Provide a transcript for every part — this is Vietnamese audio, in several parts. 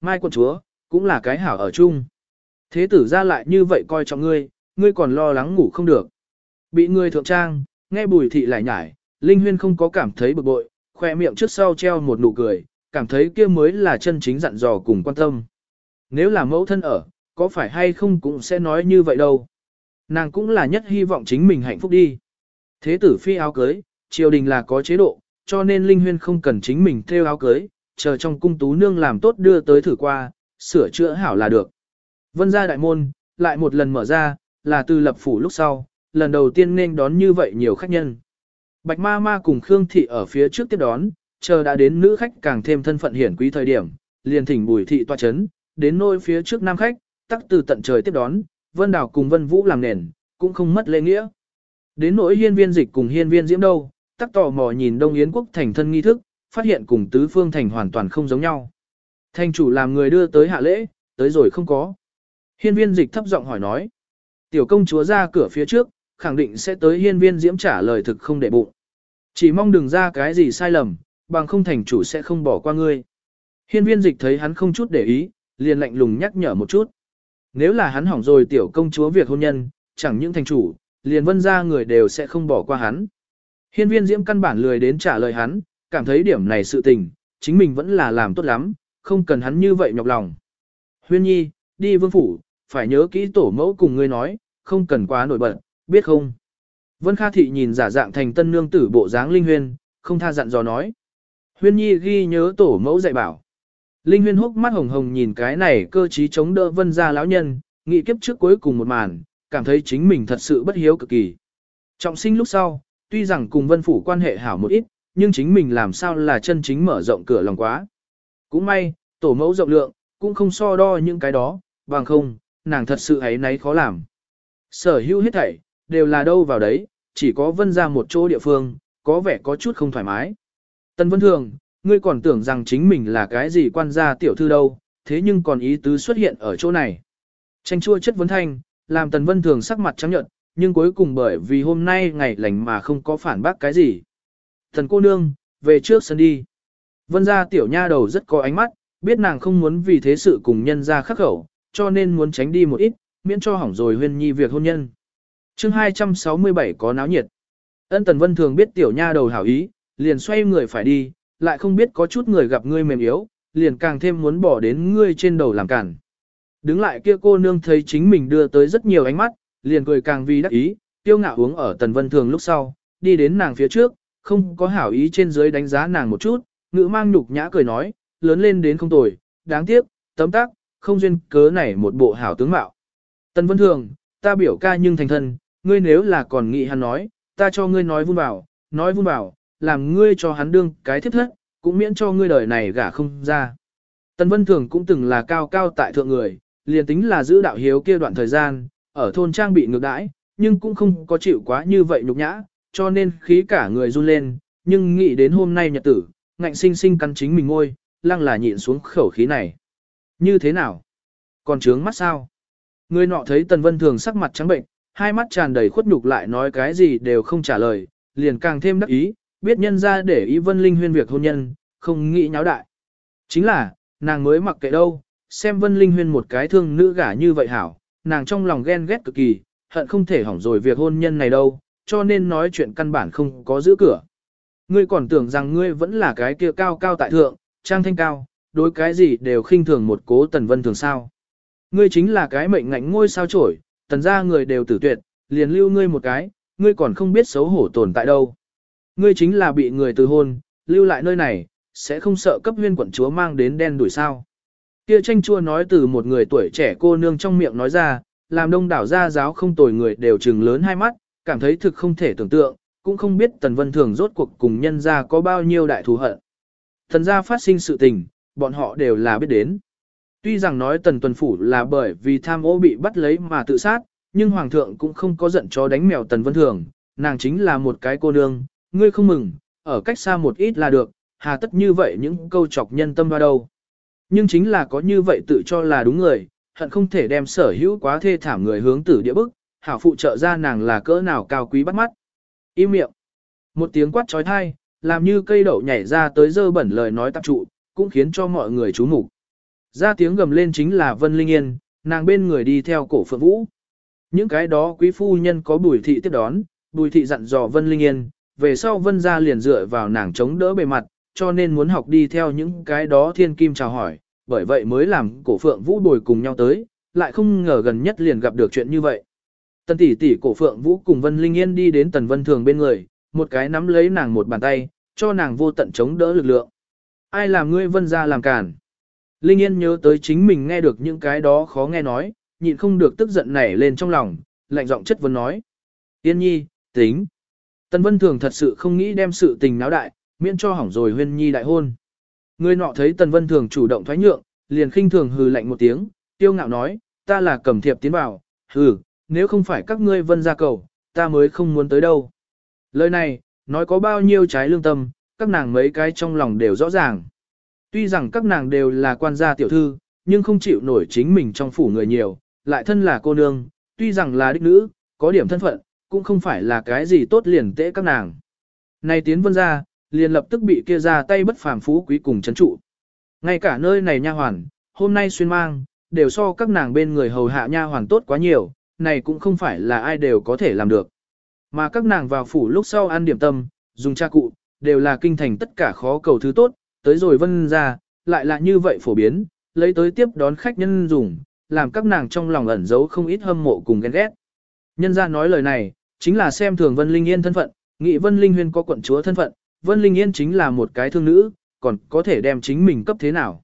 mai quận chúa, cũng là cái hảo ở chung. Thế tử ra lại như vậy coi trọng ngươi, ngươi còn lo lắng ngủ không được. Bị ngươi thượng trang, nghe bùi thị lại nhải, Linh Huyên không có cảm thấy bực bội, khoe miệng trước sau treo một nụ cười, cảm thấy kia mới là chân chính dặn dò cùng quan tâm. Nếu là mẫu thân ở, có phải hay không cũng sẽ nói như vậy đâu. Nàng cũng là nhất hy vọng chính mình hạnh phúc đi. Thế tử phi áo cưới, triều đình là có chế độ, cho nên Linh Huyên không cần chính mình theo áo cưới, chờ trong cung tú nương làm tốt đưa tới thử qua, sửa chữa hảo là được. Vân ra đại môn, lại một lần mở ra, là từ lập phủ lúc sau, lần đầu tiên nên đón như vậy nhiều khách nhân. Bạch ma ma cùng Khương Thị ở phía trước tiếp đón, chờ đã đến nữ khách càng thêm thân phận hiển quý thời điểm, liền thỉnh bùi thị toa chấn, đến nôi phía trước nam khách, tắc từ tận trời tiếp đón, Vân Đào cùng Vân Vũ làm nền, cũng không mất lễ nghĩa. Đến nỗi hiên viên dịch cùng hiên viên diễm đâu, tắc tò mò nhìn Đông Yến quốc thành thân nghi thức, phát hiện cùng tứ phương thành hoàn toàn không giống nhau. Thành chủ làm người đưa tới hạ lễ, tới rồi không có. Hiên viên dịch thấp giọng hỏi nói. Tiểu công chúa ra cửa phía trước, khẳng định sẽ tới hiên viên diễm trả lời thực không để bụng. Chỉ mong đừng ra cái gì sai lầm, bằng không thành chủ sẽ không bỏ qua ngươi. Hiên viên dịch thấy hắn không chút để ý, liền lạnh lùng nhắc nhở một chút. Nếu là hắn hỏng rồi tiểu công chúa việc hôn nhân, chẳng những thành chủ, liền vân ra người đều sẽ không bỏ qua hắn. Hiên viên diễm căn bản lười đến trả lời hắn, cảm thấy điểm này sự tình, chính mình vẫn là làm tốt lắm, không cần hắn như vậy nhọc lòng. Huyên nhi, đi vương phủ, phải nhớ kỹ tổ mẫu cùng ngươi nói, không cần quá nổi bật, biết không? Vân Kha Thị nhìn giả dạng thành tân nương tử bộ dáng Linh Huyên, không tha dặn dò nói. Huyên nhi ghi nhớ tổ mẫu dạy bảo. Linh Huyên hốc mắt hồng hồng nhìn cái này cơ trí chống đỡ vân gia lão nhân, nghị kiếp trước cuối cùng một màn, cảm thấy chính mình thật sự bất hiếu cực kỳ. Trọng sinh lúc sau, tuy rằng cùng vân phủ quan hệ hảo một ít, nhưng chính mình làm sao là chân chính mở rộng cửa lòng quá. Cũng may, tổ mẫu rộng lượng, cũng không so đo những cái đó, bằng không, nàng thật sự ấy nấy khó làm. Sở hữu hết thảy, đều là đâu vào đấy, chỉ có vân ra một chỗ địa phương, có vẻ có chút không thoải mái. Tân Vân Thường, ngươi còn tưởng rằng chính mình là cái gì quan gia tiểu thư đâu, thế nhưng còn ý tứ xuất hiện ở chỗ này. Tranh chua chất vấn thanh, làm Tần Vân Thường sắc mặt trắng nhợt, nhưng cuối cùng bởi vì hôm nay ngày lành mà không có phản bác cái gì. Thần cô nương, về trước sân đi. Vân gia tiểu nha đầu rất có ánh mắt, biết nàng không muốn vì thế sự cùng nhân ra khắc khẩu, cho nên muốn tránh đi một ít, miễn cho hỏng rồi huyên nhi việc hôn nhân. chương 267 có náo nhiệt. Ân Tần Vân thường biết tiểu nha đầu hảo ý, liền xoay người phải đi, lại không biết có chút người gặp ngươi mềm yếu, liền càng thêm muốn bỏ đến ngươi trên đầu làm cản. Đứng lại kia cô nương thấy chính mình đưa tới rất nhiều ánh mắt, liền cười càng vì đắc ý, tiêu ngạo uống ở Tần Vân thường lúc sau, đi đến nàng phía trước, không có hảo ý trên dưới đánh giá nàng một chút, ngữ mang nhục nhã cười nói, lớn lên đến không tồi, đáng tiếc, tấm tác, không duyên cớ này một bộ hảo tướng mạo. Tần Vân Thường, ta biểu ca nhưng thành thân, ngươi nếu là còn nghĩ hắn nói, ta cho ngươi nói vun bảo, nói vun bảo, làm ngươi cho hắn đương cái thiết thất, cũng miễn cho ngươi đời này gả không ra. Tần Vân Thường cũng từng là cao cao tại thượng người, liền tính là giữ đạo hiếu kia đoạn thời gian, ở thôn trang bị ngược đãi, nhưng cũng không có chịu quá như vậy nhục nhã, cho nên khí cả người run lên, nhưng nghĩ đến hôm nay nhật tử, ngạnh sinh sinh cắn chính mình ngôi, lăng là nhịn xuống khẩu khí này. Như thế nào? Còn trướng mắt sao? Người nọ thấy Tần Vân Thường sắc mặt trắng bệnh, hai mắt tràn đầy khuất nhục lại nói cái gì đều không trả lời, liền càng thêm đắc ý, biết nhân ra để ý Vân Linh huyên việc hôn nhân, không nghĩ nháo đại. Chính là, nàng mới mặc kệ đâu, xem Vân Linh huyên một cái thương nữ gả như vậy hảo, nàng trong lòng ghen ghét cực kỳ, hận không thể hỏng rồi việc hôn nhân này đâu, cho nên nói chuyện căn bản không có giữ cửa. Ngươi còn tưởng rằng ngươi vẫn là cái kia cao cao tại thượng, trang thanh cao, đối cái gì đều khinh thường một cố tần vân thường sao. Ngươi chính là cái mệnh ngạnh ngôi sao trổi, tần ra người đều tử tuyệt, liền lưu ngươi một cái, ngươi còn không biết xấu hổ tồn tại đâu. Ngươi chính là bị người từ hôn, lưu lại nơi này, sẽ không sợ cấp huyên quận chúa mang đến đen đuổi sao. Kia tranh chua nói từ một người tuổi trẻ cô nương trong miệng nói ra, làm đông đảo gia giáo không tồi người đều trừng lớn hai mắt, cảm thấy thực không thể tưởng tượng, cũng không biết Tần Vân Thường rốt cuộc cùng nhân gia có bao nhiêu đại thù hận. Thần gia phát sinh sự tình, bọn họ đều là biết đến. Tuy rằng nói Tần Tuần Phủ là bởi vì tham ô bị bắt lấy mà tự sát, nhưng Hoàng thượng cũng không có giận cho đánh mèo Tần Vân Thường, nàng chính là một cái cô nương, ngươi không mừng, ở cách xa một ít là được, hà tất như vậy những câu chọc nhân tâm vào đâu. Nhưng chính là có như vậy tự cho là đúng người, hận không thể đem sở hữu quá thê thảm người hướng tử địa bức, hảo phụ trợ ra nàng là cỡ nào cao quý bắt mắt. Im miệng. Một tiếng quát trói thai, làm như cây đậu nhảy ra tới dơ bẩn lời nói tạp trụ, cũng khiến cho mọi người chú mục Ra tiếng gầm lên chính là Vân Linh Yên, nàng bên người đi theo cổ phượng vũ. Những cái đó quý phu nhân có bùi thị tiếp đón, bùi thị dặn dò Vân Linh Yên, về sau Vân ra liền dựa vào nàng chống đỡ bề mặt, cho nên muốn học đi theo những cái đó thiên kim chào hỏi, bởi vậy mới làm cổ phượng vũ bồi cùng nhau tới, lại không ngờ gần nhất liền gặp được chuyện như vậy. Tần tỷ tỷ cổ phượng vũ cùng Vân Linh Yên đi đến Tần Vân Thường bên người, một cái nắm lấy nàng một bàn tay, cho nàng vô tận chống đỡ lực lượng. Ai làm ngươi Vân ra làm cản? Linh Yên nhớ tới chính mình nghe được những cái đó khó nghe nói, nhịn không được tức giận nảy lên trong lòng, lạnh giọng chất vấn nói. Yên nhi, tính. Tần Vân Thường thật sự không nghĩ đem sự tình náo đại, miễn cho hỏng rồi huyên nhi đại hôn. Người nọ thấy Tần Vân Thường chủ động thoái nhượng, liền khinh thường hừ lạnh một tiếng, tiêu ngạo nói, ta là cầm thiệp tiến vào, hừ, nếu không phải các ngươi vân ra cầu, ta mới không muốn tới đâu. Lời này, nói có bao nhiêu trái lương tâm, các nàng mấy cái trong lòng đều rõ ràng. Tuy rằng các nàng đều là quan gia tiểu thư, nhưng không chịu nổi chính mình trong phủ người nhiều, lại thân là cô nương, tuy rằng là đích nữ, có điểm thân phận, cũng không phải là cái gì tốt liền tễ các nàng. Này tiến vân ra, liền lập tức bị kia ra tay bất phàm phú quý cùng chấn trụ. Ngay cả nơi này nha hoàn, hôm nay xuyên mang, đều so các nàng bên người hầu hạ nha hoàn tốt quá nhiều, này cũng không phải là ai đều có thể làm được. Mà các nàng vào phủ lúc sau ăn điểm tâm, dùng cha cụ, đều là kinh thành tất cả khó cầu thứ tốt, tới rồi vân ra, lại là như vậy phổ biến, lấy tới tiếp đón khách nhân dùng, làm các nàng trong lòng ẩn giấu không ít hâm mộ cùng ghen ghét. Nhân ra nói lời này, chính là xem thường Vân Linh Yên thân phận, nghị Vân Linh Huyên có quận chúa thân phận, Vân Linh Yên chính là một cái thương nữ, còn có thể đem chính mình cấp thế nào.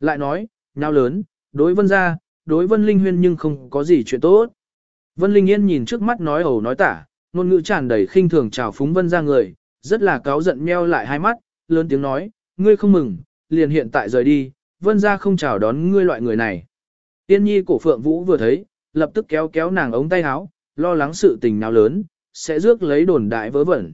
Lại nói, nhau lớn, đối Vân ra, đối Vân Linh Huyên nhưng không có gì chuyện tốt. Vân Linh Yên nhìn trước mắt nói ẩu nói tả, ngôn ngữ tràn đầy khinh thường chào phúng Vân ra người, rất là cáo giận meo lại hai mắt, lớn tiếng nói, ngươi không mừng, liền hiện tại rời đi, Vân ra không chào đón ngươi loại người này. Tiên nhi cổ phượng vũ vừa thấy, lập tức kéo kéo nàng ống tay áo, lo lắng sự tình nào lớn, sẽ rước lấy đồn đại vớ vẩn.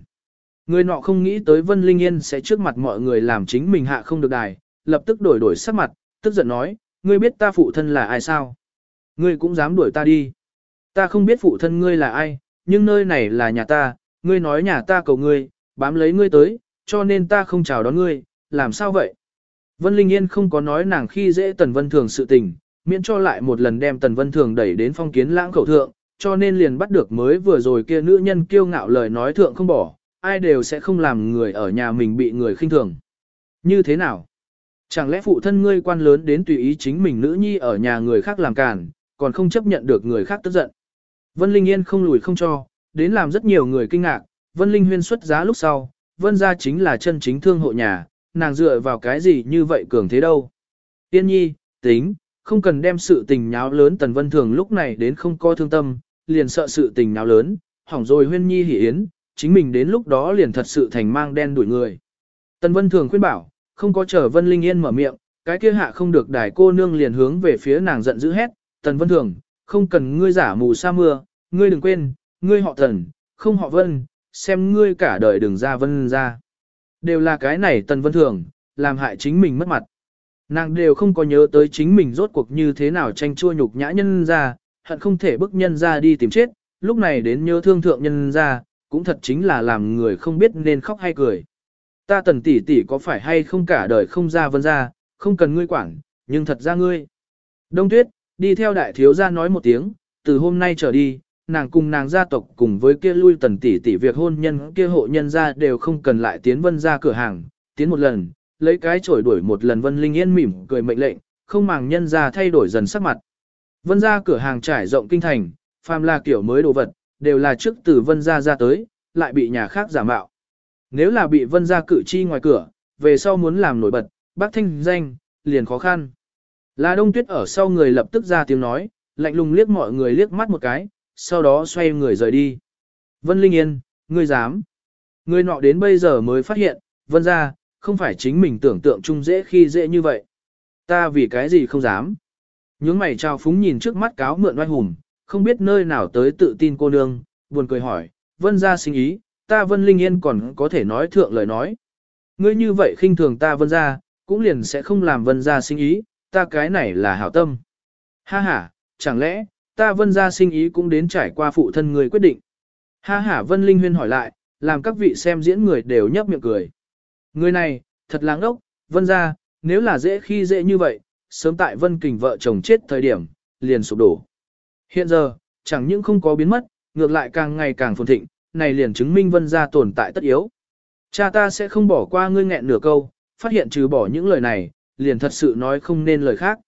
Người nọ không nghĩ tới Vân Linh Yên sẽ trước mặt mọi người làm chính mình hạ không được đài, lập tức đổi đổi sắc mặt, tức giận nói, ngươi biết ta phụ thân là ai sao? Ngươi cũng dám đuổi ta đi. Ta không biết phụ thân ngươi là ai, nhưng nơi này là nhà ta, ngươi nói nhà ta cầu ngươi, bám lấy ngươi tới, cho nên ta không chào đón ngươi, làm sao vậy? Vân Linh Yên không có nói nàng khi dễ Tần Vân Thường sự tình, miễn cho lại một lần đem Tần Vân Thường đẩy đến phong kiến lãng khẩu thượng, cho nên liền bắt được mới vừa rồi kia nữ nhân kiêu ngạo lời nói thượng không bỏ, ai đều sẽ không làm người ở nhà mình bị người khinh thường. Như thế nào? Chẳng lẽ phụ thân ngươi quan lớn đến tùy ý chính mình nữ nhi ở nhà người khác làm cản, còn không chấp nhận được người khác tức giận. Vân Linh Yên không lùi không cho, đến làm rất nhiều người kinh ngạc, Vân Linh Huyên xuất giá lúc sau, Vân gia chính là chân chính thương hộ nhà, nàng dựa vào cái gì như vậy cường thế đâu. Tiên nhi, tính, không cần đem sự tình nháo lớn Tần Vân Thường lúc này đến không có thương tâm, liền sợ sự tình nháo lớn, hỏng rồi Huyên Nhi hỉ yến, chính mình đến lúc đó liền thật sự thành mang đen đuổi người. Tần Vân Thường khuyên bảo, không có chờ Vân Linh Yên mở miệng, cái kia hạ không được đài cô nương liền hướng về phía nàng giận dữ hét, Tần Vân Thường, không cần ngươi giả mù sa mưa, ngươi đừng quên, ngươi họ thần, không họ Vân, xem ngươi cả đời đừng ra Vân ra. Đều là cái này Tần Vân Thường, làm hại chính mình mất mặt. Nàng đều không có nhớ tới chính mình rốt cuộc như thế nào tranh chua nhục nhã nhân ra, hận không thể bức nhân ra đi tìm chết, lúc này đến nhớ thương thượng nhân ra, cũng thật chính là làm người không biết nên khóc hay cười. Ta tần tỷ tỷ có phải hay không cả đời không ra vân ra, không cần ngươi quản, nhưng thật ra ngươi. Đông tuyết, đi theo đại thiếu gia nói một tiếng, từ hôm nay trở đi, nàng cùng nàng gia tộc cùng với kia lui tần tỷ tỷ việc hôn nhân kia hộ nhân gia đều không cần lại tiến vân ra cửa hàng, tiến một lần, lấy cái chổi đuổi một lần vân linh yên mỉm cười mệnh lệnh, không màng nhân gia thay đổi dần sắc mặt. Vân ra cửa hàng trải rộng kinh thành, phàm là kiểu mới đồ vật, đều là trước từ vân ra ra tới, lại bị nhà khác giả mạo. Nếu là bị vân ra cử chi ngoài cửa, về sau muốn làm nổi bật, bác thanh danh, liền khó khăn. Là đông tuyết ở sau người lập tức ra tiếng nói, lạnh lùng liếc mọi người liếc mắt một cái, sau đó xoay người rời đi. Vân Linh Yên, ngươi dám. Ngươi nọ đến bây giờ mới phát hiện, vân ra, không phải chính mình tưởng tượng chung dễ khi dễ như vậy. Ta vì cái gì không dám. Nhướng mày trao phúng nhìn trước mắt cáo mượn oai hùng, không biết nơi nào tới tự tin cô nương, buồn cười hỏi, vân ra sinh ý, ta vân linh yên còn có thể nói thượng lời nói. Ngươi như vậy khinh thường ta vân ra, cũng liền sẽ không làm vân ra sinh ý, ta cái này là hảo tâm. Ha ha, chẳng lẽ, ta vân ra sinh ý cũng đến trải qua phụ thân người quyết định. Ha ha vân linh huyên hỏi lại, làm các vị xem diễn người đều nhấp miệng cười. Người này, thật láng ốc, vân ra, nếu là dễ khi dễ như vậy, sớm tại Vân Kình vợ chồng chết thời điểm, liền sụp đổ. Hiện giờ, chẳng những không có biến mất, ngược lại càng ngày càng phồn thịnh, này liền chứng minh Vân gia tồn tại tất yếu. Cha ta sẽ không bỏ qua ngươi nghẹn nửa câu, phát hiện trừ bỏ những lời này, liền thật sự nói không nên lời khác.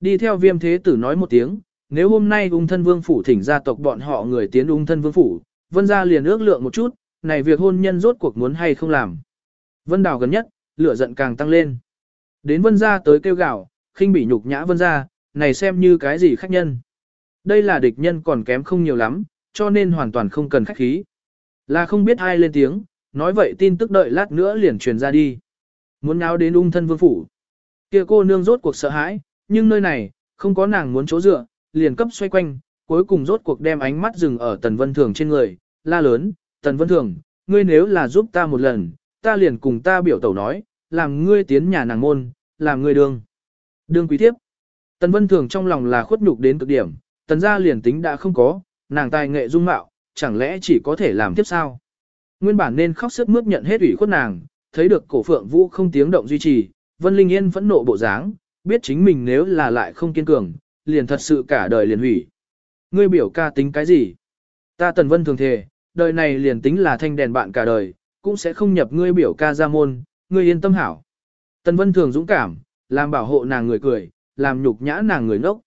Đi theo viêm thế tử nói một tiếng, nếu hôm nay ung thân vương phủ thỉnh gia tộc bọn họ người tiến ung thân vương phủ, vân gia liền ước lượng một chút, này việc hôn nhân rốt cuộc muốn hay không làm. Vân đào gần nhất, lửa giận càng tăng lên. Đến vân gia tới kêu gạo, khinh bị nhục nhã vân gia, này xem như cái gì khách nhân. Đây là địch nhân còn kém không nhiều lắm, cho nên hoàn toàn không cần khách khí. Là không biết ai lên tiếng, nói vậy tin tức đợi lát nữa liền truyền ra đi. Muốn nháo đến ung thân vương phủ kia cô nương rốt cuộc sợ hãi, nhưng nơi này, không có nàng muốn chỗ dựa, liền cấp xoay quanh, cuối cùng rốt cuộc đem ánh mắt dừng ở Tần Vân Thường trên người, la lớn, Tần Vân Thường, ngươi nếu là giúp ta một lần, ta liền cùng ta biểu tẩu nói, làm ngươi tiến nhà nàng môn, làm ngươi đương. Đương quý thiếp. Tần Vân Thường trong lòng là khuất nhục đến cực điểm, tần gia liền tính đã không có, nàng tài nghệ dung mạo, chẳng lẽ chỉ có thể làm tiếp sao? Nguyên bản nên khóc sức mướt nhận hết ủy khuất nàng, thấy được cổ phượng vũ không tiếng động duy trì, Vân Linh Yên phẫn nộ bộ dáng, biết chính mình nếu là lại không kiên cường, liền thật sự cả đời liền hủy. Ngươi biểu ca tính cái gì? Ta Tần Vân thường thề, đời này liền tính là thanh đèn bạn cả đời, cũng sẽ không nhập ngươi biểu ca ra môn, ngươi yên tâm hảo. Tần Vân thường dũng cảm, làm bảo hộ nàng người cười, làm nhục nhã nàng người ngốc.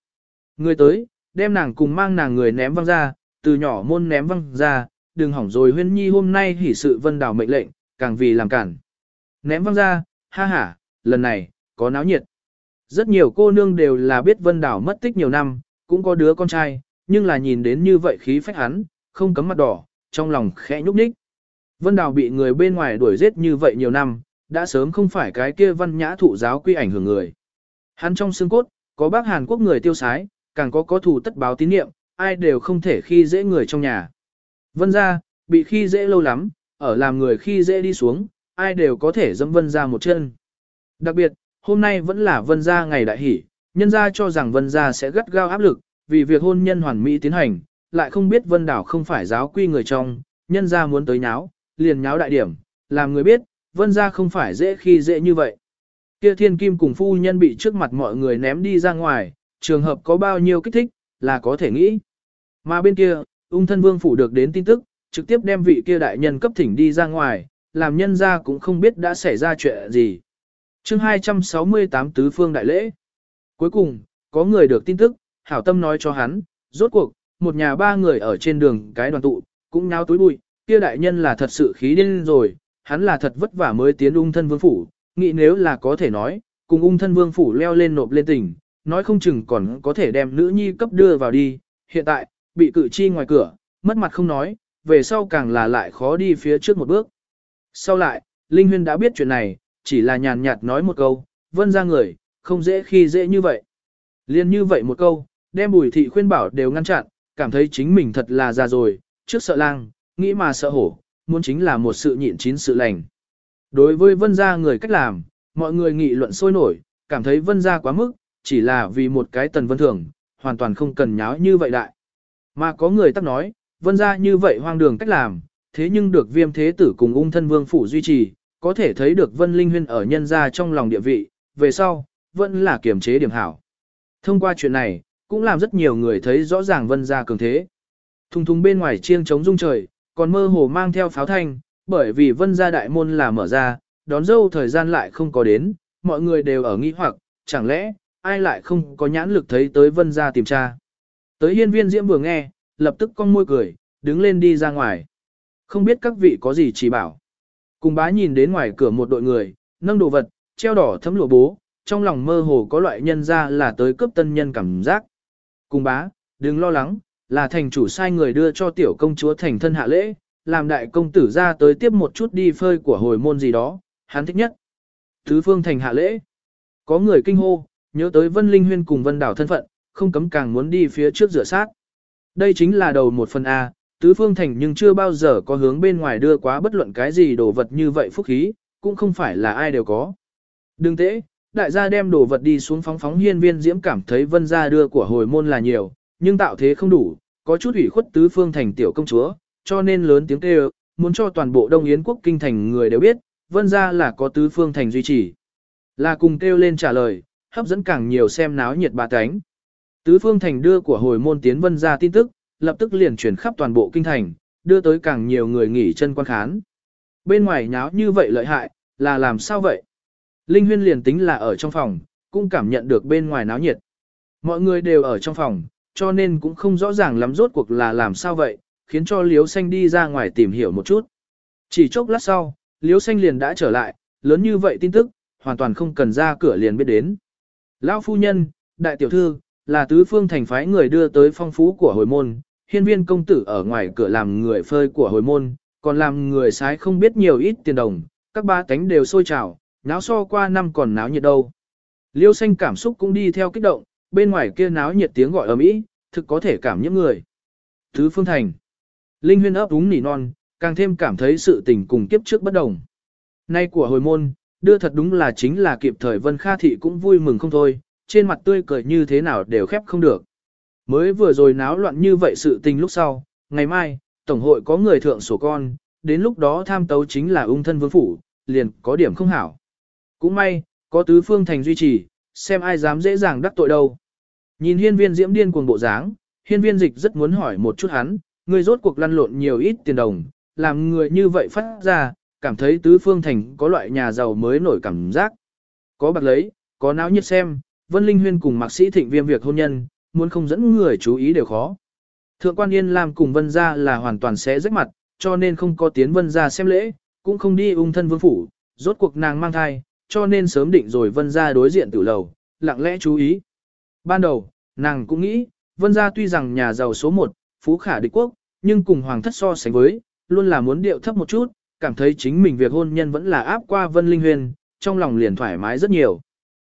Ngươi tới, đem nàng cùng mang nàng người ném văng ra, từ nhỏ môn ném văng ra, đừng hỏng rồi huyên nhi hôm nay hỉ sự vân đảo mệnh lệnh, càng vì làm cản. Ném văng ra, ha ha, lần này, có náo nhiệt. Rất nhiều cô nương đều là biết vân đảo mất tích nhiều năm, cũng có đứa con trai, nhưng là nhìn đến như vậy khí phách hắn, không cấm mặt đỏ, trong lòng khẽ nhúc nhích. Vân đảo bị người bên ngoài đuổi giết như vậy nhiều năm, đã sớm không phải cái kia văn nhã thụ giáo quy ảnh hưởng người. Hắn trong xương cốt, có bác Hàn Quốc người tiêu sái, càng có có thủ tất báo tín niệm, ai đều không thể khi dễ người trong nhà. Vân ra, bị khi dễ lâu lắm, ở làm người khi dễ đi xuống, ai đều có thể dâm vân ra một chân. Đặc biệt, hôm nay vẫn là vân gia ngày đại hỷ, nhân gia cho rằng vân gia sẽ gắt gao áp lực, vì việc hôn nhân hoàn mỹ tiến hành, lại không biết vân đảo không phải giáo quy người trong, nhân gia muốn tới nháo, liền nháo đại điểm, làm người biết, vân gia không phải dễ khi dễ như vậy. Kia thiên kim cùng phu nhân bị trước mặt mọi người ném đi ra ngoài, trường hợp có bao nhiêu kích thích, là có thể nghĩ. Mà bên kia, ung thân vương phủ được đến tin tức, trực tiếp đem vị kia đại nhân cấp thỉnh đi ra ngoài, làm nhân gia cũng không biết đã xảy ra chuyện gì chương 268 tứ phương đại lễ. Cuối cùng, có người được tin tức, hảo tâm nói cho hắn, rốt cuộc, một nhà ba người ở trên đường cái đoàn tụ, cũng náo túi bụi, kia đại nhân là thật sự khí điên rồi, hắn là thật vất vả mới tiến ung thân vương phủ, nghĩ nếu là có thể nói, cùng ung thân vương phủ leo lên nộp lên tỉnh, nói không chừng còn có thể đem nữ nhi cấp đưa vào đi, hiện tại, bị cử chi ngoài cửa, mất mặt không nói, về sau càng là lại khó đi phía trước một bước. Sau lại, Linh Huyên đã biết chuyện này, chỉ là nhàn nhạt nói một câu, vân ra người, không dễ khi dễ như vậy. Liên như vậy một câu, đem bùi thị khuyên bảo đều ngăn chặn, cảm thấy chính mình thật là già rồi, trước sợ lang, nghĩ mà sợ hổ, muốn chính là một sự nhịn chín sự lành. Đối với vân gia người cách làm, mọi người nghị luận sôi nổi, cảm thấy vân gia quá mức, chỉ là vì một cái tần vân thường, hoàn toàn không cần nháo như vậy đại. Mà có người tắc nói, vân ra như vậy hoang đường cách làm, thế nhưng được viêm thế tử cùng ung thân vương phủ duy trì, có thể thấy được vân linh huyên ở nhân gia trong lòng địa vị, về sau, vẫn là kiểm chế điểm hảo. Thông qua chuyện này, cũng làm rất nhiều người thấy rõ ràng vân gia cường thế. Thùng thùng bên ngoài chiêng trống rung trời, còn mơ hồ mang theo pháo thanh, bởi vì vân gia đại môn là mở ra, đón dâu thời gian lại không có đến, mọi người đều ở nghi hoặc, chẳng lẽ, ai lại không có nhãn lực thấy tới vân gia tìm tra. Tới hiên viên diễm vừa nghe, lập tức cong môi cười, đứng lên đi ra ngoài. Không biết các vị có gì chỉ bảo. Cùng bá nhìn đến ngoài cửa một đội người, nâng đồ vật, treo đỏ thấm lụa bố, trong lòng mơ hồ có loại nhân ra là tới cướp tân nhân cảm giác. Cùng bá, đừng lo lắng, là thành chủ sai người đưa cho tiểu công chúa thành thân hạ lễ, làm đại công tử ra tới tiếp một chút đi phơi của hồi môn gì đó, hắn thích nhất. Thứ phương thành hạ lễ. Có người kinh hô, nhớ tới Vân Linh Huyên cùng Vân Đảo thân phận, không cấm càng muốn đi phía trước rửa sát. Đây chính là đầu một phần A, tứ phương thành nhưng chưa bao giờ có hướng bên ngoài đưa quá bất luận cái gì đồ vật như vậy phúc khí, cũng không phải là ai đều có. Đừng tễ, đại gia đem đồ vật đi xuống phóng phóng hiên viên diễm cảm thấy vân gia đưa của hồi môn là nhiều, nhưng tạo thế không đủ, có chút ủy khuất tứ phương thành tiểu công chúa, cho nên lớn tiếng kêu, muốn cho toàn bộ Đông Yến quốc kinh thành người đều biết, vân gia là có tứ phương thành duy trì. Là cùng kêu lên trả lời, hấp dẫn càng nhiều xem náo nhiệt bà cánh. Tứ phương thành đưa của hồi môn tiến vân gia tin tức, lập tức liền truyền khắp toàn bộ kinh thành, đưa tới càng nhiều người nghỉ chân quan khán. Bên ngoài nháo như vậy lợi hại, là làm sao vậy? Linh huyên liền tính là ở trong phòng, cũng cảm nhận được bên ngoài náo nhiệt. Mọi người đều ở trong phòng, cho nên cũng không rõ ràng lắm rốt cuộc là làm sao vậy, khiến cho Liếu Xanh đi ra ngoài tìm hiểu một chút. Chỉ chốc lát sau, Liếu Xanh liền đã trở lại, lớn như vậy tin tức, hoàn toàn không cần ra cửa liền biết đến. Lão phu nhân, đại tiểu thư, là tứ phương thành phái người đưa tới phong phú của hồi môn, hiên viên công tử ở ngoài cửa làm người phơi của hồi môn, còn làm người sái không biết nhiều ít tiền đồng, các ba cánh đều sôi trào, náo so qua năm còn náo nhiệt đâu. Liêu xanh cảm xúc cũng đi theo kích động, bên ngoài kia náo nhiệt tiếng gọi ở mỹ, thực có thể cảm nhiễm người. Thứ phương thành. Linh huyên ấp úng nỉ non, càng thêm cảm thấy sự tình cùng kiếp trước bất đồng. Nay của hồi môn, đưa thật đúng là chính là kịp thời Vân Kha Thị cũng vui mừng không thôi, trên mặt tươi cười như thế nào đều khép không được. Mới vừa rồi náo loạn như vậy sự tình lúc sau, ngày mai, Tổng hội có người thượng sổ con, đến lúc đó tham tấu chính là ung thân vương phủ, liền có điểm không hảo. Cũng may, có tứ phương thành duy trì, xem ai dám dễ dàng đắc tội đâu. Nhìn hiên viên diễm điên cuồng bộ dáng, hiên viên dịch rất muốn hỏi một chút hắn, người rốt cuộc lăn lộn nhiều ít tiền đồng, làm người như vậy phát ra, cảm thấy tứ phương thành có loại nhà giàu mới nổi cảm giác. Có bạc lấy, có náo nhiệt xem, Vân Linh Huyên cùng mạc sĩ thịnh viêm việc hôn nhân, muốn không dẫn người chú ý đều khó. Thượng quan Yên Lam cùng Vân gia là hoàn toàn sẽ rách mặt, cho nên không có tiến Vân gia xem lễ, cũng không đi ung thân vương phủ, rốt cuộc nàng mang thai, cho nên sớm định rồi Vân gia đối diện tử lầu, lặng lẽ chú ý. Ban đầu, nàng cũng nghĩ, Vân gia tuy rằng nhà giàu số 1, phú khả địch quốc, nhưng cùng hoàng thất so sánh với, luôn là muốn điệu thấp một chút, cảm thấy chính mình việc hôn nhân vẫn là áp qua Vân Linh Huyền, trong lòng liền thoải mái rất nhiều.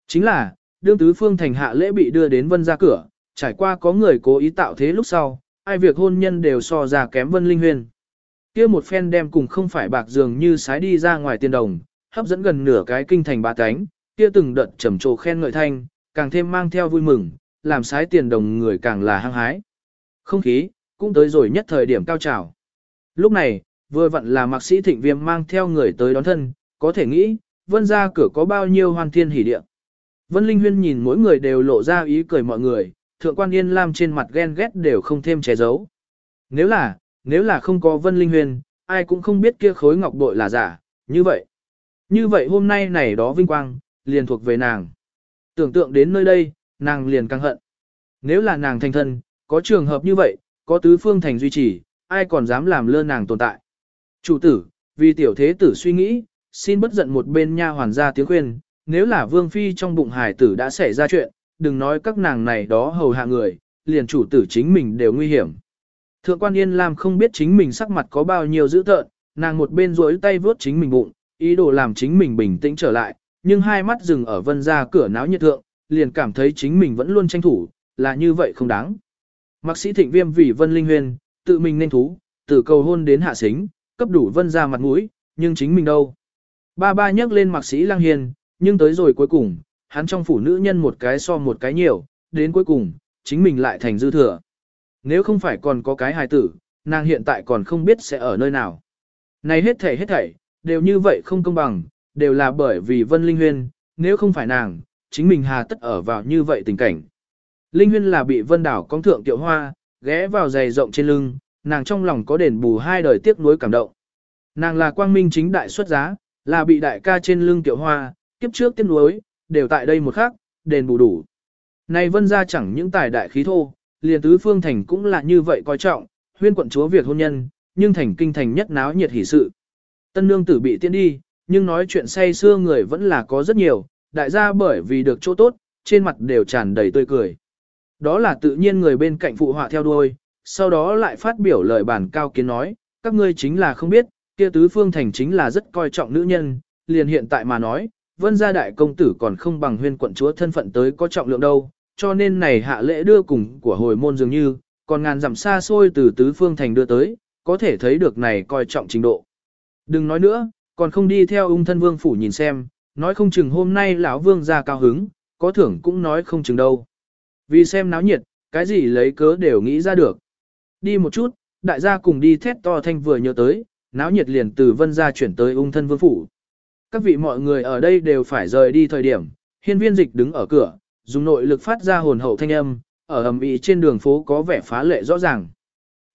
Chính là, đương tứ phương thành hạ lễ bị đưa đến Vân gia cửa, trải qua có người cố ý tạo thế lúc sau, ai việc hôn nhân đều so ra kém Vân Linh Huyền. Kia một phen đem cùng không phải bạc dường như sái đi ra ngoài tiền đồng, hấp dẫn gần nửa cái kinh thành ba cánh, kia từng đợt trầm trồ khen ngợi thanh, càng thêm mang theo vui mừng, làm sái tiền đồng người càng là hăng hái. Không khí, cũng tới rồi nhất thời điểm cao trào. Lúc này, vừa vặn là mạc sĩ thịnh viêm mang theo người tới đón thân, có thể nghĩ, vân ra cửa có bao nhiêu hoàn thiên hỉ địa. Vân Linh Huyên nhìn mỗi người đều lộ ra ý cười mọi người, thượng quan Yên Lam trên mặt ghen ghét đều không thêm che giấu. Nếu là, nếu là không có Vân Linh Huyền, ai cũng không biết kia khối ngọc bội là giả, như vậy. Như vậy hôm nay này đó vinh quang, liền thuộc về nàng. Tưởng tượng đến nơi đây, nàng liền căng hận. Nếu là nàng thành thân, có trường hợp như vậy, có tứ phương thành duy trì, ai còn dám làm lơ nàng tồn tại. Chủ tử, vì tiểu thế tử suy nghĩ, xin bất giận một bên nha hoàn ra tiếng khuyên, nếu là vương phi trong bụng hải tử đã xảy ra chuyện, đừng nói các nàng này đó hầu hạ người, liền chủ tử chính mình đều nguy hiểm. Thượng quan Yên Lam không biết chính mình sắc mặt có bao nhiêu dữ tợn, nàng một bên duỗi tay vuốt chính mình bụng, ý đồ làm chính mình bình tĩnh trở lại, nhưng hai mắt dừng ở vân ra cửa náo nhiệt thượng, liền cảm thấy chính mình vẫn luôn tranh thủ, là như vậy không đáng. Mạc sĩ thịnh viêm vì vân linh huyền, tự mình nên thú, từ cầu hôn đến hạ xính, cấp đủ vân ra mặt mũi, nhưng chính mình đâu. Ba ba nhắc lên mạc sĩ lang hiền, nhưng tới rồi cuối cùng, hắn trong phủ nữ nhân một cái so một cái nhiều, đến cuối cùng, chính mình lại thành dư thừa. Nếu không phải còn có cái hài tử, nàng hiện tại còn không biết sẽ ở nơi nào. Này hết thảy hết thảy, đều như vậy không công bằng, đều là bởi vì Vân Linh Huyên, nếu không phải nàng, chính mình hà tất ở vào như vậy tình cảnh. Linh Huyên là bị Vân Đảo công thượng tiểu hoa, ghé vào giày rộng trên lưng, nàng trong lòng có đền bù hai đời tiếc nuối cảm động. Nàng là quang minh chính đại xuất giá, là bị đại ca trên lưng tiểu hoa, kiếp trước tiếc nuối, đều tại đây một khắc, đền bù đủ. Này Vân ra chẳng những tài đại khí thô, liền tứ phương thành cũng là như vậy coi trọng, huyên quận chúa việc hôn nhân, nhưng thành kinh thành nhất náo nhiệt hỷ sự. Tân nương tử bị tiễn đi, nhưng nói chuyện say xưa người vẫn là có rất nhiều, đại gia bởi vì được chỗ tốt, trên mặt đều tràn đầy tươi cười. Đó là tự nhiên người bên cạnh phụ họa theo đuôi, sau đó lại phát biểu lời bản cao kiến nói, các ngươi chính là không biết, kia tứ phương thành chính là rất coi trọng nữ nhân, liền hiện tại mà nói, vân gia đại công tử còn không bằng huyên quận chúa thân phận tới có trọng lượng đâu, cho nên này hạ lễ đưa cùng của hồi môn dường như, còn ngàn dặm xa xôi từ tứ phương thành đưa tới, có thể thấy được này coi trọng trình độ. Đừng nói nữa, còn không đi theo ung thân vương phủ nhìn xem, nói không chừng hôm nay lão vương ra cao hứng, có thưởng cũng nói không chừng đâu. Vì xem náo nhiệt, cái gì lấy cớ đều nghĩ ra được. Đi một chút, đại gia cùng đi thét to thanh vừa nhớ tới, náo nhiệt liền từ vân gia chuyển tới ung thân vương phủ. Các vị mọi người ở đây đều phải rời đi thời điểm, Hiên viên dịch đứng ở cửa, dùng nội lực phát ra hồn hậu thanh âm, ở ầm ĩ trên đường phố có vẻ phá lệ rõ ràng.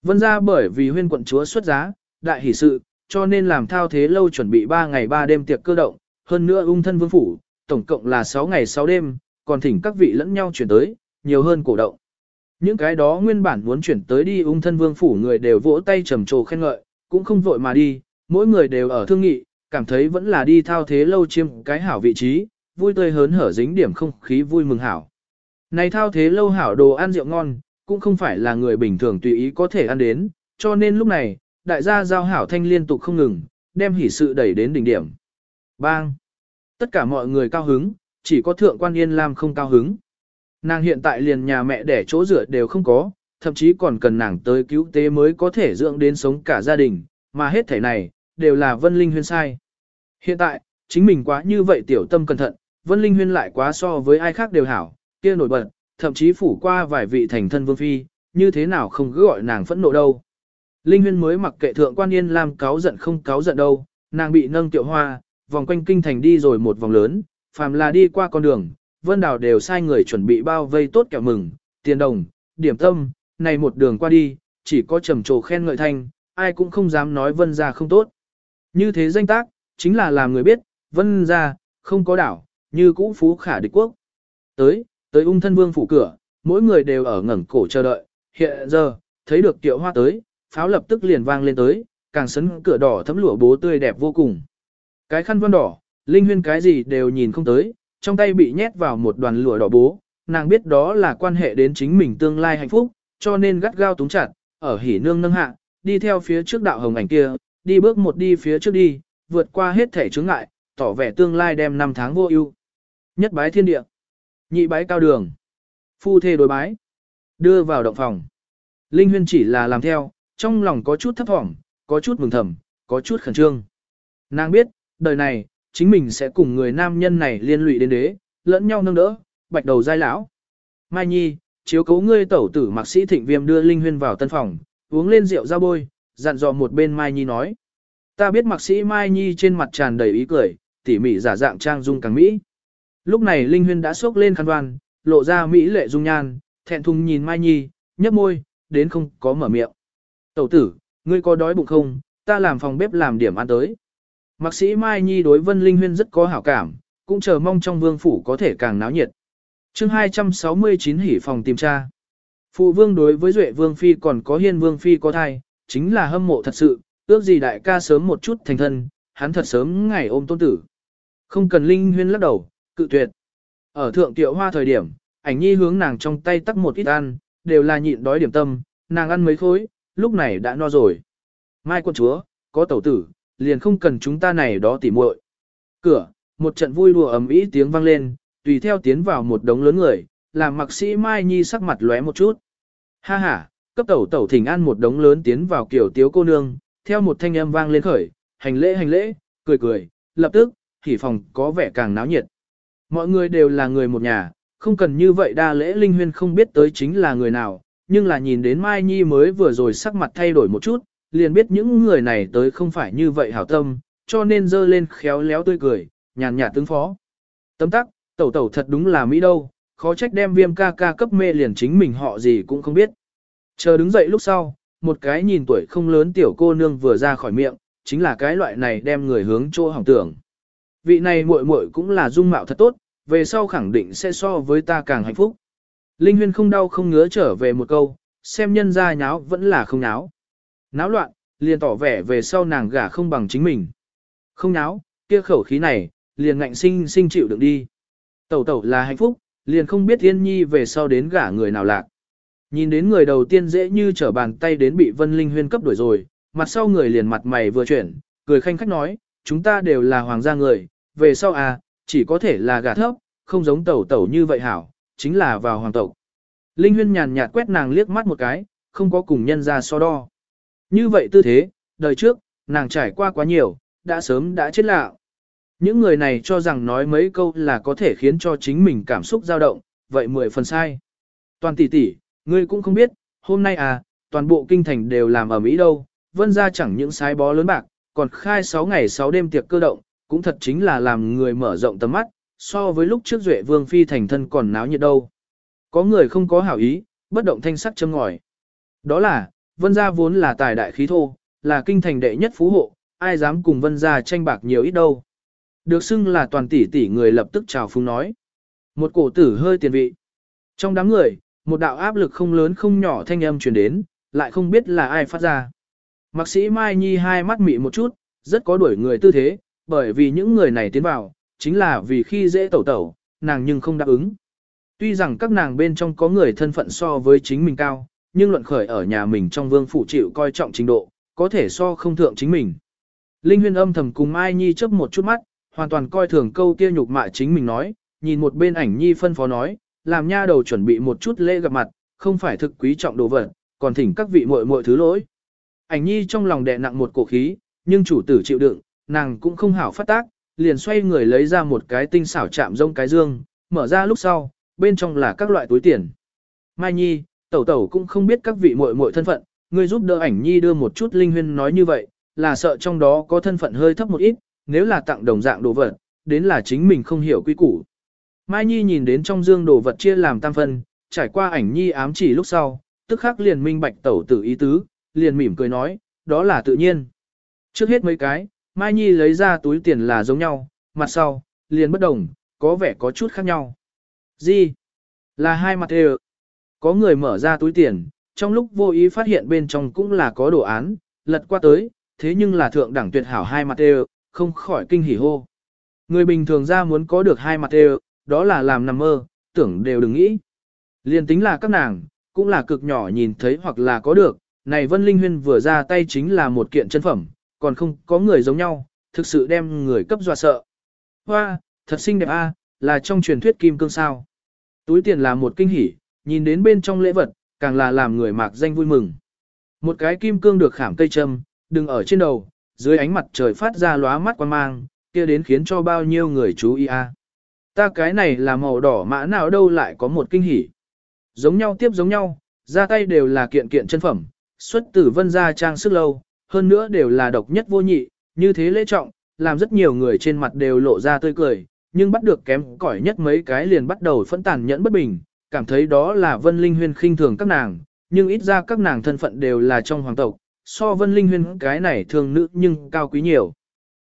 Vân ra bởi vì huyên quận chúa xuất giá, đại hỷ sự, cho nên làm thao thế lâu chuẩn bị 3 ngày 3 đêm tiệc cơ động, hơn nữa ung thân vương phủ, tổng cộng là 6 ngày 6 đêm, còn thỉnh các vị lẫn nhau chuyển tới, nhiều hơn cổ động. Những cái đó nguyên bản muốn chuyển tới đi ung thân vương phủ người đều vỗ tay trầm trồ khen ngợi, cũng không vội mà đi, mỗi người đều ở thương nghị, cảm thấy vẫn là đi thao thế lâu chiêm cái hảo vị trí, vui tươi hớn hở dính điểm không khí vui mừng hảo. Này thao thế lâu hảo đồ ăn rượu ngon, cũng không phải là người bình thường tùy ý có thể ăn đến, cho nên lúc này, đại gia giao hảo thanh liên tục không ngừng, đem hỷ sự đẩy đến đỉnh điểm. Bang! Tất cả mọi người cao hứng, chỉ có thượng quan yên lam không cao hứng. Nàng hiện tại liền nhà mẹ đẻ chỗ rửa đều không có, thậm chí còn cần nàng tới cứu tế mới có thể dưỡng đến sống cả gia đình, mà hết thể này, đều là Vân Linh Huyên sai. Hiện tại, chính mình quá như vậy tiểu tâm cẩn thận, Vân Linh Huyên lại quá so với ai khác đều hảo, kia nổi bật, thậm chí phủ qua vài vị thành thân vương phi, như thế nào không cứ gọi nàng phẫn nộ đâu. Linh Huyên mới mặc kệ thượng quan yên làm cáo giận không cáo giận đâu, nàng bị nâng tiểu hoa, vòng quanh kinh thành đi rồi một vòng lớn, phàm là đi qua con đường, Vân Đào đều sai người chuẩn bị bao vây tốt kẹo mừng, tiền đồng, điểm tâm, này một đường qua đi, chỉ có trầm trồ khen ngợi thanh, ai cũng không dám nói Vân gia không tốt. Như thế danh tác, chính là làm người biết, Vân ra không có đảo, như cũ phú khả địch quốc. Tới, tới ung thân vương phủ cửa, mỗi người đều ở ngẩng cổ chờ đợi, hiện giờ, thấy được tiệu hoa tới, pháo lập tức liền vang lên tới, càng sấn cửa đỏ thấm lụa bố tươi đẹp vô cùng. Cái khăn vân đỏ, linh huyên cái gì đều nhìn không tới, trong tay bị nhét vào một đoàn lụa đỏ bố, nàng biết đó là quan hệ đến chính mình tương lai hạnh phúc, cho nên gắt gao túng chặt, ở hỉ nương nâng hạ, đi theo phía trước đạo hồng ảnh kia, đi bước một đi phía trước đi, vượt qua hết thể chướng ngại, tỏ vẻ tương lai đem năm tháng vô ưu. Nhất bái thiên địa, nhị bái cao đường, phu thê đối bái, đưa vào động phòng. Linh huyên chỉ là làm theo, trong lòng có chút thấp thỏm, có chút mừng thầm, có chút khẩn trương. Nàng biết, đời này, chính mình sẽ cùng người nam nhân này liên lụy đến đế, lẫn nhau nâng đỡ, bạch đầu dai lão. Mai Nhi, chiếu cấu ngươi tẩu tử mạc sĩ thịnh viêm đưa Linh Huyên vào tân phòng, uống lên rượu ra bôi, dặn dò một bên Mai Nhi nói. Ta biết mạc sĩ Mai Nhi trên mặt tràn đầy ý cười, tỉ mỉ giả dạng trang dung càng mỹ. Lúc này Linh Huyên đã sốc lên khăn đoan, lộ ra mỹ lệ dung nhan, thẹn thùng nhìn Mai Nhi, nhấp môi, đến không có mở miệng. Tẩu tử, ngươi có đói bụng không, ta làm phòng bếp làm điểm ăn tới. Mạc sĩ Mai Nhi đối Vân Linh Huyên rất có hảo cảm, cũng chờ mong trong vương phủ có thể càng náo nhiệt. chương 269 hỉ phòng tìm tra. Phụ vương đối với Duệ Vương Phi còn có Hiên Vương Phi có thai, chính là hâm mộ thật sự, ước gì đại ca sớm một chút thành thân, hắn thật sớm ngày ôm tôn tử. Không cần Linh Huyên lắc đầu, cự tuyệt. Ở thượng tiệu hoa thời điểm, ảnh nhi hướng nàng trong tay tắt một ít ăn, đều là nhịn đói điểm tâm, nàng ăn mấy khối, lúc này đã no rồi. Mai quân chúa, có tẩu tử, liền không cần chúng ta này đó tỉ muội. Cửa, một trận vui đùa ầm ĩ tiếng vang lên, tùy theo tiến vào một đống lớn người, làm mặc sĩ Mai Nhi sắc mặt lóe một chút. Ha ha, cấp tẩu tẩu thỉnh an một đống lớn tiến vào kiểu tiếu cô nương, theo một thanh âm vang lên khởi, hành lễ hành lễ, cười cười, lập tức, thì phòng có vẻ càng náo nhiệt. Mọi người đều là người một nhà, không cần như vậy đa lễ linh huyên không biết tới chính là người nào, nhưng là nhìn đến Mai Nhi mới vừa rồi sắc mặt thay đổi một chút, liền biết những người này tới không phải như vậy hảo tâm, cho nên dơ lên khéo léo tươi cười, nhàn nhạt tướng phó. Tấm tắc, tẩu tẩu thật đúng là Mỹ đâu, khó trách đem viêm ca ca cấp mê liền chính mình họ gì cũng không biết. Chờ đứng dậy lúc sau, một cái nhìn tuổi không lớn tiểu cô nương vừa ra khỏi miệng, chính là cái loại này đem người hướng chỗ hỏng tưởng. Vị này muội muội cũng là dung mạo thật tốt, về sau khẳng định sẽ so với ta càng hạnh phúc. Linh huyên không đau không ngứa trở về một câu, xem nhân ra nháo vẫn là không nháo. Náo loạn, liền tỏ vẻ về sau nàng gả không bằng chính mình. Không nháo, kia khẩu khí này, liền ngạnh sinh sinh chịu đựng đi. Tẩu tẩu là hạnh phúc, liền không biết Yên Nhi về sau đến gả người nào lạc. Nhìn đến người đầu tiên dễ như trở bàn tay đến bị Vân Linh Huyên cấp đuổi rồi, mặt sau người liền mặt mày vừa chuyển, cười khanh khách nói, chúng ta đều là hoàng gia người, về sau à, chỉ có thể là gà thấp, không giống tẩu tẩu như vậy hảo, chính là vào hoàng tộc. Linh Huyên nhàn nhạt quét nàng liếc mắt một cái, không có cùng nhân ra so đo. Như vậy tư thế, đời trước, nàng trải qua quá nhiều, đã sớm đã chết lạ. Những người này cho rằng nói mấy câu là có thể khiến cho chính mình cảm xúc dao động, vậy mười phần sai. Toàn tỷ tỷ, ngươi cũng không biết, hôm nay à, toàn bộ kinh thành đều làm ở Mỹ đâu, vân ra chẳng những sái bó lớn bạc, còn khai 6 ngày 6 đêm tiệc cơ động, cũng thật chính là làm người mở rộng tầm mắt, so với lúc trước Duệ Vương Phi thành thân còn náo nhiệt đâu. Có người không có hảo ý, bất động thanh sắc châm ngòi. Đó là, vân gia vốn là tài đại khí thô, là kinh thành đệ nhất phú hộ, ai dám cùng vân gia tranh bạc nhiều ít đâu. Được xưng là toàn tỷ tỷ người lập tức chào phúng nói. Một cổ tử hơi tiền vị. Trong đám người, một đạo áp lực không lớn không nhỏ thanh âm truyền đến, lại không biết là ai phát ra. Mạc sĩ Mai Nhi hai mắt mị một chút, rất có đuổi người tư thế, bởi vì những người này tiến vào, chính là vì khi dễ tẩu tẩu, nàng nhưng không đáp ứng. Tuy rằng các nàng bên trong có người thân phận so với chính mình cao, nhưng luận khởi ở nhà mình trong vương phủ chịu coi trọng trình độ, có thể so không thượng chính mình. Linh huyên âm thầm cùng Mai Nhi chớp một chút mắt, hoàn toàn coi thường câu kia nhục mạ chính mình nói, nhìn một bên ảnh Nhi phân phó nói, làm nha đầu chuẩn bị một chút lễ gặp mặt, không phải thực quý trọng đồ vật, còn thỉnh các vị muội muội thứ lỗi. Ảnh Nhi trong lòng đè nặng một cổ khí, nhưng chủ tử chịu đựng, nàng cũng không hảo phát tác, liền xoay người lấy ra một cái tinh xảo chạm rông cái dương, mở ra lúc sau, bên trong là các loại túi tiền. Mai Nhi, tẩu tẩu cũng không biết các vị muội muội thân phận, người giúp đỡ ảnh Nhi đưa một chút linh huyên nói như vậy, là sợ trong đó có thân phận hơi thấp một ít, nếu là tặng đồng dạng đồ vật, đến là chính mình không hiểu quy củ. Mai Nhi nhìn đến trong dương đồ vật chia làm tam phân, trải qua ảnh Nhi ám chỉ lúc sau, tức khắc liền minh bạch tẩu tử ý tứ, liền mỉm cười nói, đó là tự nhiên. Trước hết mấy cái, Mai Nhi lấy ra túi tiền là giống nhau, mặt sau, liền bất đồng, có vẻ có chút khác nhau. Gì? Là hai mặt đều. Có người mở ra túi tiền, trong lúc vô ý phát hiện bên trong cũng là có đồ án, lật qua tới, thế nhưng là thượng đẳng tuyệt hảo hai mặt đều, không khỏi kinh hỉ hô. Người bình thường ra muốn có được hai mặt đều, đó là làm nằm mơ, tưởng đều đừng nghĩ. Liên tính là các nàng, cũng là cực nhỏ nhìn thấy hoặc là có được, này Vân Linh Huyên vừa ra tay chính là một kiện chân phẩm, còn không có người giống nhau, thực sự đem người cấp dọa sợ. Hoa, thật xinh đẹp a, là trong truyền thuyết kim cương sao. Túi tiền là một kinh hỉ, nhìn đến bên trong lễ vật, càng là làm người mạc danh vui mừng. Một cái kim cương được khảm cây châm, đừng ở trên đầu, dưới ánh mặt trời phát ra lóa mắt quan mang, kia đến khiến cho bao nhiêu người chú ý a. Ta cái này là màu đỏ mã nào đâu lại có một kinh hỉ. Giống nhau tiếp giống nhau, ra tay đều là kiện kiện chân phẩm, xuất tử vân gia trang sức lâu, hơn nữa đều là độc nhất vô nhị, như thế lễ trọng, làm rất nhiều người trên mặt đều lộ ra tươi cười, nhưng bắt được kém cỏi nhất mấy cái liền bắt đầu phẫn tàn nhẫn bất bình, cảm thấy đó là Vân Linh Huyên khinh thường các nàng, nhưng ít ra các nàng thân phận đều là trong hoàng tộc, so Vân Linh Huyên cái này thường nữ nhưng cao quý nhiều.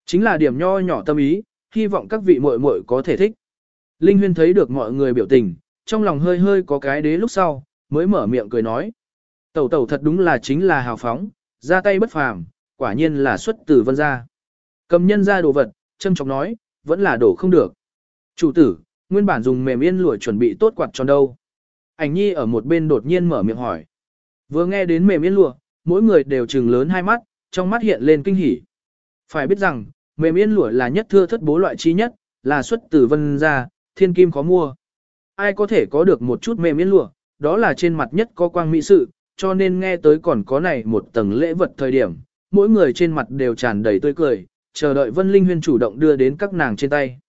Chính là điểm nho nhỏ tâm ý, hy vọng các vị muội muội có thể thích. Linh Huyên thấy được mọi người biểu tình, trong lòng hơi hơi có cái đế lúc sau, mới mở miệng cười nói. Tẩu tẩu thật đúng là chính là hào phóng, ra tay bất phàm, quả nhiên là xuất từ vân gia. Cầm nhân ra đồ vật, châm chọc nói, vẫn là đổ không được. Chủ tử, nguyên bản dùng mềm yên lụa chuẩn bị tốt quạt tròn đâu. Ảnh nhi ở một bên đột nhiên mở miệng hỏi. Vừa nghe đến mềm yên lụa, mỗi người đều trừng lớn hai mắt, trong mắt hiện lên kinh hỉ. Phải biết rằng, mềm yên lụa là nhất thưa thất bố loại chi nhất, là xuất từ vân gia, thiên kim khó mua. Ai có thể có được một chút mềm miễn lụa, đó là trên mặt nhất có quang mỹ sự, cho nên nghe tới còn có này một tầng lễ vật thời điểm, mỗi người trên mặt đều tràn đầy tươi cười, chờ đợi Vân Linh Huyên chủ động đưa đến các nàng trên tay.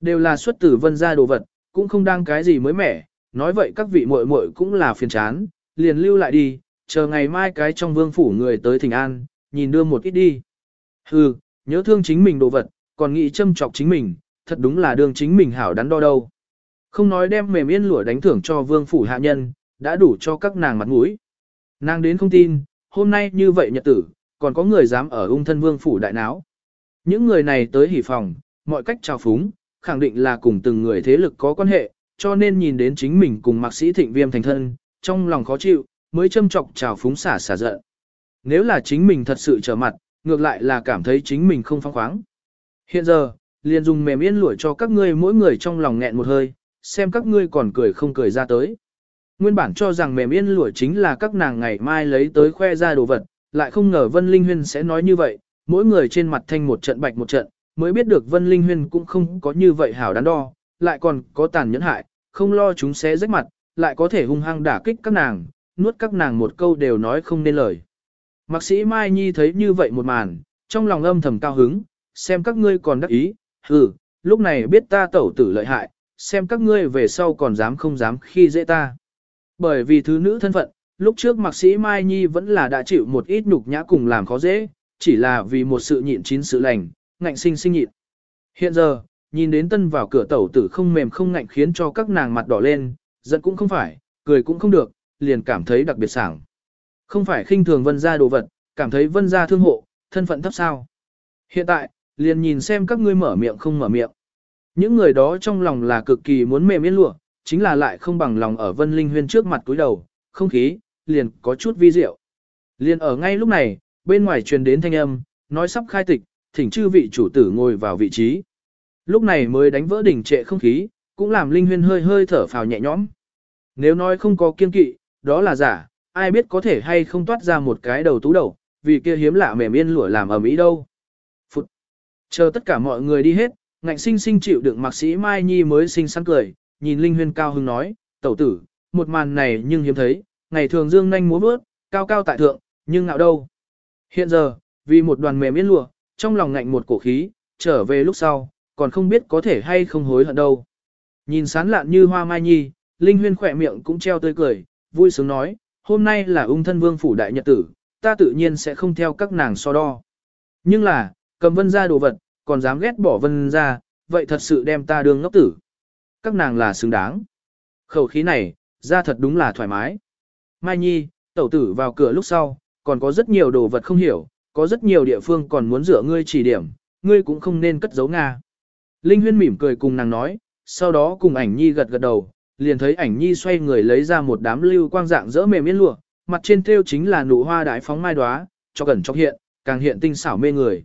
Đều là xuất tử Vân gia đồ vật, cũng không đang cái gì mới mẻ, nói vậy các vị muội muội cũng là phiền chán, liền lưu lại đi, chờ ngày mai cái trong vương phủ người tới thỉnh an, nhìn đưa một ít đi. Hừ, nhớ thương chính mình đồ vật, còn nghĩ châm chọc chính mình, thật đúng là đương chính mình hảo đắn đo đâu. Không nói đem mềm yên lụa đánh thưởng cho vương phủ hạ nhân, đã đủ cho các nàng mặt mũi. Nàng đến không tin, hôm nay như vậy nhật tử, còn có người dám ở ung thân vương phủ đại náo. Những người này tới hỉ phòng, mọi cách trao phúng, khẳng định là cùng từng người thế lực có quan hệ, cho nên nhìn đến chính mình cùng mạc sĩ thịnh viêm thành thân, trong lòng khó chịu, mới châm chọc trào phúng xả xả giận. Nếu là chính mình thật sự trở mặt, ngược lại là cảm thấy chính mình không phong khoáng. Hiện giờ, liền dùng mềm yên lụa cho các ngươi mỗi người trong lòng nghẹn một hơi, xem các ngươi còn cười không cười ra tới. Nguyên bản cho rằng mềm yên lụa chính là các nàng ngày mai lấy tới khoe ra đồ vật, lại không ngờ Vân Linh Huyên sẽ nói như vậy, mỗi người trên mặt thanh một trận bạch một trận, mới biết được Vân Linh Huyên cũng không có như vậy hảo đắn đo, lại còn có tàn nhẫn hại, không lo chúng sẽ rách mặt, lại có thể hung hăng đả kích các nàng, nuốt các nàng một câu đều nói không nên lời. Mạc sĩ Mai Nhi thấy như vậy một màn, trong lòng âm thầm cao hứng, xem các ngươi còn đắc ý, hừ, lúc này biết ta tẩu tử lợi hại, xem các ngươi về sau còn dám không dám khi dễ ta. Bởi vì thứ nữ thân phận, lúc trước mạc sĩ Mai Nhi vẫn là đã chịu một ít nhục nhã cùng làm khó dễ, chỉ là vì một sự nhịn chín sự lành, ngạnh sinh sinh nhịn. Hiện giờ, nhìn đến tân vào cửa tẩu tử không mềm không ngạnh khiến cho các nàng mặt đỏ lên, giận cũng không phải, cười cũng không được, liền cảm thấy đặc biệt sảng. Không phải khinh thường vân gia đồ vật, cảm thấy vân gia thương hộ, thân phận thấp sao. Hiện tại, liền nhìn xem các ngươi mở miệng không mở miệng. Những người đó trong lòng là cực kỳ muốn mềm yên lụa, chính là lại không bằng lòng ở vân linh huyên trước mặt túi đầu, không khí, liền có chút vi diệu. Liền ở ngay lúc này, bên ngoài truyền đến thanh âm, nói sắp khai tịch, thỉnh chư vị chủ tử ngồi vào vị trí. Lúc này mới đánh vỡ đỉnh trệ không khí, cũng làm Linh Huyên hơi hơi thở phào nhẹ nhõm. Nếu nói không có kiên kỵ, đó là giả, ai biết có thể hay không toát ra một cái đầu tú đầu, vì kia hiếm lạ mềm yên lụa làm ở mỹ đâu. Chờ tất cả mọi người đi hết, ngạnh sinh sinh chịu đựng mạc sĩ Mai Nhi mới sinh sẵn cười, nhìn Linh Huyên cao hưng nói, tẩu tử, một màn này nhưng hiếm thấy, ngày thường dương nhanh múa bước, cao cao tại thượng, nhưng ngạo đâu. Hiện giờ, vì một đoàn mềm yên lụa, trong lòng ngạnh một cổ khí, trở về lúc sau, còn không biết có thể hay không hối hận đâu. Nhìn sán lạn như hoa mai nhi, Linh Huyên khỏe miệng cũng treo tươi cười, vui sướng nói, hôm nay là ung thân vương phủ đại nhật tử, ta tự nhiên sẽ không theo các nàng so đo. Nhưng là, cầm vân ra đồ vật, còn dám ghét bỏ vân ra, vậy thật sự đem ta đương ngốc tử. Các nàng là xứng đáng. Khẩu khí này, ra thật đúng là thoải mái. Mai Nhi, tẩu tử vào cửa lúc sau, còn có rất nhiều đồ vật không hiểu, có rất nhiều địa phương còn muốn rửa ngươi chỉ điểm, ngươi cũng không nên cất giấu Nga. Linh Huyên mỉm cười cùng nàng nói, sau đó cùng ảnh nhi gật gật đầu, liền thấy ảnh nhi xoay người lấy ra một đám lưu quang dạng dỡ mềm yên lụa, mặt trên thêu chính là nụ hoa đại phóng mai đóa, cho gần cho hiện, càng hiện tinh xảo mê người.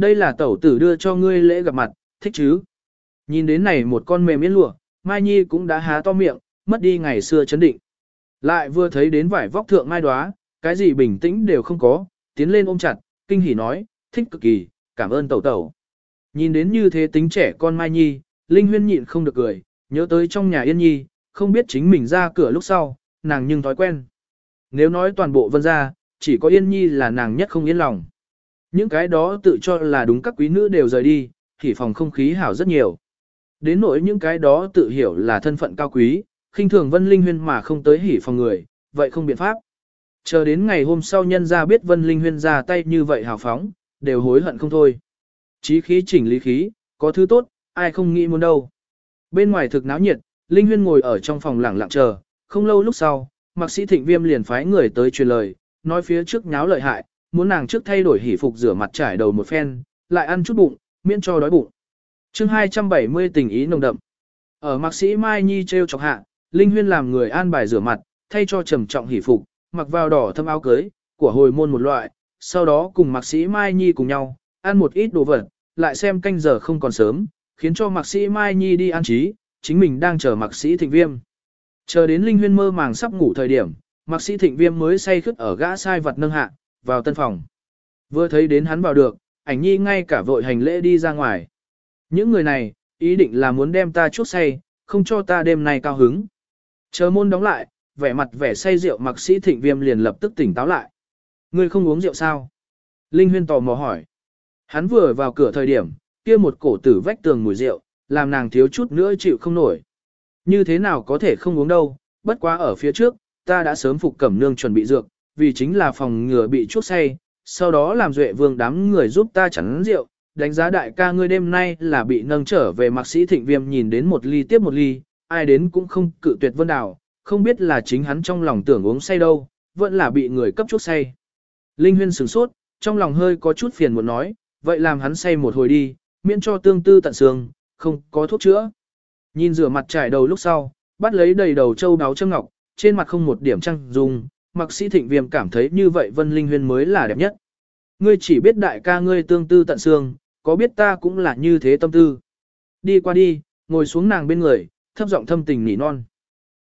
Đây là tẩu tử đưa cho ngươi lễ gặp mặt, thích chứ? Nhìn đến này một con mềm yên lụa, Mai Nhi cũng đã há to miệng, mất đi ngày xưa chấn định. Lại vừa thấy đến vải vóc thượng mai đóa, cái gì bình tĩnh đều không có, tiến lên ôm chặt, kinh hỉ nói, thích cực kỳ, cảm ơn tẩu tẩu. Nhìn đến như thế tính trẻ con Mai Nhi, Linh Huyên nhịn không được cười, nhớ tới trong nhà Yên Nhi, không biết chính mình ra cửa lúc sau, nàng nhưng thói quen. Nếu nói toàn bộ vân gia, chỉ có Yên Nhi là nàng nhất không yên lòng. Những cái đó tự cho là đúng các quý nữ đều rời đi, thì phòng không khí hảo rất nhiều. Đến nỗi những cái đó tự hiểu là thân phận cao quý, khinh thường Vân Linh Huyên mà không tới hỉ phòng người, vậy không biện pháp. Chờ đến ngày hôm sau nhân ra biết Vân Linh Huyên ra tay như vậy hào phóng, đều hối hận không thôi. Chí khí chỉnh lý khí, có thứ tốt, ai không nghĩ muốn đâu. Bên ngoài thực náo nhiệt, Linh Huyên ngồi ở trong phòng lặng lặng chờ, không lâu lúc sau, mạc sĩ thịnh viêm liền phái người tới truyền lời, nói phía trước nháo lợi hại, muốn nàng trước thay đổi hỷ phục rửa mặt trải đầu một phen, lại ăn chút bụng, miễn cho đói bụng. chương 270 tình ý nồng đậm. Ở mạc sĩ Mai Nhi treo chọc hạ, Linh Huyên làm người an bài rửa mặt, thay cho trầm trọng hỷ phục, mặc vào đỏ thâm áo cưới, của hồi môn một loại, sau đó cùng mạc sĩ Mai Nhi cùng nhau, ăn một ít đồ vật, lại xem canh giờ không còn sớm, khiến cho mạc sĩ Mai Nhi đi ăn trí, chính mình đang chờ mạc sĩ thịnh viêm. Chờ đến Linh Huyên mơ màng sắp ngủ thời điểm, mạc sĩ thịnh viêm mới say khướt ở gã sai vật nâng hạ, vào tân phòng. Vừa thấy đến hắn vào được, ảnh nhi ngay cả vội hành lễ đi ra ngoài. Những người này, ý định là muốn đem ta chuốc say, không cho ta đêm nay cao hứng. Chờ môn đóng lại, vẻ mặt vẻ say rượu mặc sĩ thịnh viêm liền lập tức tỉnh táo lại. Ngươi không uống rượu sao? Linh Huyên tò mò hỏi. Hắn vừa vào cửa thời điểm, kia một cổ tử vách tường mùi rượu, làm nàng thiếu chút nữa chịu không nổi. Như thế nào có thể không uống đâu, bất quá ở phía trước, ta đã sớm phục cẩm nương chuẩn bị dược, vì chính là phòng ngừa bị chuốc say, sau đó làm duệ vương đám người giúp ta chắn rượu, đánh giá đại ca ngươi đêm nay là bị nâng trở về mạc sĩ thịnh viêm nhìn đến một ly tiếp một ly, ai đến cũng không cự tuyệt vân đảo, không biết là chính hắn trong lòng tưởng uống say đâu, vẫn là bị người cấp chuốc say. Linh huyên sửng sốt, trong lòng hơi có chút phiền muốn nói, vậy làm hắn say một hồi đi, miễn cho tương tư tận xương, không có thuốc chữa. Nhìn rửa mặt trải đầu lúc sau, bắt lấy đầy đầu châu đáo châm ngọc, trên mặt không một điểm trăng dung, mặc sĩ thịnh viêm cảm thấy như vậy Vân Linh Huyên mới là đẹp nhất. Ngươi chỉ biết đại ca ngươi tương tư tận xương, có biết ta cũng là như thế tâm tư. Đi qua đi, ngồi xuống nàng bên người, thấp giọng thâm tình nỉ non.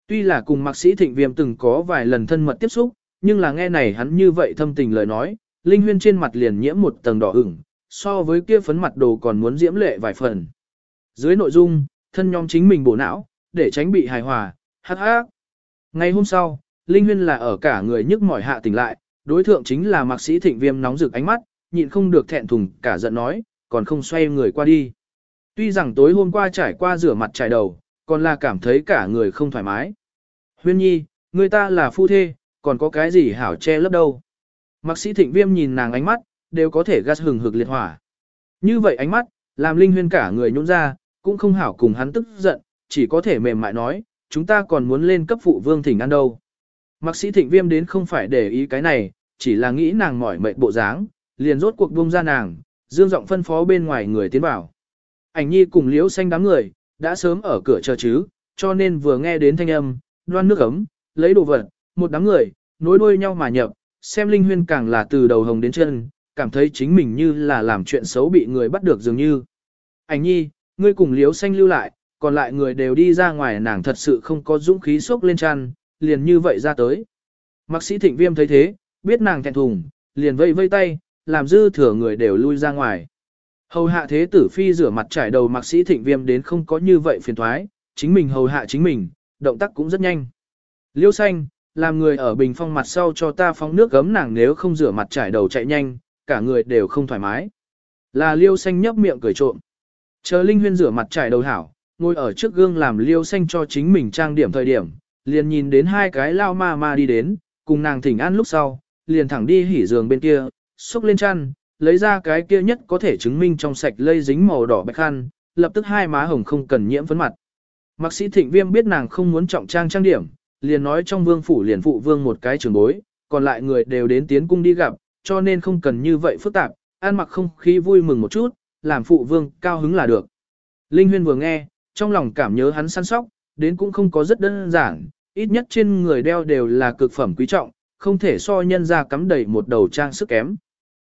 Tuy là cùng mạc sĩ thịnh viêm từng có vài lần thân mật tiếp xúc, nhưng là nghe này hắn như vậy thâm tình lời nói, Linh Huyên trên mặt liền nhiễm một tầng đỏ ửng, so với kia phấn mặt đồ còn muốn diễm lệ vài phần. Dưới nội dung, thân nhóm chính mình bổ não, để tránh bị hài hòa, hát hát. Ngày hôm sau, Linh Huyên là ở cả người nhức mỏi hạ tỉnh lại, đối thượng chính là mạc sĩ thịnh viêm nóng rực ánh mắt, nhịn không được thẹn thùng cả giận nói, còn không xoay người qua đi. Tuy rằng tối hôm qua trải qua rửa mặt trải đầu, còn là cảm thấy cả người không thoải mái. Huyên nhi, người ta là phu thê, còn có cái gì hảo che lấp đâu. Mạc sĩ thịnh viêm nhìn nàng ánh mắt, đều có thể gas hừng hực liệt hỏa. Như vậy ánh mắt, làm Linh Huyên cả người nhũn ra, cũng không hảo cùng hắn tức giận, chỉ có thể mềm mại nói, chúng ta còn muốn lên cấp phụ vương thỉnh ăn đâu. Mạc sĩ thịnh viêm đến không phải để ý cái này, chỉ là nghĩ nàng mỏi mệt bộ dáng, liền rốt cuộc buông ra nàng, dương giọng phân phó bên ngoài người tiến vào. Ảnh nhi cùng liễu xanh đám người, đã sớm ở cửa chờ chứ, cho nên vừa nghe đến thanh âm, đoan nước ấm, lấy đồ vật, một đám người, nối đuôi nhau mà nhập, xem Linh Huyên càng là từ đầu hồng đến chân, cảm thấy chính mình như là làm chuyện xấu bị người bắt được dường như. Ảnh nhi, ngươi cùng liếu xanh lưu lại, còn lại người đều đi ra ngoài nàng thật sự không có dũng khí sốc lên chăn, liền như vậy ra tới. Mạc sĩ thịnh viêm thấy thế, biết nàng thẹn thùng, liền vây vây tay, làm dư thừa người đều lui ra ngoài. Hầu hạ thế tử phi rửa mặt trải đầu mạc sĩ thịnh viêm đến không có như vậy phiền thoái, chính mình hầu hạ chính mình, động tác cũng rất nhanh. Liêu xanh, làm người ở bình phong mặt sau cho ta phóng nước gấm nàng nếu không rửa mặt trải đầu chạy nhanh, cả người đều không thoải mái. Là liêu xanh nhấp miệng cười trộm. Chờ Linh Huyên rửa mặt trải đầu hảo, ngồi ở trước gương làm liêu xanh cho chính mình trang điểm thời điểm, liền nhìn đến hai cái lao ma ma đi đến, cùng nàng thỉnh an lúc sau, liền thẳng đi hỉ giường bên kia, xúc lên chăn, lấy ra cái kia nhất có thể chứng minh trong sạch lây dính màu đỏ bạch khăn, lập tức hai má hồng không cần nhiễm phấn mặt. Mạc sĩ thịnh viêm biết nàng không muốn trọng trang trang điểm, liền nói trong vương phủ liền phụ vương một cái trường bối, còn lại người đều đến tiến cung đi gặp, cho nên không cần như vậy phức tạp, ăn mặc không khí vui mừng một chút, làm phụ vương cao hứng là được. Linh Huyên vừa nghe, trong lòng cảm nhớ hắn săn sóc, đến cũng không có rất đơn giản, ít nhất trên người đeo đều là cực phẩm quý trọng, không thể so nhân ra cắm đầy một đầu trang sức kém.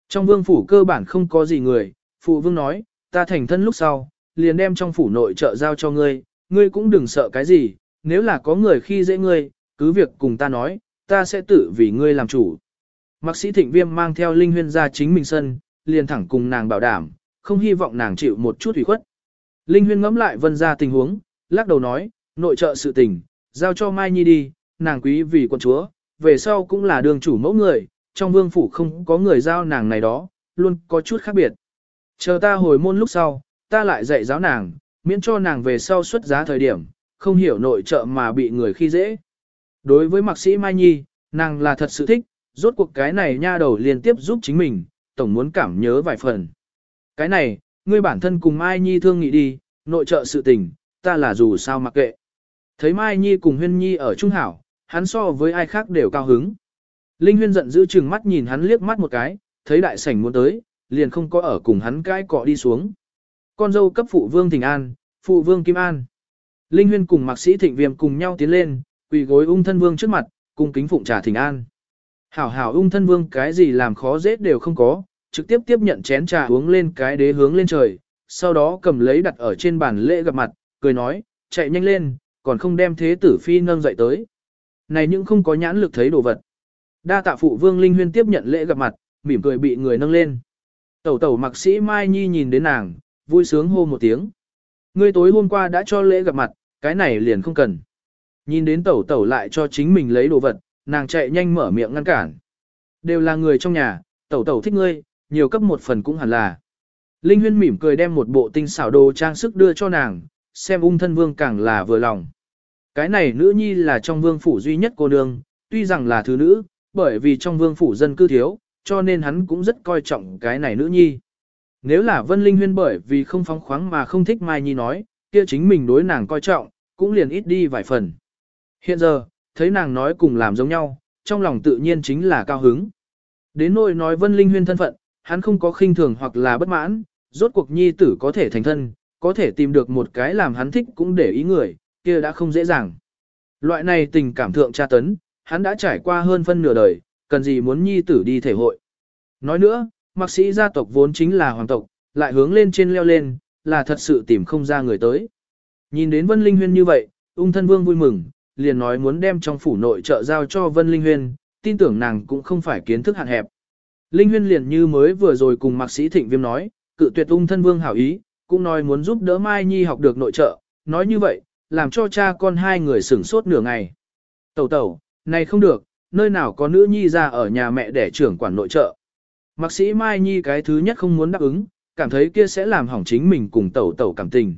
Trong vương phủ cơ bản không có gì người, phụ vương nói, ta thành thân lúc sau, liền đem trong phủ nội trợ giao cho ngươi, ngươi cũng đừng sợ cái gì, nếu là có người khi dễ ngươi, cứ việc cùng ta nói, ta sẽ tự vì ngươi làm chủ. Mạc sĩ thịnh viêm mang theo linh huyên ra chính mình sân, liền thẳng cùng nàng bảo đảm, không hy vọng nàng chịu một chút ủy khuất. Linh huyên ngẫm lại vân ra tình huống, lắc đầu nói, nội trợ sự tình, giao cho Mai Nhi đi, nàng quý vì quân chúa, về sau cũng là đường chủ mẫu người, trong vương phủ không có người giao nàng này đó, luôn có chút khác biệt. Chờ ta hồi môn lúc sau, ta lại dạy giáo nàng, miễn cho nàng về sau xuất giá thời điểm, không hiểu nội trợ mà bị người khi dễ. Đối với mạc sĩ Mai Nhi, nàng là thật sự thích, rốt cuộc cái này nha đầu liên tiếp giúp chính mình, tổng muốn cảm nhớ vài phần. Cái này, ngươi bản thân cùng Mai Nhi thương nghị đi, nội trợ sự tình, ta là dù sao mặc kệ. Thấy Mai Nhi cùng Huyên Nhi ở Trung Hảo, hắn so với ai khác đều cao hứng. Linh Huyên giận dữ chừng mắt nhìn hắn liếc mắt một cái, thấy đại sảnh muốn tới, liền không có ở cùng hắn cái cọ đi xuống. Con dâu cấp phụ vương Thịnh An, phụ vương Kim An. Linh Huyên cùng mạc sĩ Thịnh Viêm cùng nhau tiến lên, quỳ gối ung thân vương trước mặt, cùng kính phụng trà Thịnh An. Hảo hảo ung thân vương cái gì làm khó dễ đều không có, trực tiếp tiếp nhận chén trà uống lên cái đế hướng lên trời, sau đó cầm lấy đặt ở trên bàn lễ gặp mặt, cười nói, chạy nhanh lên, còn không đem thế tử phi nâng dậy tới. Này nhưng không có nhãn lực thấy đồ vật. Đa tạ phụ vương linh huyên tiếp nhận lễ gặp mặt, mỉm cười bị người nâng lên. Tẩu tẩu mặc sĩ Mai Nhi nhìn đến nàng, vui sướng hô một tiếng. Ngươi tối hôm qua đã cho lễ gặp mặt, cái này liền không cần. Nhìn đến tẩu tẩu lại cho chính mình lấy đồ vật, nàng chạy nhanh mở miệng ngăn cản. Đều là người trong nhà, tẩu tẩu thích ngươi, nhiều cấp một phần cũng hẳn là. Linh huyên mỉm cười đem một bộ tinh xảo đồ trang sức đưa cho nàng, xem ung thân vương càng là vừa lòng. Cái này nữ nhi là trong vương phủ duy nhất cô nương, tuy rằng là thứ nữ, bởi vì trong vương phủ dân cư thiếu, cho nên hắn cũng rất coi trọng cái này nữ nhi. Nếu là Vân Linh Huyên bởi vì không phóng khoáng mà không thích Mai Nhi nói, kia chính mình đối nàng coi trọng, cũng liền ít đi vài phần. Hiện giờ, thấy nàng nói cùng làm giống nhau, trong lòng tự nhiên chính là cao hứng. Đến nỗi nói Vân Linh Huyên thân phận, hắn không có khinh thường hoặc là bất mãn, rốt cuộc nhi tử có thể thành thân, có thể tìm được một cái làm hắn thích cũng để ý người, kia đã không dễ dàng. Loại này tình cảm thượng tra tấn, hắn đã trải qua hơn phân nửa đời, cần gì muốn nhi tử đi thể hội. Nói nữa, mạc sĩ gia tộc vốn chính là hoàng tộc, lại hướng lên trên leo lên, là thật sự tìm không ra người tới. Nhìn đến Vân Linh Huyên như vậy, ung thân vương vui mừng, liền nói muốn đem trong phủ nội trợ giao cho Vân Linh Huyên, tin tưởng nàng cũng không phải kiến thức hạn hẹp. Linh Huyên liền như mới vừa rồi cùng mạc sĩ Thịnh Viêm nói, cự tuyệt ung thân vương hảo ý, cũng nói muốn giúp đỡ Mai Nhi học được nội trợ, nói như vậy, làm cho cha con hai người sửng sốt nửa ngày. Tẩu tẩu, này không được, nơi nào có nữ nhi ra ở nhà mẹ để trưởng quản nội trợ. Mạc sĩ Mai Nhi cái thứ nhất không muốn đáp ứng, cảm thấy kia sẽ làm hỏng chính mình cùng tẩu tẩu cảm tình.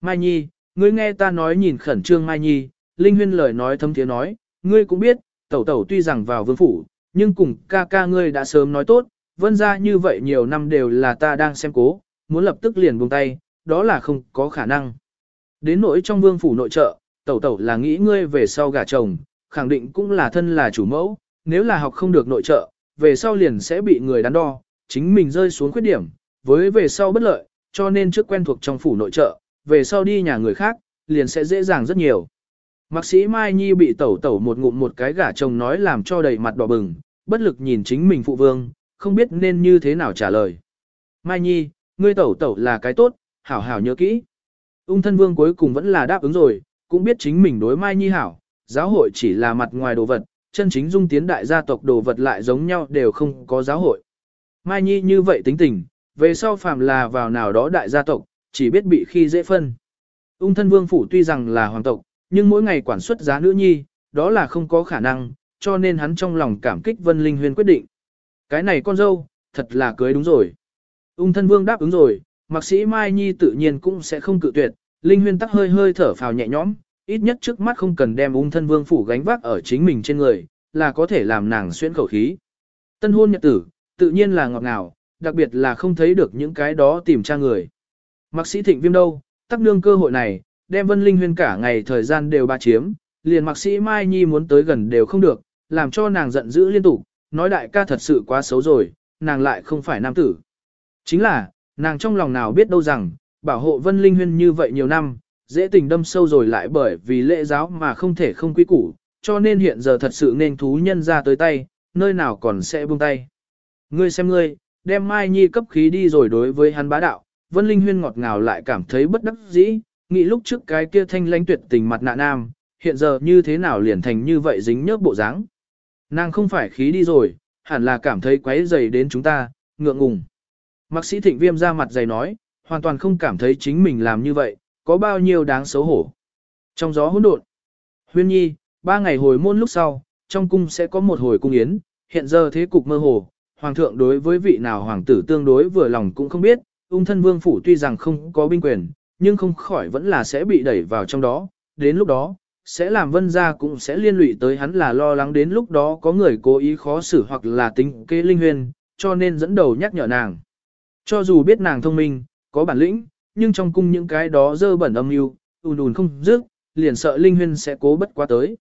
Mai Nhi, ngươi nghe ta nói nhìn khẩn trương Mai Nhi, Linh Huyên lời nói thâm tiếng nói, ngươi cũng biết, tẩu tẩu tuy rằng vào vương phủ, nhưng cùng ca ca ngươi đã sớm nói tốt, vân ra như vậy nhiều năm đều là ta đang xem cố, muốn lập tức liền buông tay, đó là không có khả năng. Đến nỗi trong vương phủ nội trợ, tẩu tẩu là nghĩ ngươi về sau gả chồng, khẳng định cũng là thân là chủ mẫu, nếu là học không được nội trợ, về sau liền sẽ bị người đắn đo, chính mình rơi xuống khuyết điểm, với về sau bất lợi, cho nên trước quen thuộc trong phủ nội trợ, về sau đi nhà người khác, liền sẽ dễ dàng rất nhiều. Mạc sĩ Mai Nhi bị tẩu tẩu một ngụm một cái gả chồng nói làm cho đầy mặt đỏ bừng, bất lực nhìn chính mình phụ vương, không biết nên như thế nào trả lời. Mai Nhi, ngươi tẩu tẩu là cái tốt, hảo hảo nhớ kỹ. Ung thân vương cuối cùng vẫn là đáp ứng rồi, cũng biết chính mình đối Mai Nhi hảo, giáo hội chỉ là mặt ngoài đồ vật, chân chính dung tiến đại gia tộc đồ vật lại giống nhau đều không có giáo hội. Mai Nhi như vậy tính tình, về sau phàm là vào nào đó đại gia tộc, chỉ biết bị khi dễ phân. Ung thân vương phủ tuy rằng là hoàng tộc, nhưng mỗi ngày quản xuất giá nữ nhi, đó là không có khả năng, cho nên hắn trong lòng cảm kích Vân Linh Huyên quyết định. Cái này con dâu, thật là cưới đúng rồi. Ung thân vương đáp ứng rồi, mạc sĩ Mai Nhi tự nhiên cũng sẽ không cự tuyệt, Linh Huyên tắc hơi hơi thở phào nhẹ nhõm, ít nhất trước mắt không cần đem ung thân vương phủ gánh vác ở chính mình trên người, là có thể làm nàng xuyên khẩu khí. Tân hôn nhật tử, tự nhiên là ngọt ngào, đặc biệt là không thấy được những cái đó tìm tra người. Mạc sĩ thịnh viêm đâu, tắc nương cơ hội này, đem Vân Linh Huyên cả ngày thời gian đều ba chiếm, liền mạc sĩ Mai Nhi muốn tới gần đều không được, làm cho nàng giận dữ liên tục, nói đại ca thật sự quá xấu rồi, nàng lại không phải nam tử. Chính là, nàng trong lòng nào biết đâu rằng, bảo hộ Vân Linh Huyên như vậy nhiều năm, dễ tình đâm sâu rồi lại bởi vì lễ giáo mà không thể không quy củ, cho nên hiện giờ thật sự nên thú nhân ra tới tay, nơi nào còn sẽ buông tay. Ngươi xem ngươi, đem Mai Nhi cấp khí đi rồi đối với hắn bá đạo, Vân Linh Huyên ngọt ngào lại cảm thấy bất đắc dĩ, nghĩ lúc trước cái kia thanh lãnh tuyệt tình mặt nạ nam, hiện giờ như thế nào liền thành như vậy dính nhớp bộ dáng. Nàng không phải khí đi rồi, hẳn là cảm thấy quấy dày đến chúng ta, ngượng ngùng. Mạc sĩ thịnh viêm ra mặt dày nói, hoàn toàn không cảm thấy chính mình làm như vậy, có bao nhiêu đáng xấu hổ. Trong gió hỗn độn, huyên nhi, ba ngày hồi môn lúc sau, trong cung sẽ có một hồi cung yến, hiện giờ thế cục mơ hồ, hoàng thượng đối với vị nào hoàng tử tương đối vừa lòng cũng không biết, ung thân vương phủ tuy rằng không có binh quyền, nhưng không khỏi vẫn là sẽ bị đẩy vào trong đó, đến lúc đó, sẽ làm vân gia cũng sẽ liên lụy tới hắn là lo lắng đến lúc đó có người cố ý khó xử hoặc là tính kế linh huyền, cho nên dẫn đầu nhắc nhở nàng. Cho dù biết nàng thông minh, có bản lĩnh, nhưng trong cung những cái đó dơ bẩn âm mưu, ùn ùn không dứt, liền sợ linh huyên sẽ cố bất quá tới.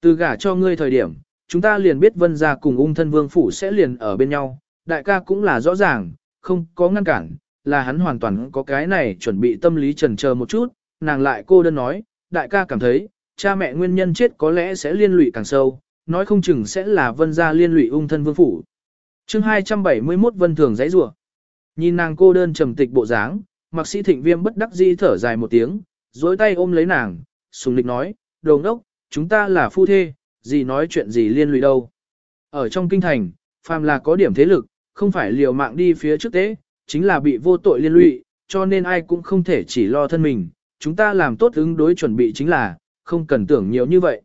Từ gả cho ngươi thời điểm, chúng ta liền biết vân gia cùng ung thân vương phủ sẽ liền ở bên nhau, đại ca cũng là rõ ràng, không có ngăn cản, là hắn hoàn toàn có cái này chuẩn bị tâm lý trần chờ một chút, nàng lại cô đơn nói, đại ca cảm thấy, cha mẹ nguyên nhân chết có lẽ sẽ liên lụy càng sâu, nói không chừng sẽ là vân gia liên lụy ung thân vương phủ. chương 271 vân thường giấy rủa Nhìn nàng cô đơn trầm tịch bộ dáng, mặc sĩ thịnh viêm bất đắc dĩ thở dài một tiếng, dối tay ôm lấy nàng, sùng lịch nói, đồng đốc, chúng ta là phu thê, gì nói chuyện gì liên lụy đâu. Ở trong kinh thành, phàm là có điểm thế lực, không phải liều mạng đi phía trước tế, chính là bị vô tội liên lụy, cho nên ai cũng không thể chỉ lo thân mình, chúng ta làm tốt ứng đối chuẩn bị chính là, không cần tưởng nhiều như vậy.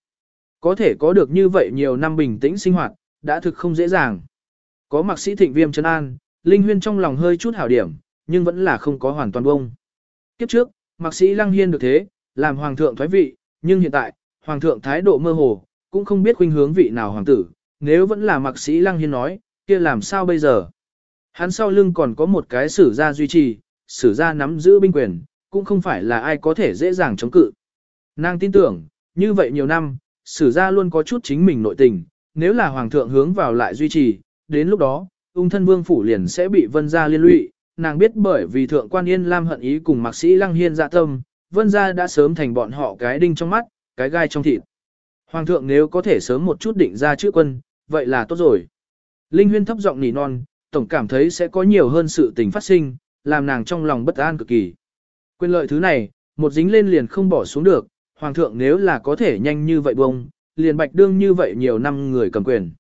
Có thể có được như vậy nhiều năm bình tĩnh sinh hoạt, đã thực không dễ dàng. Có mạc sĩ thịnh viêm chân an, Linh Huyên trong lòng hơi chút hảo điểm, nhưng vẫn là không có hoàn toàn bông. Kiếp trước, mạc sĩ Lăng Hiên được thế, làm hoàng thượng thoái vị, nhưng hiện tại, hoàng thượng thái độ mơ hồ, cũng không biết khuynh hướng vị nào hoàng tử, nếu vẫn là mạc sĩ Lăng Hiên nói, kia làm sao bây giờ? Hắn sau lưng còn có một cái sử gia duy trì, sử gia nắm giữ binh quyền, cũng không phải là ai có thể dễ dàng chống cự. Nàng tin tưởng, như vậy nhiều năm, sử gia luôn có chút chính mình nội tình, nếu là hoàng thượng hướng vào lại duy trì, đến lúc đó, ung thân vương phủ liền sẽ bị vân gia liên lụy, nàng biết bởi vì thượng quan yên lam hận ý cùng mạc sĩ lăng hiên dạ tâm, vân gia đã sớm thành bọn họ cái đinh trong mắt, cái gai trong thịt. Hoàng thượng nếu có thể sớm một chút định ra chữ quân, vậy là tốt rồi. Linh huyên thấp giọng nỉ non, tổng cảm thấy sẽ có nhiều hơn sự tình phát sinh, làm nàng trong lòng bất an cực kỳ. Quyền lợi thứ này, một dính lên liền không bỏ xuống được, hoàng thượng nếu là có thể nhanh như vậy bông, liền bạch đương như vậy nhiều năm người cầm quyền.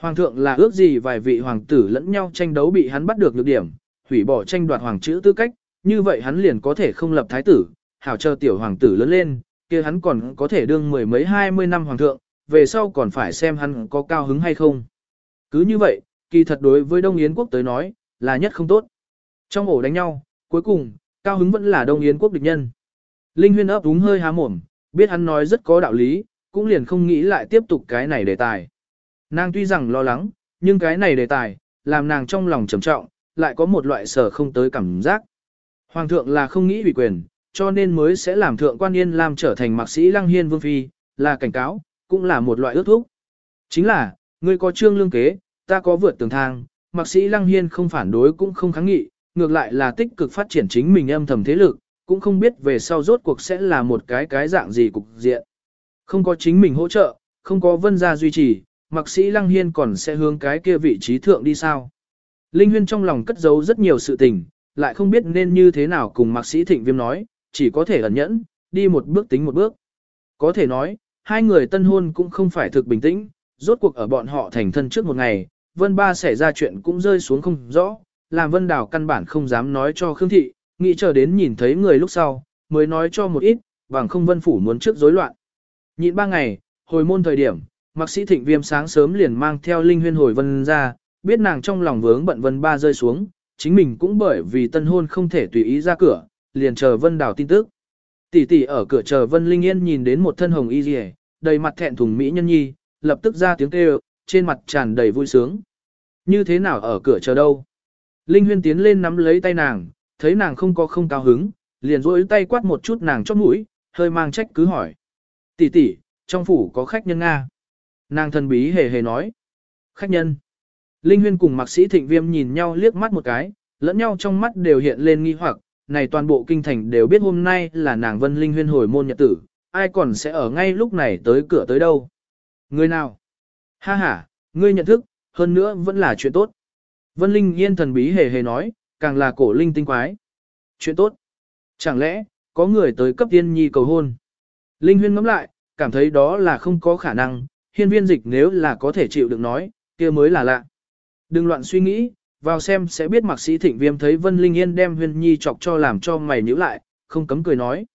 Hoàng thượng là ước gì vài vị hoàng tử lẫn nhau tranh đấu bị hắn bắt được nhược điểm, hủy bỏ tranh đoạt hoàng chữ tư cách, như vậy hắn liền có thể không lập thái tử, hảo chờ tiểu hoàng tử lớn lên, kia hắn còn có thể đương mười mấy hai mươi năm hoàng thượng, về sau còn phải xem hắn có cao hứng hay không. Cứ như vậy, kỳ thật đối với Đông Yến quốc tới nói, là nhất không tốt. Trong ổ đánh nhau, cuối cùng, cao hứng vẫn là Đông Yến quốc địch nhân. Linh Huyên ấp đúng hơi há mồm, biết hắn nói rất có đạo lý, cũng liền không nghĩ lại tiếp tục cái này đề tài. Nàng tuy rằng lo lắng, nhưng cái này đề tài, làm nàng trong lòng trầm trọng, lại có một loại sở không tới cảm giác. Hoàng thượng là không nghĩ ủy quyền, cho nên mới sẽ làm thượng quan yên làm trở thành mạc sĩ lăng hiên vương phi, là cảnh cáo, cũng là một loại ước thúc. Chính là, ngươi có trương lương kế, ta có vượt tường thang, mạc sĩ lăng hiên không phản đối cũng không kháng nghị, ngược lại là tích cực phát triển chính mình âm thầm thế lực, cũng không biết về sau rốt cuộc sẽ là một cái cái dạng gì cục diện. Không có chính mình hỗ trợ, không có vân gia duy trì, Mặc sĩ lăng hiên còn sẽ hướng cái kia vị trí thượng đi sao. Linh huyên trong lòng cất giấu rất nhiều sự tình, lại không biết nên như thế nào cùng mạc sĩ thịnh viêm nói, chỉ có thể ẩn nhẫn, đi một bước tính một bước. Có thể nói, hai người tân hôn cũng không phải thực bình tĩnh, rốt cuộc ở bọn họ thành thân trước một ngày, Vân Ba xảy ra chuyện cũng rơi xuống không rõ, làm Vân Đào căn bản không dám nói cho Khương Thị, nghĩ chờ đến nhìn thấy người lúc sau, mới nói cho một ít, bằng không Vân Phủ muốn trước rối loạn. Nhịn ba ngày, hồi môn thời điểm, Mạc sĩ Thịnh Viêm sáng sớm liền mang theo Linh Huyên hồi Vân ra, biết nàng trong lòng vướng bận Vân Ba rơi xuống, chính mình cũng bởi vì tân hôn không thể tùy ý ra cửa, liền chờ Vân Đào tin tức. Tỷ tỷ ở cửa chờ Vân Linh Yên nhìn đến một thân hồng y rìa, đầy mặt thẹn thùng mỹ nhân nhi, lập tức ra tiếng kêu, trên mặt tràn đầy vui sướng. Như thế nào ở cửa chờ đâu? Linh Huyên tiến lên nắm lấy tay nàng, thấy nàng không có không cao hứng, liền rỗi tay quát một chút nàng chót mũi, hơi mang trách cứ hỏi. Tỷ tỷ, trong phủ có khách nhân Nga. Nàng thần bí hề hề nói. Khách nhân. Linh Huyên cùng mạc sĩ thịnh viêm nhìn nhau liếc mắt một cái, lẫn nhau trong mắt đều hiện lên nghi hoặc, này toàn bộ kinh thành đều biết hôm nay là nàng Vân Linh Huyên hồi môn nhật tử, ai còn sẽ ở ngay lúc này tới cửa tới đâu. Người nào? Ha ha, ngươi nhận thức, hơn nữa vẫn là chuyện tốt. Vân Linh Yên thần bí hề hề nói, càng là cổ linh tinh quái. Chuyện tốt. Chẳng lẽ, có người tới cấp tiên nhi cầu hôn? Linh Huyên ngẫm lại, cảm thấy đó là không có khả năng, hiên viên dịch nếu là có thể chịu được nói, kia mới là lạ. Đừng loạn suy nghĩ, vào xem sẽ biết mạc sĩ thịnh viêm thấy Vân Linh Yên đem huyên nhi chọc cho làm cho mày nhíu lại, không cấm cười nói.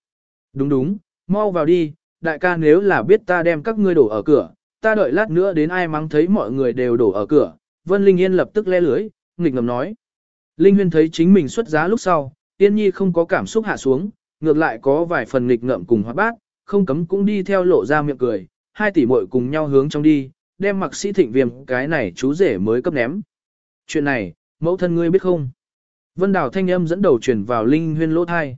Đúng đúng, mau vào đi, đại ca nếu là biết ta đem các ngươi đổ ở cửa, ta đợi lát nữa đến ai mắng thấy mọi người đều đổ ở cửa. Vân Linh Yên lập tức le lưới, nghịch ngầm nói. Linh Huyên thấy chính mình xuất giá lúc sau, Tiên Nhi không có cảm xúc hạ xuống, ngược lại có vài phần nghịch ngợm cùng hóa bát, không cấm cũng đi theo lộ ra miệng cười, hai tỷ muội cùng nhau hướng trong đi, đem mặc sĩ thịnh viêm cái này chú rể mới cấp ném. Chuyện này, mẫu thân ngươi biết không? Vân Đào thanh âm dẫn đầu truyền vào Linh Huyên lỗ thai.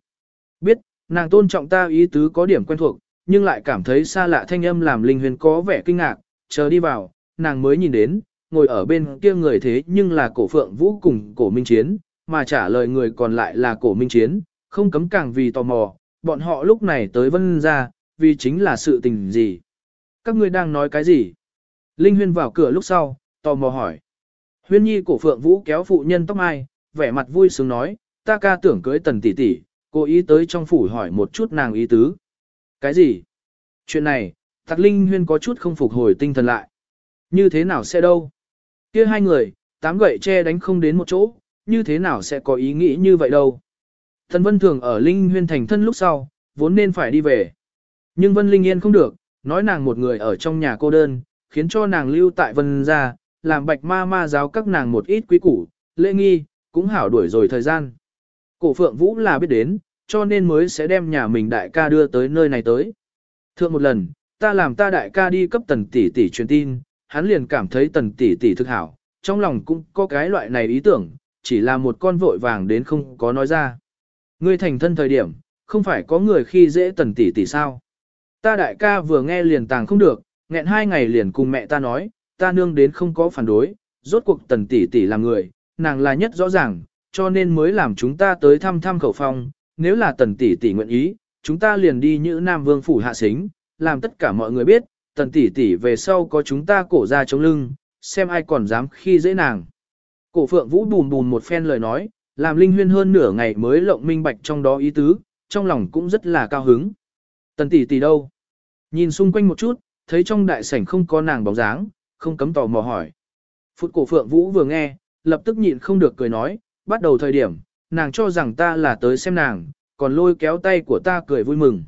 Biết, nàng tôn trọng ta ý tứ có điểm quen thuộc, nhưng lại cảm thấy xa lạ thanh âm làm Linh Huyên có vẻ kinh ngạc, chờ đi vào, nàng mới nhìn đến, ngồi ở bên kia người thế nhưng là cổ phượng vũ cùng cổ minh chiến, mà trả lời người còn lại là cổ minh chiến, không cấm càng vì tò mò, bọn họ lúc này tới vân ra, vì chính là sự tình gì. Các ngươi đang nói cái gì? Linh Huyên vào cửa lúc sau, tò mò hỏi. Huyên nhi cổ phượng vũ kéo phụ nhân tóc mai, vẻ mặt vui sướng nói, ta ca tưởng cưới tần tỷ tỷ, cố ý tới trong phủ hỏi một chút nàng ý tứ. Cái gì? Chuyện này, thật Linh Huyên có chút không phục hồi tinh thần lại. Như thế nào sẽ đâu? kia hai người, tám gậy che đánh không đến một chỗ, như thế nào sẽ có ý nghĩ như vậy đâu? Thần Vân Thường ở Linh Huyên thành thân lúc sau, vốn nên phải đi về. Nhưng Vân Linh Yên không được, nói nàng một người ở trong nhà cô đơn, khiến cho nàng lưu tại Vân gia, làm bạch ma ma giáo các nàng một ít quý củ, lễ nghi, cũng hảo đuổi rồi thời gian. Cổ Phượng Vũ là biết đến, cho nên mới sẽ đem nhà mình đại ca đưa tới nơi này tới. Thượng một lần, ta làm ta đại ca đi cấp tần tỷ tỷ truyền tin, hắn liền cảm thấy tần tỷ tỷ thực hảo, trong lòng cũng có cái loại này ý tưởng, chỉ là một con vội vàng đến không có nói ra. Ngươi thành thân thời điểm, không phải có người khi dễ tần tỷ tỷ sao? Ta đại ca vừa nghe liền tàng không được, nghẹn hai ngày liền cùng mẹ ta nói, ta nương đến không có phản đối, rốt cuộc tần tỷ tỷ là người, nàng là nhất rõ ràng, cho nên mới làm chúng ta tới thăm thăm khẩu phong, nếu là tần tỷ tỷ nguyện ý, chúng ta liền đi như Nam Vương phủ hạ xính, làm tất cả mọi người biết, tần tỷ tỷ về sau có chúng ta cổ ra chống lưng, xem ai còn dám khi dễ nàng. Cổ phượng vũ bùn bùn một phen lời nói, làm linh huyên hơn nửa ngày mới lộng minh bạch trong đó ý tứ, trong lòng cũng rất là cao hứng. Tần tỷ tỷ đâu? Nhìn xung quanh một chút, thấy trong đại sảnh không có nàng bóng dáng, không cấm tò mò hỏi. Phút cổ phượng vũ vừa nghe, lập tức nhịn không được cười nói, bắt đầu thời điểm, nàng cho rằng ta là tới xem nàng, còn lôi kéo tay của ta cười vui mừng.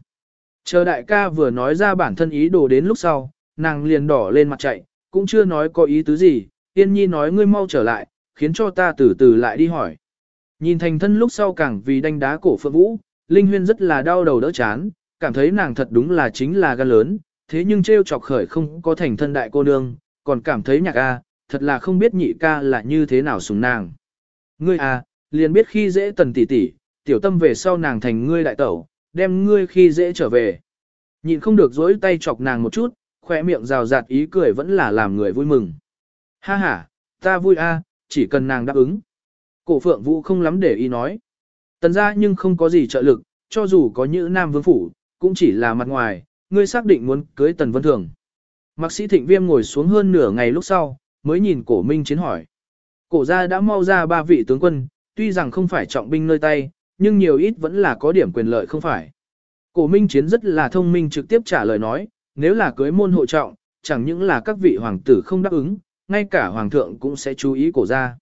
Chờ đại ca vừa nói ra bản thân ý đồ đến lúc sau, nàng liền đỏ lên mặt chạy, cũng chưa nói có ý tứ gì, yên nhi nói ngươi mau trở lại, khiến cho ta từ từ lại đi hỏi. Nhìn thành thân lúc sau càng vì đánh đá cổ phượng vũ, Linh Huyên rất là đau đầu đỡ chán, cảm thấy nàng thật đúng là chính là gan lớn, thế nhưng trêu chọc khởi không có thành thân đại cô nương, còn cảm thấy nhạc a, thật là không biết nhị ca là như thế nào sùng nàng. Ngươi a liền biết khi dễ tần tỷ tỷ, tiểu tâm về sau nàng thành ngươi đại tẩu, đem ngươi khi dễ trở về. Nhịn không được dối tay chọc nàng một chút, khỏe miệng rào rạt ý cười vẫn là làm người vui mừng. Ha ha, ta vui a, chỉ cần nàng đáp ứng. Cổ phượng vũ không lắm để ý nói. Tần ra nhưng không có gì trợ lực, cho dù có những nam vương phủ, cũng chỉ là mặt ngoài, ngươi xác định muốn cưới tần vân thường. Mạc sĩ thịnh viêm ngồi xuống hơn nửa ngày lúc sau, mới nhìn cổ minh chiến hỏi. Cổ gia đã mau ra ba vị tướng quân, tuy rằng không phải trọng binh nơi tay, nhưng nhiều ít vẫn là có điểm quyền lợi không phải. Cổ minh chiến rất là thông minh trực tiếp trả lời nói, nếu là cưới môn hộ trọng, chẳng những là các vị hoàng tử không đáp ứng, ngay cả hoàng thượng cũng sẽ chú ý cổ gia.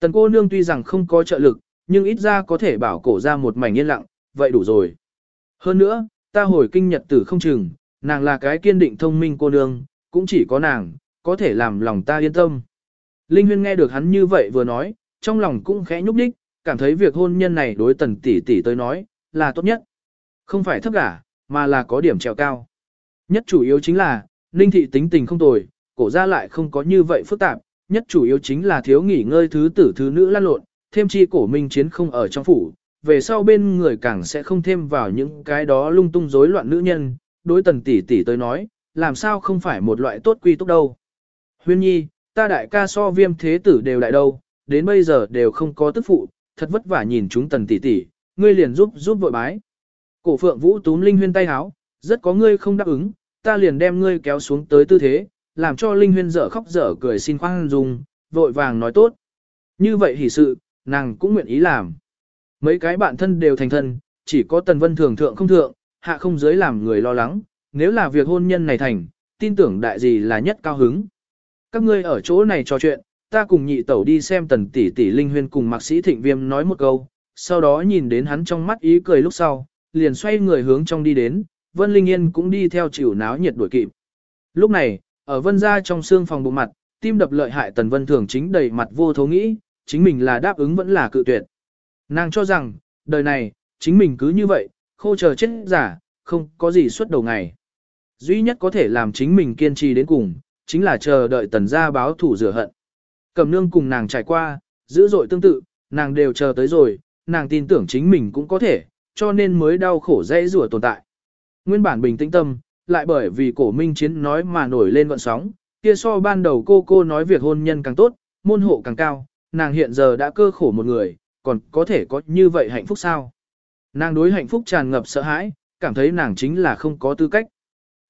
Tần cô nương tuy rằng không có trợ lực, nhưng ít ra có thể bảo cổ Gia một mảnh yên lặng, vậy đủ rồi. Hơn nữa, ta hồi kinh nhật tử không chừng, nàng là cái kiên định thông minh cô nương, cũng chỉ có nàng, có thể làm lòng ta yên tâm. Linh Huyên nghe được hắn như vậy vừa nói, trong lòng cũng khẽ nhúc đích, cảm thấy việc hôn nhân này đối tần tỷ tỷ tới nói, là tốt nhất. Không phải thấp cả, mà là có điểm trèo cao. Nhất chủ yếu chính là, Ninh thị tính tình không tồi, cổ ra lại không có như vậy phức tạp, nhất chủ yếu chính là thiếu nghỉ ngơi thứ tử thứ nữ lan lộn, thêm chi cổ minh chiến không ở trong phủ, về sau bên người càng sẽ không thêm vào những cái đó lung tung rối loạn nữ nhân, đối tần tỷ tỷ tới nói, làm sao không phải một loại tốt quy tốt đâu. Huyên nhi, ta đại ca so viêm thế tử đều đại đâu, đến bây giờ đều không có tức phụ, thật vất vả nhìn chúng tần tỷ tỷ, ngươi liền giúp giúp vội bái. Cổ phượng vũ túm linh huyên tay háo, rất có ngươi không đáp ứng, ta liền đem ngươi kéo xuống tới tư thế, làm cho linh huyên dở khóc dở cười xin khoan dung, vội vàng nói tốt. Như vậy hỷ sự, nàng cũng nguyện ý làm. Mấy cái bạn thân đều thành thân, chỉ có tần vân thường thượng không thượng, hạ không giới làm người lo lắng, nếu là việc hôn nhân này thành, tin tưởng đại gì là nhất cao hứng. Các ngươi ở chỗ này trò chuyện, ta cùng nhị tẩu đi xem tần tỷ tỷ linh huyên cùng mạc sĩ thịnh viêm nói một câu, sau đó nhìn đến hắn trong mắt ý cười lúc sau, liền xoay người hướng trong đi đến, Vân Linh Yên cũng đi theo chịu náo nhiệt đuổi kịp. Lúc này, ở vân gia trong xương phòng bụng mặt, tim đập lợi hại tần vân thường chính đầy mặt vô thấu nghĩ, chính mình là đáp ứng vẫn là cự tuyệt. Nàng cho rằng, đời này, chính mình cứ như vậy, khô chờ chết giả, không có gì suốt đầu ngày. Duy nhất có thể làm chính mình kiên trì đến cùng, chính là chờ đợi tần gia báo thủ rửa hận. Cầm nương cùng nàng trải qua, dữ dội tương tự, nàng đều chờ tới rồi, nàng tin tưởng chính mình cũng có thể, cho nên mới đau khổ dễ rủa tồn tại. Nguyên bản bình tĩnh tâm, lại bởi vì cổ minh chiến nói mà nổi lên gọn sóng, kia so ban đầu cô cô nói việc hôn nhân càng tốt, môn hộ càng cao, nàng hiện giờ đã cơ khổ một người, còn có thể có như vậy hạnh phúc sao? Nàng đối hạnh phúc tràn ngập sợ hãi, cảm thấy nàng chính là không có tư cách.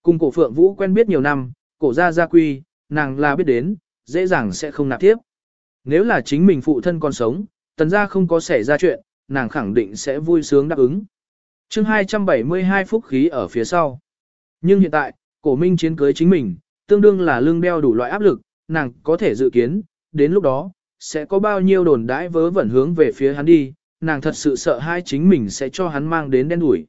Cùng cổ phượng vũ quen biết nhiều năm, cổ gia gia quy, nàng là biết đến, dễ dàng sẽ không nạp tiếp. Nếu là chính mình phụ thân còn sống, tần gia không có xảy ra chuyện, nàng khẳng định sẽ vui sướng đáp ứng. chương 272 phúc khí ở phía sau. Nhưng hiện tại, cổ minh chiến cưới chính mình, tương đương là lương đeo đủ loại áp lực, nàng có thể dự kiến, đến lúc đó, sẽ có bao nhiêu đồn đãi vớ vẩn hướng về phía hắn đi, nàng thật sự sợ hai chính mình sẽ cho hắn mang đến đen đủi.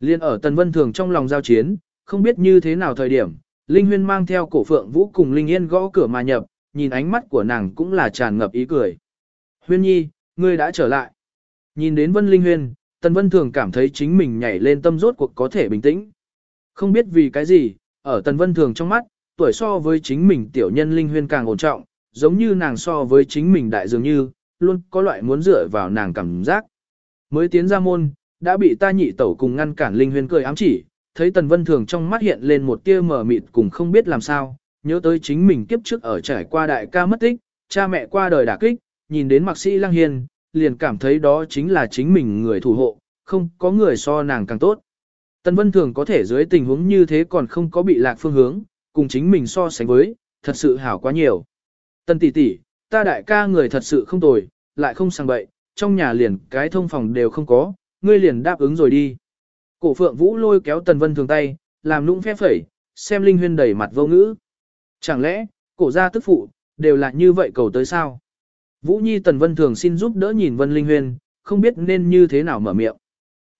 Liên ở Tần Vân Thường trong lòng giao chiến, không biết như thế nào thời điểm, Linh Huyên mang theo cổ phượng vũ cùng Linh Yên gõ cửa mà nhập, nhìn ánh mắt của nàng cũng là tràn ngập ý cười. Huyên nhi, ngươi đã trở lại. Nhìn đến Vân Linh Huyên, Tần Vân Thường cảm thấy chính mình nhảy lên tâm rốt cuộc có thể bình tĩnh. Không biết vì cái gì, ở Tần Vân Thường trong mắt, tuổi so với chính mình tiểu nhân Linh Huyên càng ổn trọng, giống như nàng so với chính mình đại dường như, luôn có loại muốn dựa vào nàng cảm giác. Mới tiến ra môn, đã bị ta nhị tẩu cùng ngăn cản Linh Huyên cười ám chỉ, thấy Tần Vân Thường trong mắt hiện lên một tia mờ mịt cùng không biết làm sao, nhớ tới chính mình kiếp trước ở trải qua đại ca mất tích, cha mẹ qua đời đả kích, nhìn đến mạc sĩ Lăng Hiên, liền cảm thấy đó chính là chính mình người thủ hộ, không có người so nàng càng tốt. Tần Vân Thường có thể dưới tình huống như thế còn không có bị lạc phương hướng, cùng chính mình so sánh với, thật sự hảo quá nhiều. Tần tỷ tỷ, ta đại ca người thật sự không tồi, lại không sang bậy, trong nhà liền cái thông phòng đều không có, ngươi liền đáp ứng rồi đi. Cổ phượng vũ lôi kéo Tần Vân Thường tay, làm lũng phép phẩy, xem Linh Huyên đầy mặt vô ngữ. Chẳng lẽ, cổ gia tức phụ, đều là như vậy cầu tới sao? Vũ Nhi Tần Vân Thường xin giúp đỡ nhìn Vân Linh Huyên, không biết nên như thế nào mở miệng.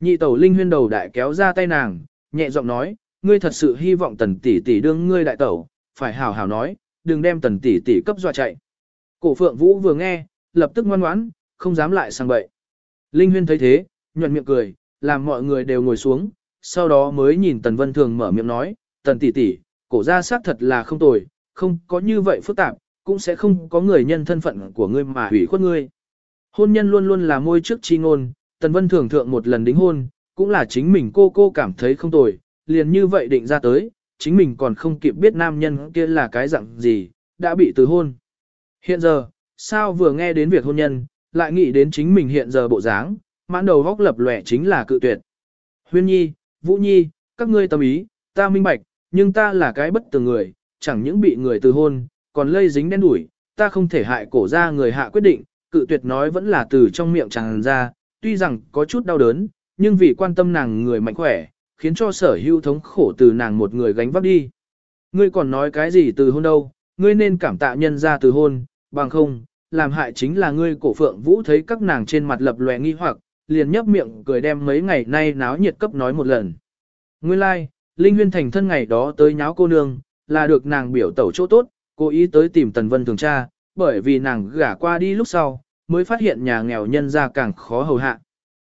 Nhị tẩu Linh Huyên đầu đại kéo ra tay nàng, nhẹ giọng nói, ngươi thật sự hy vọng tần tỷ tỷ đương ngươi đại tẩu, phải hào hào nói, đừng đem tần tỷ tỷ cấp dọa chạy. Cổ phượng vũ vừa nghe, lập tức ngoan ngoãn, không dám lại sang bậy. Linh Huyên thấy thế, nhuận miệng cười, làm mọi người đều ngồi xuống, sau đó mới nhìn tần vân thường mở miệng nói, tần tỷ tỷ, cổ gia xác thật là không tồi, không có như vậy phức tạp, cũng sẽ không có người nhân thân phận của ngươi mà hủy khuất ngươi. Hôn nhân luôn luôn là môi trước chi ngôn, Tần Vân Thường thượng một lần đính hôn, cũng là chính mình cô cô cảm thấy không tồi, liền như vậy định ra tới, chính mình còn không kịp biết nam nhân kia là cái dạng gì, đã bị từ hôn. Hiện giờ, sao vừa nghe đến việc hôn nhân, lại nghĩ đến chính mình hiện giờ bộ dáng, mãn đầu góc lập lẻ chính là cự tuyệt. Huyên nhi, Vũ nhi, các ngươi tâm ý, ta minh bạch, nhưng ta là cái bất tường người, chẳng những bị người từ hôn, còn lây dính đen đủi, ta không thể hại cổ ra người hạ quyết định, cự tuyệt nói vẫn là từ trong miệng chẳng ra, tuy rằng có chút đau đớn, nhưng vì quan tâm nàng người mạnh khỏe, khiến cho sở hữu thống khổ từ nàng một người gánh vác đi. Ngươi còn nói cái gì từ hôn đâu, ngươi nên cảm tạ nhân ra từ hôn, bằng không, làm hại chính là ngươi cổ phượng vũ thấy các nàng trên mặt lập lòe nghi hoặc, liền nhấp miệng cười đem mấy ngày nay náo nhiệt cấp nói một lần. Nguyên lai, like, Linh Huyên thành thân ngày đó tới nháo cô nương, là được nàng biểu tẩu chỗ tốt, cố ý tới tìm Tần Vân thường cha, bởi vì nàng gả qua đi lúc sau, mới phát hiện nhà nghèo nhân ra càng khó hầu hạ.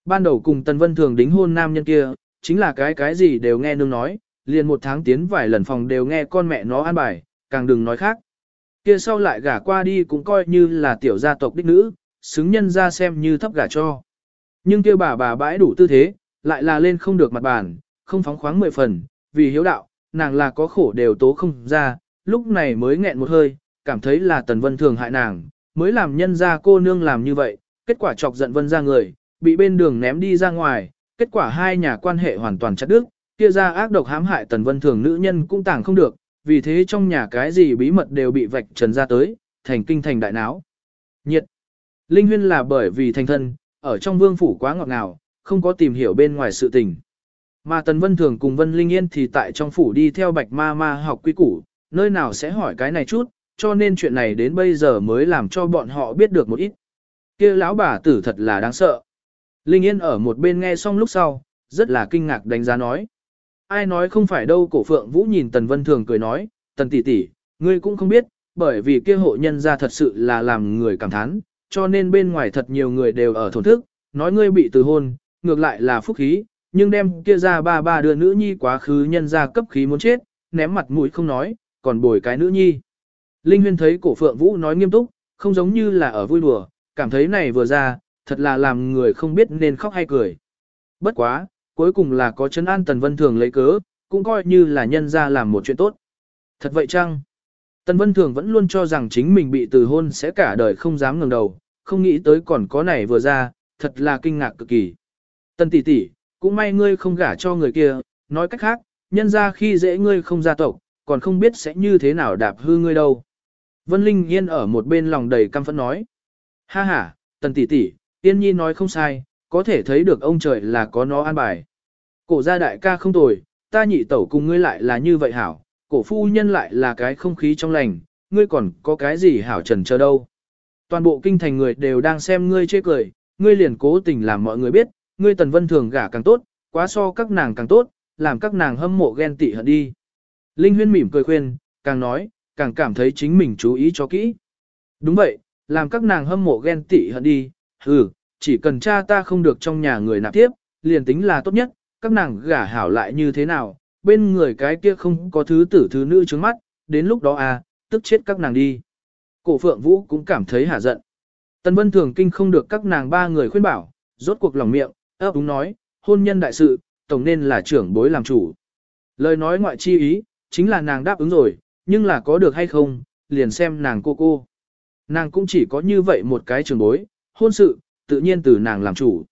Ban đầu cùng Tần Vân thường đính hôn nam nhân kia, chính là cái cái gì đều nghe nương nói, liền một tháng tiến vài lần phòng đều nghe con mẹ nó an bài, càng đừng nói khác. Kia sau lại gả qua đi cũng coi như là tiểu gia tộc đích nữ, xứng nhân ra xem như thấp gả cho. Nhưng kia bà bà bãi đủ tư thế, lại là lên không được mặt bàn, không phóng khoáng mười phần, vì hiếu đạo, nàng là có khổ đều tố không ra, lúc này mới nghẹn một hơi, cảm thấy là Tần Vân thường hại nàng, mới làm nhân ra cô nương làm như vậy, kết quả chọc giận Vân ra người, bị bên đường ném đi ra ngoài, kết quả hai nhà quan hệ hoàn toàn chặt đứt, kia ra ác độc hãm hại Tần Vân thường nữ nhân cũng tàng không được, vì thế trong nhà cái gì bí mật đều bị vạch trần ra tới, thành kinh thành đại náo. Nhiệt. Linh huyên là bởi vì thành thân, ở trong vương phủ quá ngọt ngào, không có tìm hiểu bên ngoài sự tình. Mà Tần Vân Thường cùng Vân Linh Yên thì tại trong phủ đi theo bạch ma ma học quy củ, nơi nào sẽ hỏi cái này chút, cho nên chuyện này đến bây giờ mới làm cho bọn họ biết được một ít. kia lão bà tử thật là đáng sợ. Linh Yên ở một bên nghe xong lúc sau, rất là kinh ngạc đánh giá nói. Ai nói không phải đâu cổ phượng vũ nhìn Tần Vân Thường cười nói, Tần tỷ tỷ, ngươi cũng không biết, bởi vì kia hộ nhân ra thật sự là làm người cảm thán, cho nên bên ngoài thật nhiều người đều ở thổn thức, nói ngươi bị từ hôn, ngược lại là phúc khí, nhưng đem kia ra ba ba đưa nữ nhi quá khứ nhân ra cấp khí muốn chết, ném mặt mũi không nói, còn bồi cái nữ nhi. Linh Huyên thấy cổ phượng vũ nói nghiêm túc, không giống như là ở vui đùa, cảm thấy này vừa ra, thật là làm người không biết nên khóc hay cười. Bất quá, cuối cùng là có chân an Tần Vân Thường lấy cớ, cũng coi như là nhân ra làm một chuyện tốt. Thật vậy chăng? Tần Vân Thường vẫn luôn cho rằng chính mình bị từ hôn sẽ cả đời không dám ngẩng đầu, không nghĩ tới còn có này vừa ra, thật là kinh ngạc cực kỳ. Tần tỷ tỷ, cũng may ngươi không gả cho người kia, nói cách khác, nhân ra khi dễ ngươi không gia tộc, còn không biết sẽ như thế nào đạp hư ngươi đâu. Vân Linh Yên ở một bên lòng đầy căm phẫn nói. Ha ha, tần tỷ tỷ, tiên nhi nói không sai, có thể thấy được ông trời là có nó an bài. Cổ gia đại ca không tồi, ta nhị tẩu cùng ngươi lại là như vậy hảo, cổ phu nhân lại là cái không khí trong lành, ngươi còn có cái gì hảo trần chờ đâu. Toàn bộ kinh thành người đều đang xem ngươi chê cười, ngươi liền cố tình làm mọi người biết, ngươi tần vân thường gả càng tốt, quá so các nàng càng tốt, làm các nàng hâm mộ ghen tị hận đi. Linh huyên mỉm cười khuyên, càng nói, càng cảm thấy chính mình chú ý cho kỹ. Đúng vậy, làm các nàng hâm mộ ghen tị hận đi, ừ, chỉ cần cha ta không được trong nhà người nạp tiếp, liền tính là tốt nhất, các nàng gả hảo lại như thế nào, bên người cái kia không có thứ tử thứ nữ trước mắt, đến lúc đó à, tức chết các nàng đi. Cổ phượng vũ cũng cảm thấy hả giận. Tần Vân Thường kinh không được các nàng ba người khuyên bảo, rốt cuộc lòng miệng, ấp đúng nói, hôn nhân đại sự, tổng nên là trưởng bối làm chủ. Lời nói ngoại chi ý, chính là nàng đáp ứng rồi, nhưng là có được hay không, liền xem nàng cô cô. Nàng cũng chỉ có như vậy một cái trưởng bối, hôn sự, tự nhiên từ nàng làm chủ.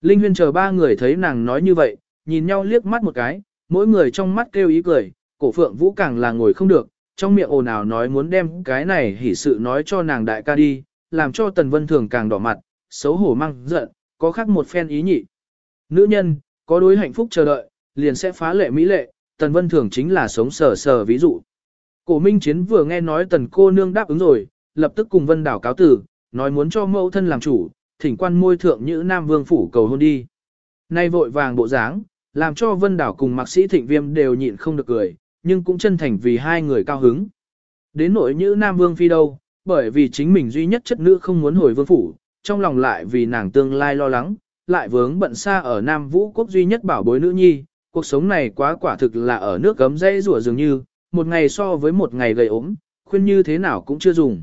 Linh huyên chờ ba người thấy nàng nói như vậy, nhìn nhau liếc mắt một cái, mỗi người trong mắt kêu ý cười, cổ phượng vũ càng là ngồi không được, trong miệng ồn ào nói muốn đem cái này hỉ sự nói cho nàng đại ca đi, làm cho tần vân thường càng đỏ mặt, xấu hổ mang giận, có khác một phen ý nhị. Nữ nhân, có đối hạnh phúc chờ đợi, liền sẽ phá lệ mỹ lệ, tần vân thường chính là sống sờ sờ ví dụ. Cổ Minh Chiến vừa nghe nói tần cô nương đáp ứng rồi, lập tức cùng vân đảo cáo tử, nói muốn cho mẫu thân làm chủ, thỉnh quan môi thượng như Nam Vương Phủ cầu hôn đi. Nay vội vàng bộ dáng, làm cho vân đảo cùng mạc sĩ thịnh viêm đều nhịn không được cười, nhưng cũng chân thành vì hai người cao hứng. Đến nỗi như Nam Vương Phi đâu, bởi vì chính mình duy nhất chất nữ không muốn hồi vương phủ, trong lòng lại vì nàng tương lai lo lắng, lại vướng bận xa ở Nam Vũ quốc duy nhất bảo bối nữ nhi, cuộc sống này quá quả thực là ở nước gấm dây rủa dường như, một ngày so với một ngày gầy ốm, khuyên như thế nào cũng chưa dùng.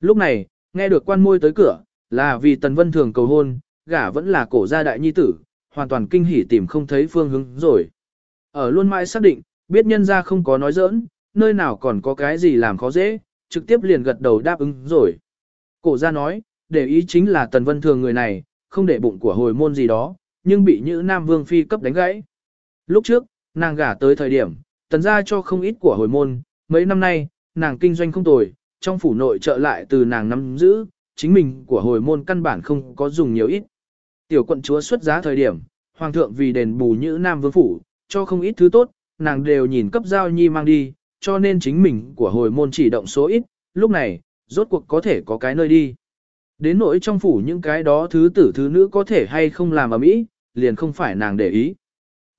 Lúc này, nghe được quan môi tới cửa, là vì Tần Vân Thường cầu hôn, gả vẫn là cổ gia đại nhi tử, hoàn toàn kinh hỉ tìm không thấy phương hướng rồi. Ở luôn mãi xác định, biết nhân gia không có nói giỡn, nơi nào còn có cái gì làm khó dễ, trực tiếp liền gật đầu đáp ứng rồi. Cổ gia nói, để ý chính là Tần Vân Thường người này, không để bụng của hồi môn gì đó, nhưng bị Nhữ Nam Vương Phi cấp đánh gãy. Lúc trước, nàng gả tới thời điểm, tần gia cho không ít của hồi môn, mấy năm nay, nàng kinh doanh không tồi, trong phủ nội trợ lại từ nàng nắm giữ, chính mình của hồi môn căn bản không có dùng nhiều ít. Tiểu quận chúa xuất giá thời điểm, hoàng thượng vì đền bù Nhữ Nam Vương Phủ, cho không ít thứ tốt, nàng đều nhìn cấp giao nhi mang đi, cho nên chính mình của hồi môn chỉ động số ít, lúc này, rốt cuộc có thể có cái nơi đi. Đến nỗi trong phủ những cái đó thứ tử thứ nữ có thể hay không làm ở mỹ, liền không phải nàng để ý.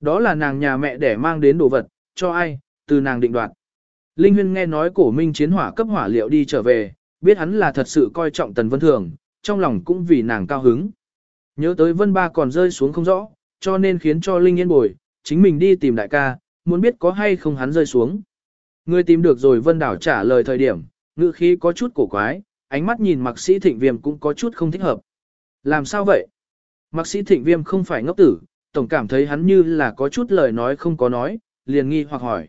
Đó là nàng nhà mẹ để mang đến đồ vật, cho ai, từ nàng định đoạt. Linh Huyên nghe nói cổ minh chiến hỏa cấp hỏa liệu đi trở về, biết hắn là thật sự coi trọng Tần Vân Thường, trong lòng cũng vì nàng cao hứng. Nhớ tới Vân Ba còn rơi xuống không rõ, cho nên khiến cho Linh Yên bồi, chính mình đi tìm đại ca, muốn biết có hay không hắn rơi xuống. Người tìm được rồi Vân Đảo trả lời thời điểm, ngữ khí có chút cổ quái, ánh mắt nhìn Mạc Sĩ Thịnh Viêm cũng có chút không thích hợp. Làm sao vậy? Mạc Sĩ Thịnh Viêm không phải ngốc tử, tổng cảm thấy hắn như là có chút lời nói không có nói, liền nghi hoặc hỏi.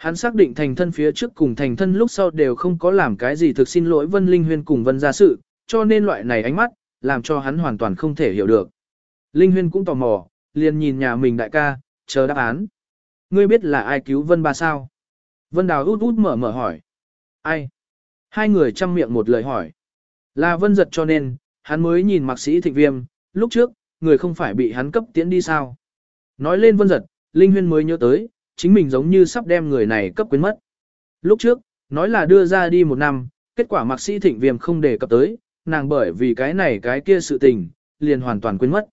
Hắn xác định thành thân phía trước cùng thành thân lúc sau đều không có làm cái gì thực xin lỗi Vân Linh Huyên cùng Vân gia sự, cho nên loại này ánh mắt, làm cho hắn hoàn toàn không thể hiểu được. Linh Huyên cũng tò mò, liền nhìn nhà mình đại ca, chờ đáp án. Ngươi biết là ai cứu Vân ba sao? Vân Đào út út mở mở hỏi. Ai? Hai người chăm miệng một lời hỏi. Là Vân giật cho nên, hắn mới nhìn mạc sĩ thịnh viêm, lúc trước, người không phải bị hắn cấp tiễn đi sao? Nói lên Vân giật, Linh Huyên mới nhớ tới, chính mình giống như sắp đem người này cấp quyến mất. Lúc trước, nói là đưa ra đi một năm, kết quả mạc sĩ thịnh viêm không đề cập tới, nàng bởi vì cái này cái kia sự tình, liền hoàn toàn quên mất.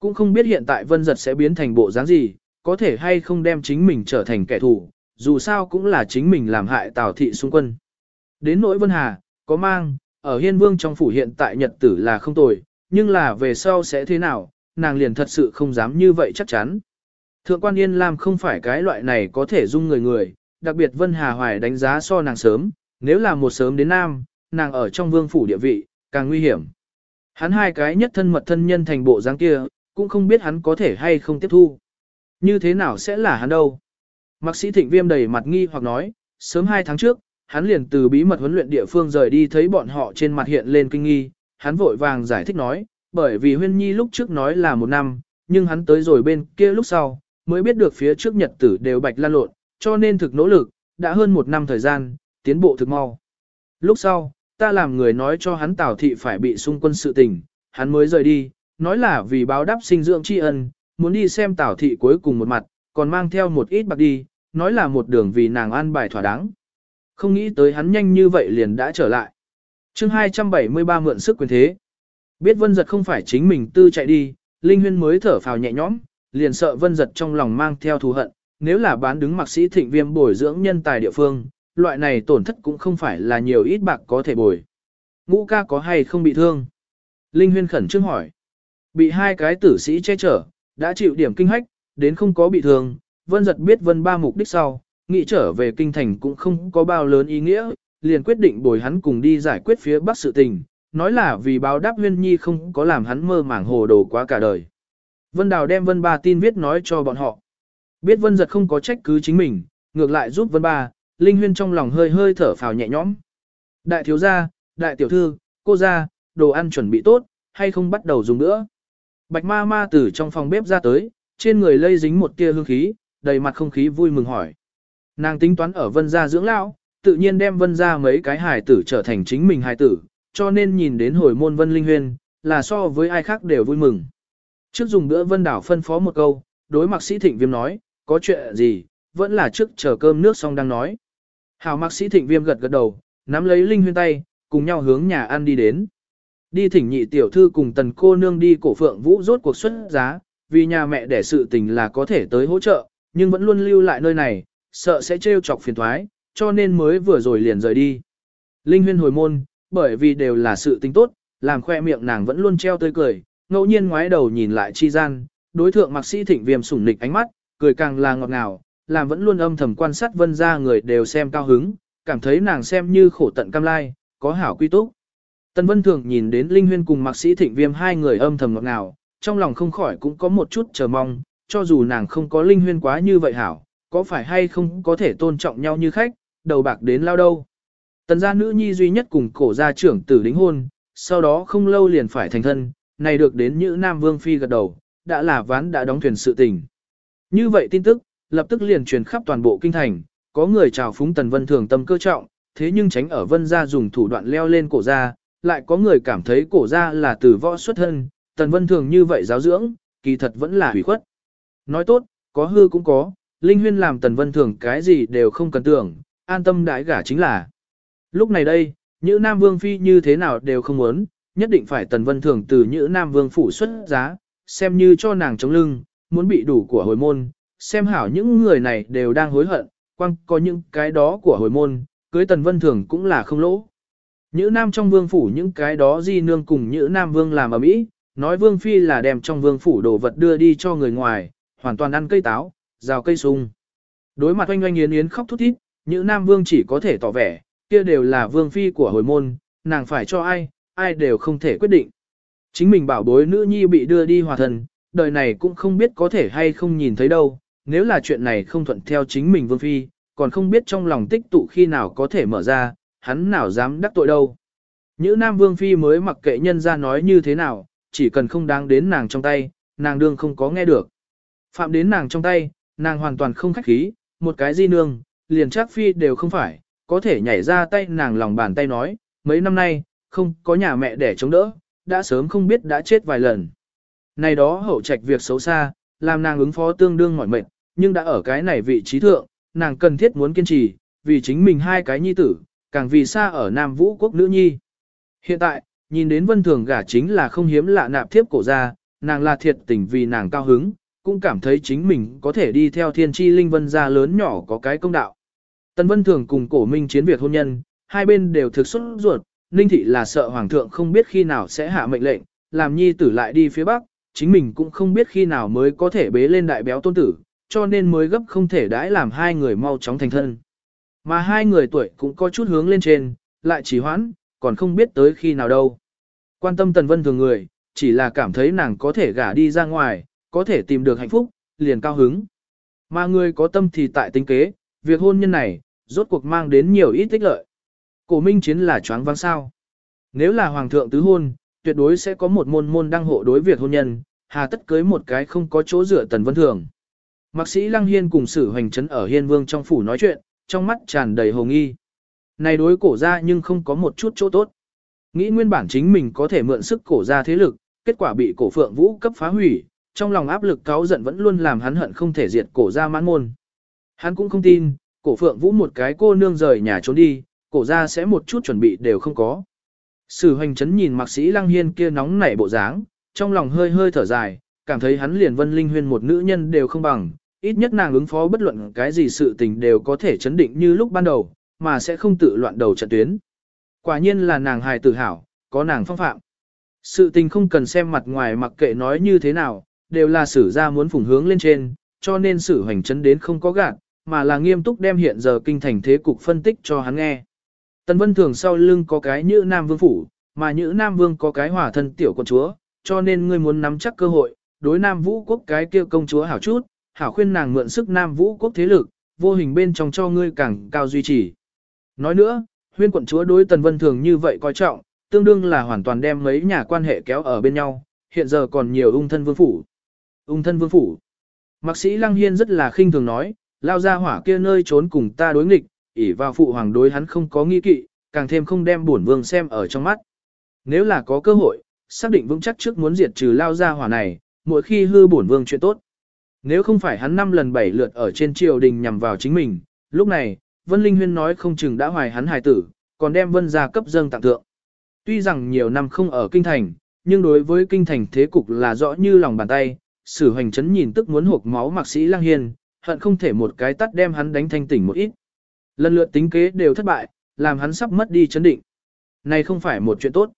Cũng không biết hiện tại vân giật sẽ biến thành bộ dáng gì, có thể hay không đem chính mình trở thành kẻ thù, dù sao cũng là chính mình làm hại tào thị xung quân. Đến nỗi vân hà, có mang, ở hiên vương trong phủ hiện tại nhật tử là không tồi, nhưng là về sau sẽ thế nào, nàng liền thật sự không dám như vậy chắc chắn. Thượng quan Yên Lam không phải cái loại này có thể dung người người, đặc biệt Vân Hà Hoài đánh giá so nàng sớm, nếu là một sớm đến Nam, nàng ở trong vương phủ địa vị, càng nguy hiểm. Hắn hai cái nhất thân mật thân nhân thành bộ dáng kia, cũng không biết hắn có thể hay không tiếp thu. Như thế nào sẽ là hắn đâu? Mạc sĩ thịnh viêm đầy mặt nghi hoặc nói, sớm hai tháng trước, hắn liền từ bí mật huấn luyện địa phương rời đi thấy bọn họ trên mặt hiện lên kinh nghi, hắn vội vàng giải thích nói, bởi vì huyên nhi lúc trước nói là một năm, nhưng hắn tới rồi bên kia lúc sau, mới biết được phía trước nhật tử đều bạch lan lộn, cho nên thực nỗ lực, đã hơn một năm thời gian, tiến bộ thực mau. Lúc sau, ta làm người nói cho hắn Tào thị phải bị xung quân sự tình, hắn mới rời đi, nói là vì báo đáp sinh dưỡng tri ân, muốn đi xem Tào thị cuối cùng một mặt, còn mang theo một ít bạc đi, nói là một đường vì nàng an bài thỏa đáng. Không nghĩ tới hắn nhanh như vậy liền đã trở lại. chương 273 mượn sức quyền thế. Biết vân giật không phải chính mình tư chạy đi, Linh Huyên mới thở phào nhẹ nhõm, liền sợ vân giật trong lòng mang theo thù hận, nếu là bán đứng mặc sĩ thịnh viêm bồi dưỡng nhân tài địa phương, loại này tổn thất cũng không phải là nhiều ít bạc có thể bồi. Ngũ ca có hay không bị thương? Linh huyên khẩn trương hỏi. Bị hai cái tử sĩ che chở, đã chịu điểm kinh hách, đến không có bị thương, vân giật biết vân ba mục đích sau, nghĩ trở về kinh thành cũng không có bao lớn ý nghĩa, liền quyết định bồi hắn cùng đi giải quyết phía bắc sự tình, nói là vì báo đáp huyên nhi không có làm hắn mơ màng hồ đồ quá cả đời. Vân Đào đem Vân Ba tin viết nói cho bọn họ. Biết Vân Giật không có trách cứ chính mình, ngược lại giúp Vân Ba, Linh Huyên trong lòng hơi hơi thở phào nhẹ nhõm. Đại thiếu gia, đại tiểu thư, cô gia, đồ ăn chuẩn bị tốt, hay không bắt đầu dùng nữa. Bạch ma ma từ trong phòng bếp ra tới, trên người lây dính một tia hương khí, đầy mặt không khí vui mừng hỏi. Nàng tính toán ở vân gia dưỡng lão, tự nhiên đem vân gia mấy cái hài tử trở thành chính mình hài tử, cho nên nhìn đến hồi môn vân linh huyên, là so với ai khác đều vui mừng. Trước dùng bữa vân đảo phân phó một câu, đối mạc sĩ thịnh viêm nói, có chuyện gì, vẫn là trước chờ cơm nước xong đang nói. Hảo mạc sĩ thịnh viêm gật gật đầu, nắm lấy linh huyên tay, cùng nhau hướng nhà ăn đi đến. Đi thỉnh nhị tiểu thư cùng tần cô nương đi cổ phượng vũ rốt cuộc xuất giá, vì nhà mẹ để sự tình là có thể tới hỗ trợ, nhưng vẫn luôn lưu lại nơi này, sợ sẽ trêu chọc phiền thoái, cho nên mới vừa rồi liền rời đi. Linh huyên hồi môn, bởi vì đều là sự tình tốt, làm khoe miệng nàng vẫn luôn treo tươi cười, ngẫu nhiên ngoái đầu nhìn lại chi gian, đối thượng mạc sĩ thịnh viêm sủng nịch ánh mắt, cười càng là ngọt ngào, làm vẫn luôn âm thầm quan sát vân ra người đều xem cao hứng, cảm thấy nàng xem như khổ tận cam lai, có hảo quy túc. Tần Vân Thường nhìn đến Linh Huyên cùng Mạc Sĩ Thịnh Viêm hai người âm thầm ngọt ngào, trong lòng không khỏi cũng có một chút chờ mong, cho dù nàng không có Linh Huyên quá như vậy hảo, có phải hay không có thể tôn trọng nhau như khách, đầu bạc đến lao đâu. Tần gia nữ nhi duy nhất cùng cổ gia trưởng tử đính hôn, sau đó không lâu liền phải thành thân, này được đến như Nam Vương Phi gật đầu, đã là ván đã đóng thuyền sự tình. Như vậy tin tức, lập tức liền truyền khắp toàn bộ kinh thành, có người chào phúng Tần Vân Thường tâm cơ trọng, thế nhưng tránh ở Vân gia dùng thủ đoạn leo lên cổ gia, lại có người cảm thấy cổ gia là từ võ xuất thân, Tần Vân Thường như vậy giáo dưỡng, kỳ thật vẫn là hủy khuất. Nói tốt, có hư cũng có, Linh Huyên làm Tần Vân Thường cái gì đều không cần tưởng, an tâm đãi gả chính là. Lúc này đây, những Nam Vương Phi như thế nào đều không muốn, nhất định phải Tần Vân Thường từ Nhữ Nam Vương phủ xuất giá, xem như cho nàng chống lưng, muốn bị đủ của hồi môn, xem hảo những người này đều đang hối hận, quăng có những cái đó của hồi môn, cưới Tần Vân Thường cũng là không lỗ. Nhữ Nam trong vương phủ những cái đó di nương cùng Nhữ Nam Vương làm ở mỹ, nói Vương Phi là đem trong vương phủ đồ vật đưa đi cho người ngoài, hoàn toàn ăn cây táo, rào cây sung. Đối mặt oanh oanh yến yến khóc thút thít, Nhữ Nam Vương chỉ có thể tỏ vẻ, kia đều là Vương Phi của hồi môn, nàng phải cho ai, ai đều không thể quyết định. Chính mình bảo bối nữ nhi bị đưa đi hòa thần, đời này cũng không biết có thể hay không nhìn thấy đâu, nếu là chuyện này không thuận theo chính mình Vương Phi, còn không biết trong lòng tích tụ khi nào có thể mở ra, hắn nào dám đắc tội đâu. Nhữ Nam Vương Phi mới mặc kệ nhân ra nói như thế nào, chỉ cần không đáng đến nàng trong tay, nàng đương không có nghe được. Phạm đến nàng trong tay, nàng hoàn toàn không khách khí, một cái di nương, liền chắc Phi đều không phải, có thể nhảy ra tay nàng lòng bàn tay nói, mấy năm nay, không có nhà mẹ để chống đỡ, đã sớm không biết đã chết vài lần. Này đó hậu trạch việc xấu xa, làm nàng ứng phó tương đương mỏi mệt, nhưng đã ở cái này vị trí thượng, nàng cần thiết muốn kiên trì, vì chính mình hai cái nhi tử, càng vì xa ở Nam Vũ quốc nữ nhi. Hiện tại, nhìn đến vân thường gả chính là không hiếm lạ nạp thiếp cổ ra, nàng là thiệt tình vì nàng cao hứng, cũng cảm thấy chính mình có thể đi theo thiên tri linh vân gia lớn nhỏ có cái công đạo. Tần vân thường cùng cổ minh chiến việc hôn nhân, hai bên đều thực xuất ruột, ninh thị là sợ hoàng thượng không biết khi nào sẽ hạ mệnh lệnh, làm nhi tử lại đi phía bắc, chính mình cũng không biết khi nào mới có thể bế lên đại béo tôn tử, cho nên mới gấp không thể đãi làm hai người mau chóng thành thân. Mà hai người tuổi cũng có chút hướng lên trên, lại chỉ hoãn, còn không biết tới khi nào đâu. Quan tâm Tần Vân thường người, chỉ là cảm thấy nàng có thể gả đi ra ngoài, có thể tìm được hạnh phúc, liền cao hứng. Mà người có tâm thì tại tính kế, việc hôn nhân này, rốt cuộc mang đến nhiều ít tích lợi. Cổ minh chiến là choáng váng sao. Nếu là hoàng thượng tứ hôn, tuyệt đối sẽ có một môn môn đăng hộ đối việc hôn nhân, hà tất cưới một cái không có chỗ dựa Tần Vân Thường. Mạc sĩ Lăng Hiên cùng sử hoành trấn ở Hiên Vương trong phủ nói chuyện, trong mắt tràn đầy hồng nghi. Này đối cổ ra nhưng không có một chút chỗ tốt. Nghĩ nguyên bản chính mình có thể mượn sức cổ ra thế lực, kết quả bị cổ phượng vũ cấp phá hủy, trong lòng áp lực cáo giận vẫn luôn làm hắn hận không thể diệt cổ ra mãn môn. Hắn cũng không tin, cổ phượng vũ một cái cô nương rời nhà trốn đi, cổ ra sẽ một chút chuẩn bị đều không có. Sử hoành chấn nhìn mạc sĩ lăng hiên kia nóng nảy bộ dáng, trong lòng hơi hơi thở dài, cảm thấy hắn liền vân linh huyên một nữ nhân đều không bằng, ít nhất nàng ứng phó bất luận cái gì sự tình đều có thể chấn định như lúc ban đầu, mà sẽ không tự loạn đầu trận tuyến. Quả nhiên là nàng hài tử hảo, có nàng phong phạm. Sự tình không cần xem mặt ngoài mặc kệ nói như thế nào, đều là sử ra muốn phủng hướng lên trên, cho nên sử hành chấn đến không có gạt, mà là nghiêm túc đem hiện giờ kinh thành thế cục phân tích cho hắn nghe. Tần Vân Thường sau lưng có cái như Nam Vương Phủ, mà như Nam Vương có cái hỏa thân tiểu quận chúa, cho nên ngươi muốn nắm chắc cơ hội, đối Nam Vũ Quốc cái kia công chúa hảo chút, hảo khuyên nàng mượn sức Nam Vũ Quốc thế lực, vô hình bên trong cho ngươi càng cao duy trì. Nói nữa, huyên quận chúa đối Tần Vân Thường như vậy coi trọng, tương đương là hoàn toàn đem mấy nhà quan hệ kéo ở bên nhau, hiện giờ còn nhiều ung thân vương phủ. Ung thân vương phủ. Mạc sĩ Lăng Hiên rất là khinh thường nói, lao ra hỏa kia nơi trốn cùng ta đối nghịch, ỷ vào phụ hoàng đối hắn không có nghi kỵ, càng thêm không đem bổn vương xem ở trong mắt. Nếu là có cơ hội, xác định vững chắc trước muốn diệt trừ lao ra hỏa này, mỗi khi hư bổn vương chuyện tốt. Nếu không phải hắn năm lần bảy lượt ở trên triều đình nhằm vào chính mình, lúc này, Vân Linh Huyên nói không chừng đã hoài hắn hài tử, còn đem Vân ra cấp dâng tặng thượng. Tuy rằng nhiều năm không ở kinh thành, nhưng đối với kinh thành thế cục là rõ như lòng bàn tay, sử hoành chấn nhìn tức muốn hộp máu mạc sĩ lang hiên, hận không thể một cái tắt đem hắn đánh thanh tỉnh một ít. Lần lượt tính kế đều thất bại, làm hắn sắp mất đi chấn định. Này không phải một chuyện tốt.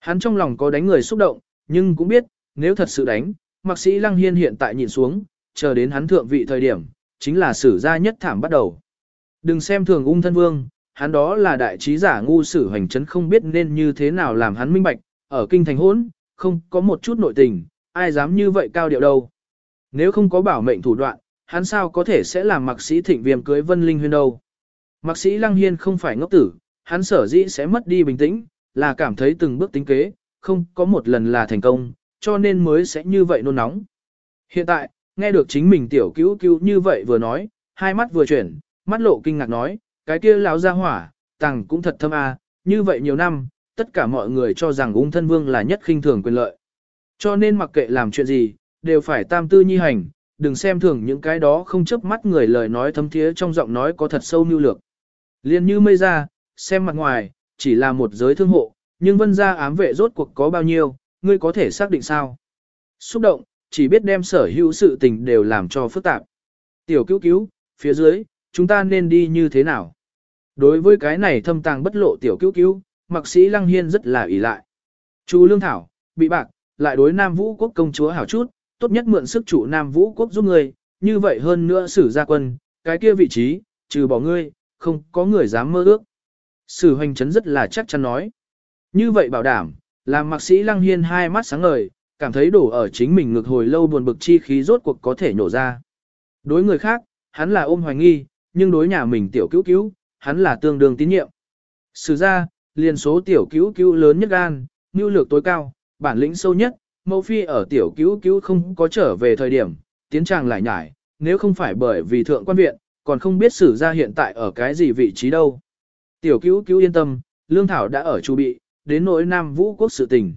Hắn trong lòng có đánh người xúc động, nhưng cũng biết, nếu thật sự đánh, mạc sĩ lăng hiên hiện tại nhìn xuống, chờ đến hắn thượng vị thời điểm, chính là sử gia nhất thảm bắt đầu. Đừng xem thường ung thân vương, hắn đó là đại trí giả ngu sử hành chấn không biết nên như thế nào làm hắn minh bạch, ở kinh thành hỗn, không có một chút nội tình, ai dám như vậy cao điệu đâu. Nếu không có bảo mệnh thủ đoạn, hắn sao có thể sẽ làm mạc sĩ thịnh viêm cưới Vân Linh Huyên đâu. Mạc sĩ Lăng Hiên không phải ngốc tử, hắn sở dĩ sẽ mất đi bình tĩnh, là cảm thấy từng bước tính kế, không có một lần là thành công, cho nên mới sẽ như vậy nôn nóng. Hiện tại, nghe được chính mình tiểu cứu cứu như vậy vừa nói, hai mắt vừa chuyển, mắt lộ kinh ngạc nói, cái kia lão ra hỏa, tàng cũng thật thâm a, như vậy nhiều năm, tất cả mọi người cho rằng ung thân vương là nhất khinh thường quyền lợi. Cho nên mặc kệ làm chuyện gì, đều phải tam tư nhi hành, đừng xem thường những cái đó không chấp mắt người lời nói thâm thiế trong giọng nói có thật sâu mưu lược. Liên như mây ra, xem mặt ngoài, chỉ là một giới thương hộ, nhưng vân gia ám vệ rốt cuộc có bao nhiêu, ngươi có thể xác định sao? Xúc động, chỉ biết đem sở hữu sự tình đều làm cho phức tạp. Tiểu cứu cứu, phía dưới, chúng ta nên đi như thế nào? Đối với cái này thâm tàng bất lộ tiểu cứu cứu, mặc sĩ Lăng Hiên rất là ỷ lại. Chu Lương Thảo, bị bạc, lại đối Nam Vũ quốc công chúa hảo chút, tốt nhất mượn sức chủ Nam Vũ quốc giúp ngươi, như vậy hơn nữa sử gia quân, cái kia vị trí, trừ bỏ ngươi, không có người dám mơ ước. Sử hoành chấn rất là chắc chắn nói. Như vậy bảo đảm, làm mạc sĩ Lăng Hiên hai mắt sáng ngời, cảm thấy đổ ở chính mình ngược hồi lâu buồn bực chi khí rốt cuộc có thể nhổ ra. Đối người khác, hắn là ôm hoài nghi, nhưng đối nhà mình tiểu cứu cứu, hắn là tương đương tín nhiệm. Sử ra, liền số tiểu cứu cứu lớn nhất gan, nưu lược tối cao, bản lĩnh sâu nhất, mẫu phi ở tiểu cứu cứu không có trở về thời điểm, tiến tràng lại nhải, nếu không phải bởi vì thượng quan viện, còn không biết sử ra hiện tại ở cái gì vị trí đâu. Tiểu cứu cứu yên tâm, lương thảo đã ở chu bị, đến nỗi nam vũ quốc sự tình.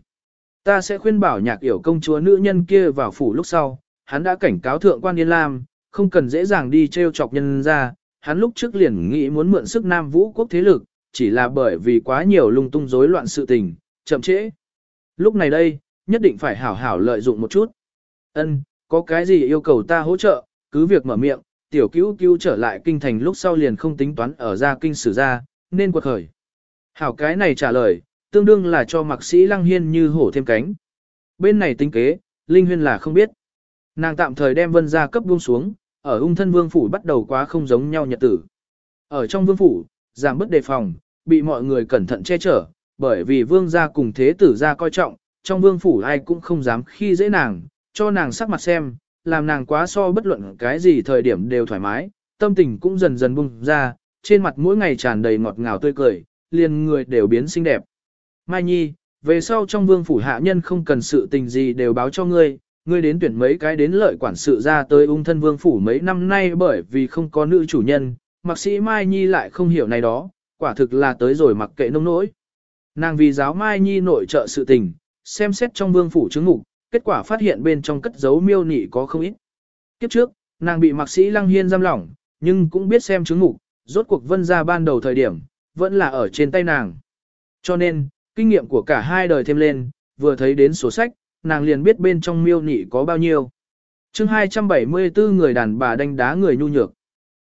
Ta sẽ khuyên bảo nhạc yểu công chúa nữ nhân kia vào phủ lúc sau, hắn đã cảnh cáo thượng quan Yên Lam, không cần dễ dàng đi treo chọc nhân ra, hắn lúc trước liền nghĩ muốn mượn sức nam vũ quốc thế lực, chỉ là bởi vì quá nhiều lung tung rối loạn sự tình, chậm trễ. Lúc này đây, nhất định phải hảo hảo lợi dụng một chút. Ân, có cái gì yêu cầu ta hỗ trợ, cứ việc mở miệng, tiểu cứu cứu trở lại kinh thành lúc sau liền không tính toán ở ra kinh sử ra, nên quật khởi. Hảo cái này trả lời, tương đương là cho mạc sĩ lăng hiên như hổ thêm cánh. Bên này tính kế, Linh Huyên là không biết. Nàng tạm thời đem vân ra cấp buông xuống, ở ung thân vương phủ bắt đầu quá không giống nhau nhật tử. Ở trong vương phủ, giảm bất đề phòng, bị mọi người cẩn thận che chở, bởi vì vương gia cùng thế tử gia coi trọng, trong vương phủ ai cũng không dám khi dễ nàng, cho nàng sắc mặt xem, làm nàng quá so bất luận cái gì thời điểm đều thoải mái, tâm tình cũng dần dần bung ra, trên mặt mỗi ngày tràn đầy ngọt ngào tươi cười, liền người đều biến xinh đẹp. Mai Nhi, về sau trong vương phủ hạ nhân không cần sự tình gì đều báo cho ngươi, ngươi đến tuyển mấy cái đến lợi quản sự ra tới ung thân vương phủ mấy năm nay bởi vì không có nữ chủ nhân, mặc sĩ Mai Nhi lại không hiểu này đó, quả thực là tới rồi mặc kệ nông nỗi. Nàng vì giáo Mai Nhi nội trợ sự tình, xem xét trong vương phủ chứng ngục, kết quả phát hiện bên trong cất giấu miêu nị có không ít. Kiếp trước, nàng bị mặc sĩ lăng hiên giam lỏng, nhưng cũng biết xem chứng ngục, rốt cuộc vân ra ban đầu thời điểm, vẫn là ở trên tay nàng. Cho nên, kinh nghiệm của cả hai đời thêm lên, vừa thấy đến sổ sách, nàng liền biết bên trong miêu nị có bao nhiêu. chương 274 người đàn bà đánh đá người nhu nhược.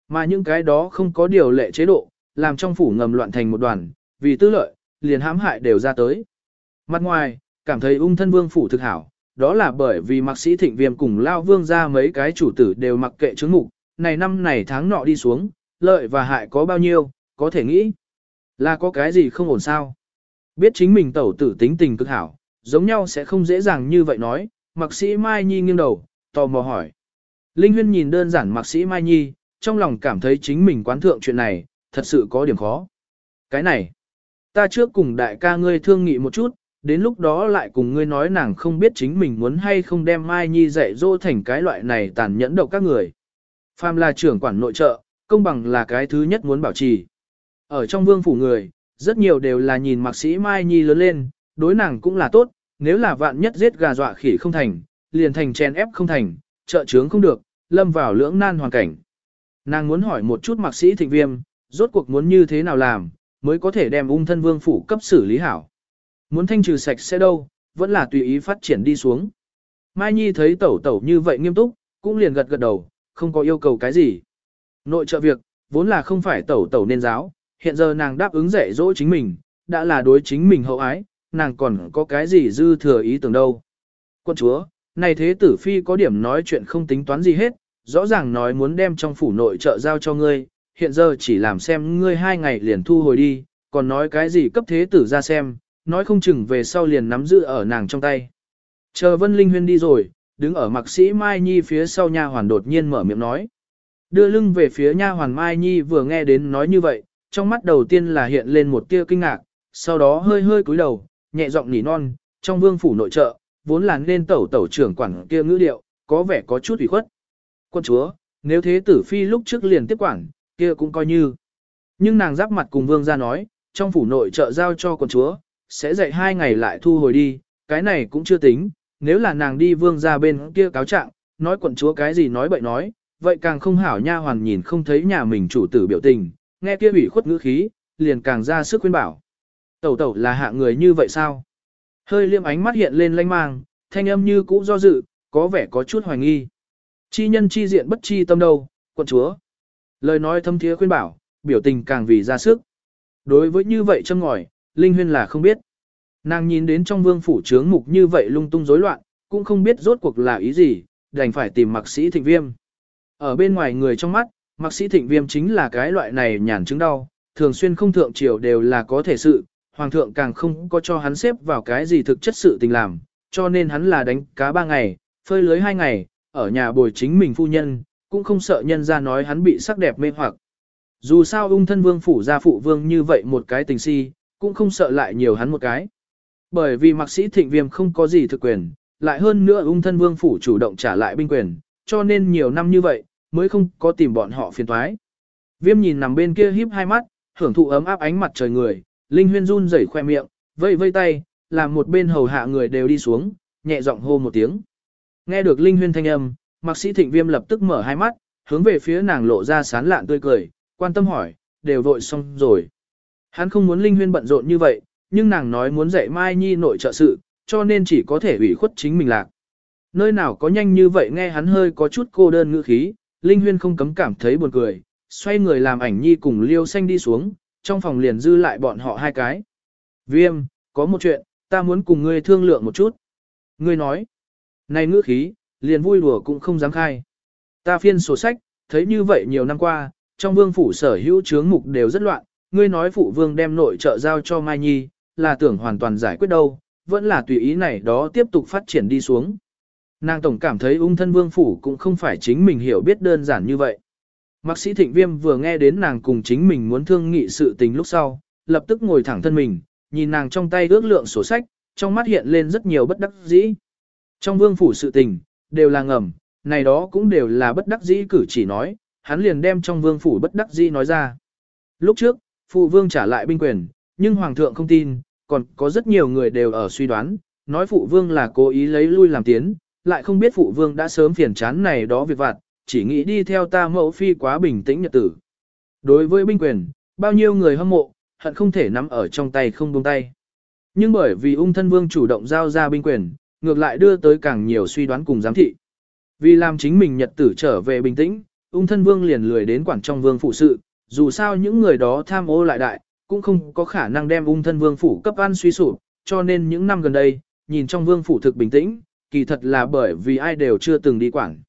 Mà những cái đó không có điều lệ chế độ, làm trong phủ ngầm loạn thành một đoàn, vì tư lợi, liền hãm hại đều ra tới. Mặt ngoài, cảm thấy ung thân vương phủ thực hảo, đó là bởi vì mạc sĩ thịnh viêm cùng lao vương ra mấy cái chủ tử đều mặc kệ chứng mục, này năm này tháng nọ đi xuống, lợi và hại có bao nhiêu, có thể nghĩ. Là có cái gì không ổn sao? Biết chính mình tẩu tử tính tình cực hảo, giống nhau sẽ không dễ dàng như vậy nói, mạc sĩ Mai Nhi nghiêng đầu, tò mò hỏi. Linh Huyên nhìn đơn giản mạc sĩ Mai Nhi, trong lòng cảm thấy chính mình quán thượng chuyện này, thật sự có điểm khó. Cái này, ta trước cùng đại ca ngươi thương nghị một chút, đến lúc đó lại cùng ngươi nói nàng không biết chính mình muốn hay không đem Mai Nhi dạy dỗ thành cái loại này tàn nhẫn độc các người. Phàm là trưởng quản nội trợ, công bằng là cái thứ nhất muốn bảo trì. Ở trong vương phủ người, rất nhiều đều là nhìn mạc sĩ Mai Nhi lớn lên, đối nàng cũng là tốt, nếu là vạn nhất giết gà dọa khỉ không thành, liền thành chen ép không thành, trợ trướng không được, lâm vào lưỡng nan hoàn cảnh. Nàng muốn hỏi một chút mạc sĩ thịnh viêm, rốt cuộc muốn như thế nào làm, mới có thể đem ung thân vương phủ cấp xử lý hảo. Muốn thanh trừ sạch sẽ đâu, vẫn là tùy ý phát triển đi xuống. Mai Nhi thấy tẩu tẩu như vậy nghiêm túc, cũng liền gật gật đầu, không có yêu cầu cái gì. Nội trợ việc, vốn là không phải tẩu tẩu nên giáo, hiện giờ nàng đáp ứng dạy dỗ chính mình, đã là đối chính mình hậu ái, nàng còn có cái gì dư thừa ý tưởng đâu. Quân chúa, này thế tử phi có điểm nói chuyện không tính toán gì hết, rõ ràng nói muốn đem trong phủ nội trợ giao cho ngươi, hiện giờ chỉ làm xem ngươi hai ngày liền thu hồi đi, còn nói cái gì cấp thế tử ra xem, nói không chừng về sau liền nắm giữ ở nàng trong tay. Chờ Vân Linh Huyên đi rồi, đứng ở mạc sĩ Mai Nhi phía sau nha hoàn đột nhiên mở miệng nói. Đưa lưng về phía nha hoàn Mai Nhi vừa nghe đến nói như vậy, trong mắt đầu tiên là hiện lên một tia kinh ngạc, sau đó hơi hơi cúi đầu, nhẹ giọng nỉ non, trong vương phủ nội trợ, vốn là nên tẩu tẩu trưởng quản kia ngữ điệu, có vẻ có chút ủy khuất. Quân chúa, nếu thế tử phi lúc trước liền tiếp quản, kia cũng coi như. Nhưng nàng giáp mặt cùng vương ra nói, trong phủ nội trợ giao cho quân chúa, sẽ dạy hai ngày lại thu hồi đi, cái này cũng chưa tính, nếu là nàng đi vương ra bên kia cáo trạng, nói quận chúa cái gì nói bậy nói, vậy càng không hảo nha hoàn nhìn không thấy nhà mình chủ tử biểu tình, nghe kia ủy khuất ngữ khí, liền càng ra sức khuyên bảo. Tẩu tẩu là hạ người như vậy sao? Hơi liêm ánh mắt hiện lên lanh mang, thanh âm như cũ do dự, có vẻ có chút hoài nghi. Chi nhân chi diện bất chi tâm đâu, quận chúa. Lời nói thâm thiế khuyên bảo, biểu tình càng vì ra sức. Đối với như vậy châm ngòi, Linh Huyên là không biết. Nàng nhìn đến trong vương phủ trướng mục như vậy lung tung rối loạn, cũng không biết rốt cuộc là ý gì, đành phải tìm mặc sĩ thịnh viêm. Ở bên ngoài người trong mắt, mặc sĩ thịnh viêm chính là cái loại này nhàn chứng đau, thường xuyên không thượng triều đều là có thể sự, hoàng thượng càng không có cho hắn xếp vào cái gì thực chất sự tình làm, cho nên hắn là đánh cá ba ngày, phơi lưới hai ngày, ở nhà bồi chính mình phu nhân, cũng không sợ nhân ra nói hắn bị sắc đẹp mê hoặc. Dù sao ung thân vương phủ gia phụ vương như vậy một cái tình si, cũng không sợ lại nhiều hắn một cái. Bởi vì mạc sĩ thịnh viêm không có gì thực quyền, lại hơn nữa ung thân vương phủ chủ động trả lại binh quyền, cho nên nhiều năm như vậy, mới không có tìm bọn họ phiền thoái. Viêm nhìn nằm bên kia híp hai mắt, hưởng thụ ấm áp ánh mặt trời người, Linh Huyên run rẩy khoe miệng, vây vây tay, làm một bên hầu hạ người đều đi xuống, nhẹ giọng hô một tiếng. Nghe được Linh Huyên thanh âm, Mạc Sĩ Thịnh Viêm lập tức mở hai mắt, hướng về phía nàng lộ ra sán lạn tươi cười, quan tâm hỏi, đều vội xong rồi. Hắn không muốn Linh Huyên bận rộn như vậy, nhưng nàng nói muốn dạy Mai Nhi nội trợ sự, cho nên chỉ có thể ủy khuất chính mình lạc. Nơi nào có nhanh như vậy nghe hắn hơi có chút cô đơn ngữ khí, Linh Huyên không cấm cảm thấy buồn cười, xoay người làm ảnh Nhi cùng Liêu Xanh đi xuống, trong phòng liền dư lại bọn họ hai cái. Viêm, có một chuyện, ta muốn cùng ngươi thương lượng một chút. Ngươi nói, này ngữ khí, liền vui đùa cũng không dám khai. Ta phiên sổ sách, thấy như vậy nhiều năm qua, trong vương phủ sở hữu chướng mục đều rất loạn, ngươi nói phụ vương đem nội trợ giao cho Mai Nhi, là tưởng hoàn toàn giải quyết đâu, vẫn là tùy ý này đó tiếp tục phát triển đi xuống. Nàng tổng cảm thấy ung thân vương phủ cũng không phải chính mình hiểu biết đơn giản như vậy. Mạc sĩ thịnh viêm vừa nghe đến nàng cùng chính mình muốn thương nghị sự tình lúc sau, lập tức ngồi thẳng thân mình, nhìn nàng trong tay ước lượng sổ sách, trong mắt hiện lên rất nhiều bất đắc dĩ. Trong vương phủ sự tình, đều là ngầm, này đó cũng đều là bất đắc dĩ cử chỉ nói, hắn liền đem trong vương phủ bất đắc dĩ nói ra. Lúc trước, phụ vương trả lại binh quyền, nhưng hoàng thượng không tin, còn có rất nhiều người đều ở suy đoán, nói phụ vương là cố ý lấy lui làm tiến, lại không biết phụ vương đã sớm phiền chán này đó việc vặt, chỉ nghĩ đi theo ta mẫu phi quá bình tĩnh nhật tử. Đối với binh quyền, bao nhiêu người hâm mộ, hận không thể nắm ở trong tay không buông tay. Nhưng bởi vì ung thân vương chủ động giao ra binh quyền, ngược lại đưa tới càng nhiều suy đoán cùng giám thị. Vì làm chính mình nhật tử trở về bình tĩnh, ung thân vương liền lười đến quản trong vương phụ sự, dù sao những người đó tham ô lại đại, cũng không có khả năng đem ung thân vương phủ cấp ăn suy sụp, cho nên những năm gần đây, nhìn trong vương phủ thực bình tĩnh, kỳ thật là bởi vì ai đều chưa từng đi quản.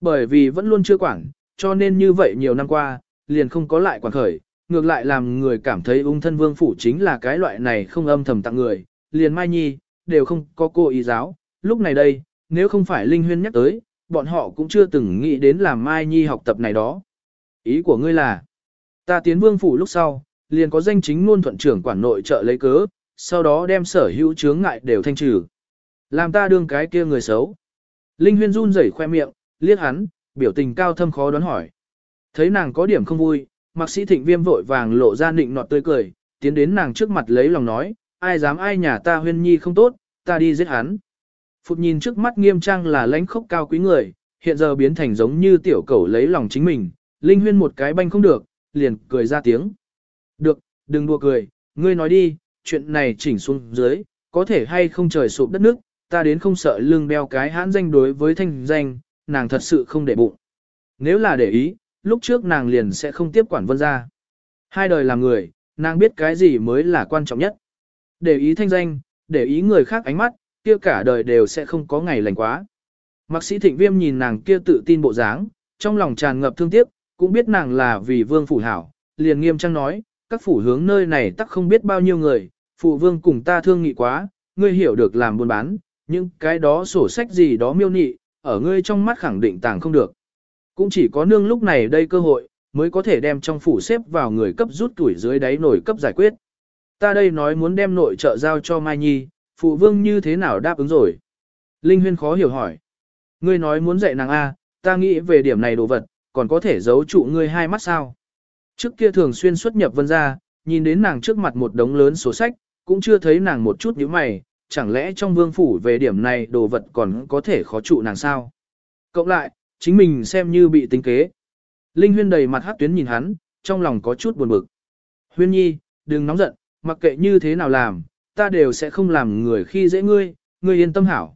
Bởi vì vẫn luôn chưa quản, cho nên như vậy nhiều năm qua, liền không có lại quản khởi, ngược lại làm người cảm thấy ung thân vương phủ chính là cái loại này không âm thầm tặng người, liền Mai Nhi, đều không có cô ý giáo. Lúc này đây, nếu không phải Linh Huyên nhắc tới, bọn họ cũng chưa từng nghĩ đến làm Mai Nhi học tập này đó. Ý của ngươi là, ta tiến vương phủ lúc sau, liền có danh chính ngôn thuận trưởng quản nội trợ lấy cớ, sau đó đem sở hữu chướng ngại đều thanh trừ. Làm ta đương cái kia người xấu. Linh Huyên run rẩy khoe miệng, liếc hắn, biểu tình cao thâm khó đoán hỏi. Thấy nàng có điểm không vui, Mạc Sĩ Thịnh Viêm vội vàng lộ ra nịnh nọt tươi cười, tiến đến nàng trước mặt lấy lòng nói, ai dám ai nhà ta huyên nhi không tốt, ta đi giết hắn. Phục nhìn trước mắt nghiêm trang là lãnh khốc cao quý người, hiện giờ biến thành giống như tiểu cẩu lấy lòng chính mình, Linh Huyên một cái banh không được, liền cười ra tiếng. Được, đừng đùa cười, ngươi nói đi, chuyện này chỉnh xuống dưới, có thể hay không trời sụp đất nước, ta đến không sợ lưng đeo cái hãn danh đối với thanh danh, nàng thật sự không để bụng. Nếu là để ý, lúc trước nàng liền sẽ không tiếp quản vân ra. Hai đời làm người, nàng biết cái gì mới là quan trọng nhất. Để ý thanh danh, để ý người khác ánh mắt, kia cả đời đều sẽ không có ngày lành quá. Mạc sĩ thịnh viêm nhìn nàng kia tự tin bộ dáng, trong lòng tràn ngập thương tiếc, cũng biết nàng là vì vương phủ hảo, liền nghiêm trang nói, các phủ hướng nơi này tắc không biết bao nhiêu người, phụ vương cùng ta thương nghị quá, ngươi hiểu được làm buôn bán, nhưng cái đó sổ sách gì đó miêu nị, ở ngươi trong mắt khẳng định tàng không được. Cũng chỉ có nương lúc này đây cơ hội, mới có thể đem trong phủ xếp vào người cấp rút tuổi dưới đáy nổi cấp giải quyết. Ta đây nói muốn đem nội trợ giao cho Mai Nhi, phụ vương như thế nào đáp ứng rồi. Linh Huyên khó hiểu hỏi. Ngươi nói muốn dạy nàng A, ta nghĩ về điểm này đồ vật, còn có thể giấu trụ ngươi hai mắt sao. Trước kia thường xuyên xuất nhập vân ra, nhìn đến nàng trước mặt một đống lớn sổ sách, cũng chưa thấy nàng một chút nhíu mày, chẳng lẽ trong vương phủ về điểm này đồ vật còn có thể khó trụ nàng sao? Cộng lại, chính mình xem như bị tính kế. Linh Huyên đầy mặt hát tuyến nhìn hắn, trong lòng có chút buồn bực. Huyên nhi, đừng nóng giận, mặc kệ như thế nào làm, ta đều sẽ không làm người khi dễ ngươi, ngươi yên tâm hảo.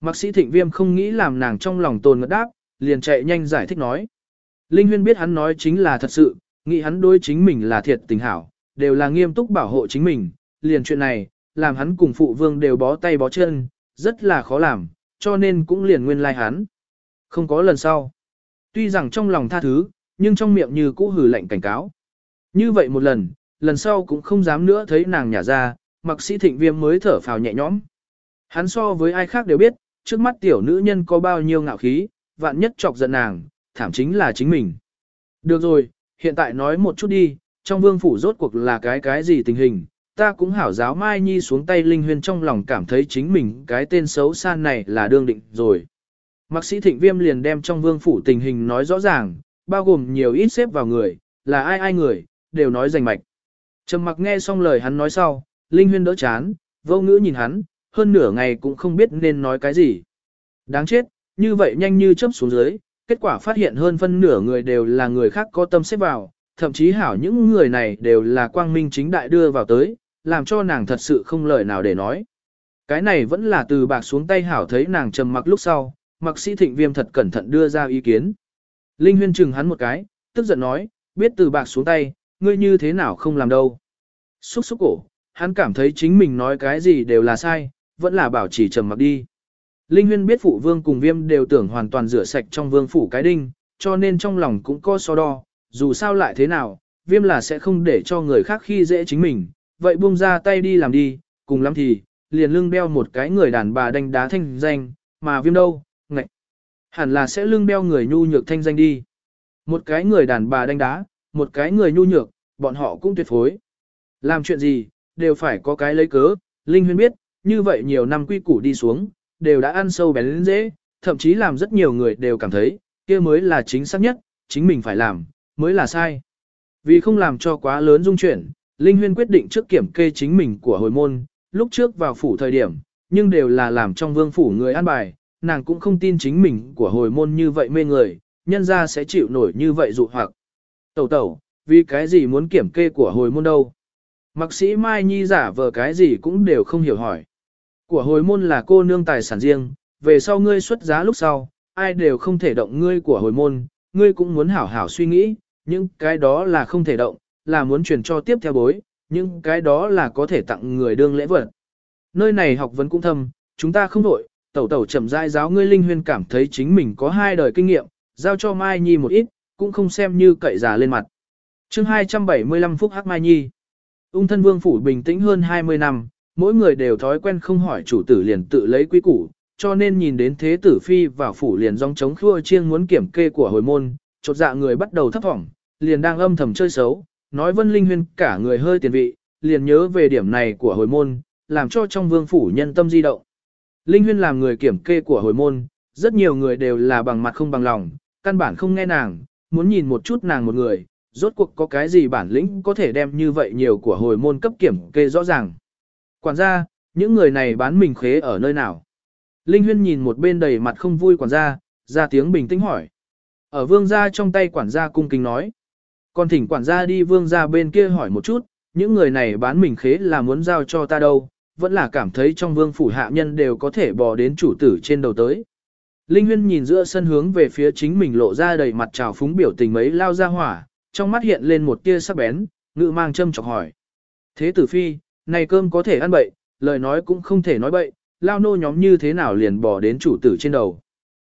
Mạc sĩ thịnh viêm không nghĩ làm nàng trong lòng tồn ngất đáp, liền chạy nhanh giải thích nói. Linh Huyên biết hắn nói chính là thật sự, nghĩ hắn đối chính mình là thiệt tình hảo, đều là nghiêm túc bảo hộ chính mình, liền chuyện này, làm hắn cùng phụ vương đều bó tay bó chân, rất là khó làm, cho nên cũng liền nguyên lai like hắn. Không có lần sau. Tuy rằng trong lòng tha thứ, nhưng trong miệng như cũ hử lạnh cảnh cáo. Như vậy một lần, lần sau cũng không dám nữa thấy nàng nhả ra, mặc sĩ thịnh viêm mới thở phào nhẹ nhõm. Hắn so với ai khác đều biết, trước mắt tiểu nữ nhân có bao nhiêu ngạo khí, vạn nhất chọc giận nàng, thảm chính là chính mình. Được rồi, hiện tại nói một chút đi, trong vương phủ rốt cuộc là cái cái gì tình hình, ta cũng hảo giáo Mai Nhi xuống tay Linh Huyên trong lòng cảm thấy chính mình cái tên xấu xa này là đương định rồi. Mạc sĩ thịnh viêm liền đem trong vương phủ tình hình nói rõ ràng, bao gồm nhiều ít xếp vào người, là ai ai người, đều nói rành mạch. Trầm mặc nghe xong lời hắn nói sau, Linh Huyên đỡ chán, vô ngữ nhìn hắn, hơn nửa ngày cũng không biết nên nói cái gì. Đáng chết, như vậy nhanh như chớp xuống dưới, kết quả phát hiện hơn phân nửa người đều là người khác có tâm xếp vào, thậm chí hảo những người này đều là quang minh chính đại đưa vào tới, làm cho nàng thật sự không lời nào để nói. Cái này vẫn là từ bạc xuống tay hảo thấy nàng trầm mặc lúc sau, mặc sĩ thịnh viêm thật cẩn thận đưa ra ý kiến. Linh huyên chừng hắn một cái, tức giận nói, biết từ bạc xuống tay, ngươi như thế nào không làm đâu. Xúc xúc cổ, hắn cảm thấy chính mình nói cái gì đều là sai, vẫn là bảo chỉ trầm mặc đi. Linh huyên biết phụ vương cùng viêm đều tưởng hoàn toàn rửa sạch trong vương phủ cái đinh, cho nên trong lòng cũng có so đo, dù sao lại thế nào, viêm là sẽ không để cho người khác khi dễ chính mình, vậy buông ra tay đi làm đi, cùng lắm thì, liền lưng đeo một cái người đàn bà đánh đá thanh danh, mà viêm đâu, ngạch. Hẳn là sẽ lưng đeo người nhu nhược thanh danh đi. Một cái người đàn bà đánh đá, một cái người nhu nhược, bọn họ cũng tuyệt phối. Làm chuyện gì, đều phải có cái lấy cớ, Linh Huyên biết, như vậy nhiều năm quy củ đi xuống, đều đã ăn sâu bén lên dễ, thậm chí làm rất nhiều người đều cảm thấy, kia mới là chính xác nhất, chính mình phải làm, mới là sai. Vì không làm cho quá lớn dung chuyển, Linh Huyên quyết định trước kiểm kê chính mình của hồi môn, lúc trước vào phủ thời điểm, nhưng đều là làm trong vương phủ người an bài, nàng cũng không tin chính mình của hồi môn như vậy mê người, nhân ra sẽ chịu nổi như vậy dụ hoặc. Tẩu tẩu, vì cái gì muốn kiểm kê của hồi môn đâu? Mạc sĩ Mai Nhi giả vờ cái gì cũng đều không hiểu hỏi. Của hồi môn là cô nương tài sản riêng, về sau ngươi xuất giá lúc sau, ai đều không thể động ngươi của hồi môn, ngươi cũng muốn hảo hảo suy nghĩ, những cái đó là không thể động, là muốn truyền cho tiếp theo bối, những cái đó là có thể tặng người đương lễ vật. Nơi này học vấn cũng thâm, chúng ta không đổi, tẩu tẩu chậm rãi giáo ngươi linh huyên cảm thấy chính mình có hai đời kinh nghiệm, giao cho Mai Nhi một ít, cũng không xem như cậy già lên mặt. chương 275 phút Hắc Mai Nhi Ung thân vương phủ bình tĩnh hơn 20 năm, mỗi người đều thói quen không hỏi chủ tử liền tự lấy quý củ, cho nên nhìn đến thế tử phi vào phủ liền dòng chống khua chiêng muốn kiểm kê của hồi môn, chột dạ người bắt đầu thấp thỏm, liền đang âm thầm chơi xấu, nói vân linh huyên cả người hơi tiền vị, liền nhớ về điểm này của hồi môn, làm cho trong vương phủ nhân tâm di động. Linh huyên làm người kiểm kê của hồi môn, rất nhiều người đều là bằng mặt không bằng lòng, căn bản không nghe nàng, muốn nhìn một chút nàng một người, rốt cuộc có cái gì bản lĩnh có thể đem như vậy nhiều của hồi môn cấp kiểm kê rõ ràng. Quản gia, những người này bán mình khế ở nơi nào? Linh huyên nhìn một bên đầy mặt không vui quản gia, ra tiếng bình tĩnh hỏi. Ở vương gia trong tay quản gia cung kính nói. Còn thỉnh quản gia đi vương gia bên kia hỏi một chút, những người này bán mình khế là muốn giao cho ta đâu, vẫn là cảm thấy trong vương phủ hạ nhân đều có thể bò đến chủ tử trên đầu tới. Linh huyên nhìn giữa sân hướng về phía chính mình lộ ra đầy mặt trào phúng biểu tình mấy lao ra hỏa, trong mắt hiện lên một tia sắc bén, ngự mang châm chọc hỏi. Thế tử phi, này cơm có thể ăn bậy, lời nói cũng không thể nói bậy, lao nô nhóm như thế nào liền bỏ đến chủ tử trên đầu.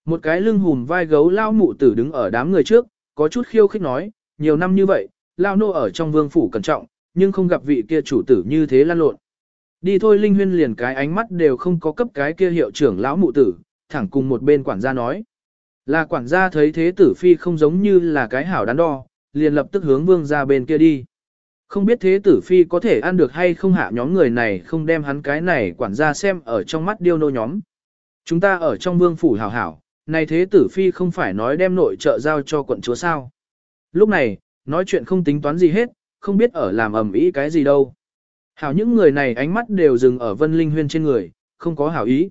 Một cái lưng hùm vai gấu lao mụ tử đứng ở đám người trước, có chút khiêu khích nói, nhiều năm như vậy, lao nô ở trong vương phủ cẩn trọng, nhưng không gặp vị kia chủ tử như thế lan lộn. Đi thôi Linh Huyên liền cái ánh mắt đều không có cấp cái kia hiệu trưởng lão mụ tử, thẳng cùng một bên quản gia nói. Là quản gia thấy thế tử phi không giống như là cái hảo đắn đo, liền lập tức hướng vương ra bên kia đi. Không biết thế tử phi có thể ăn được hay không hạ nhóm người này không đem hắn cái này quản gia xem ở trong mắt điêu nô nhóm. Chúng ta ở trong vương phủ hảo hảo, này thế tử phi không phải nói đem nội trợ giao cho quận chúa sao. Lúc này, nói chuyện không tính toán gì hết, không biết ở làm ầm ĩ cái gì đâu. Hảo những người này ánh mắt đều dừng ở Vân Linh Huyên trên người, không có hảo ý.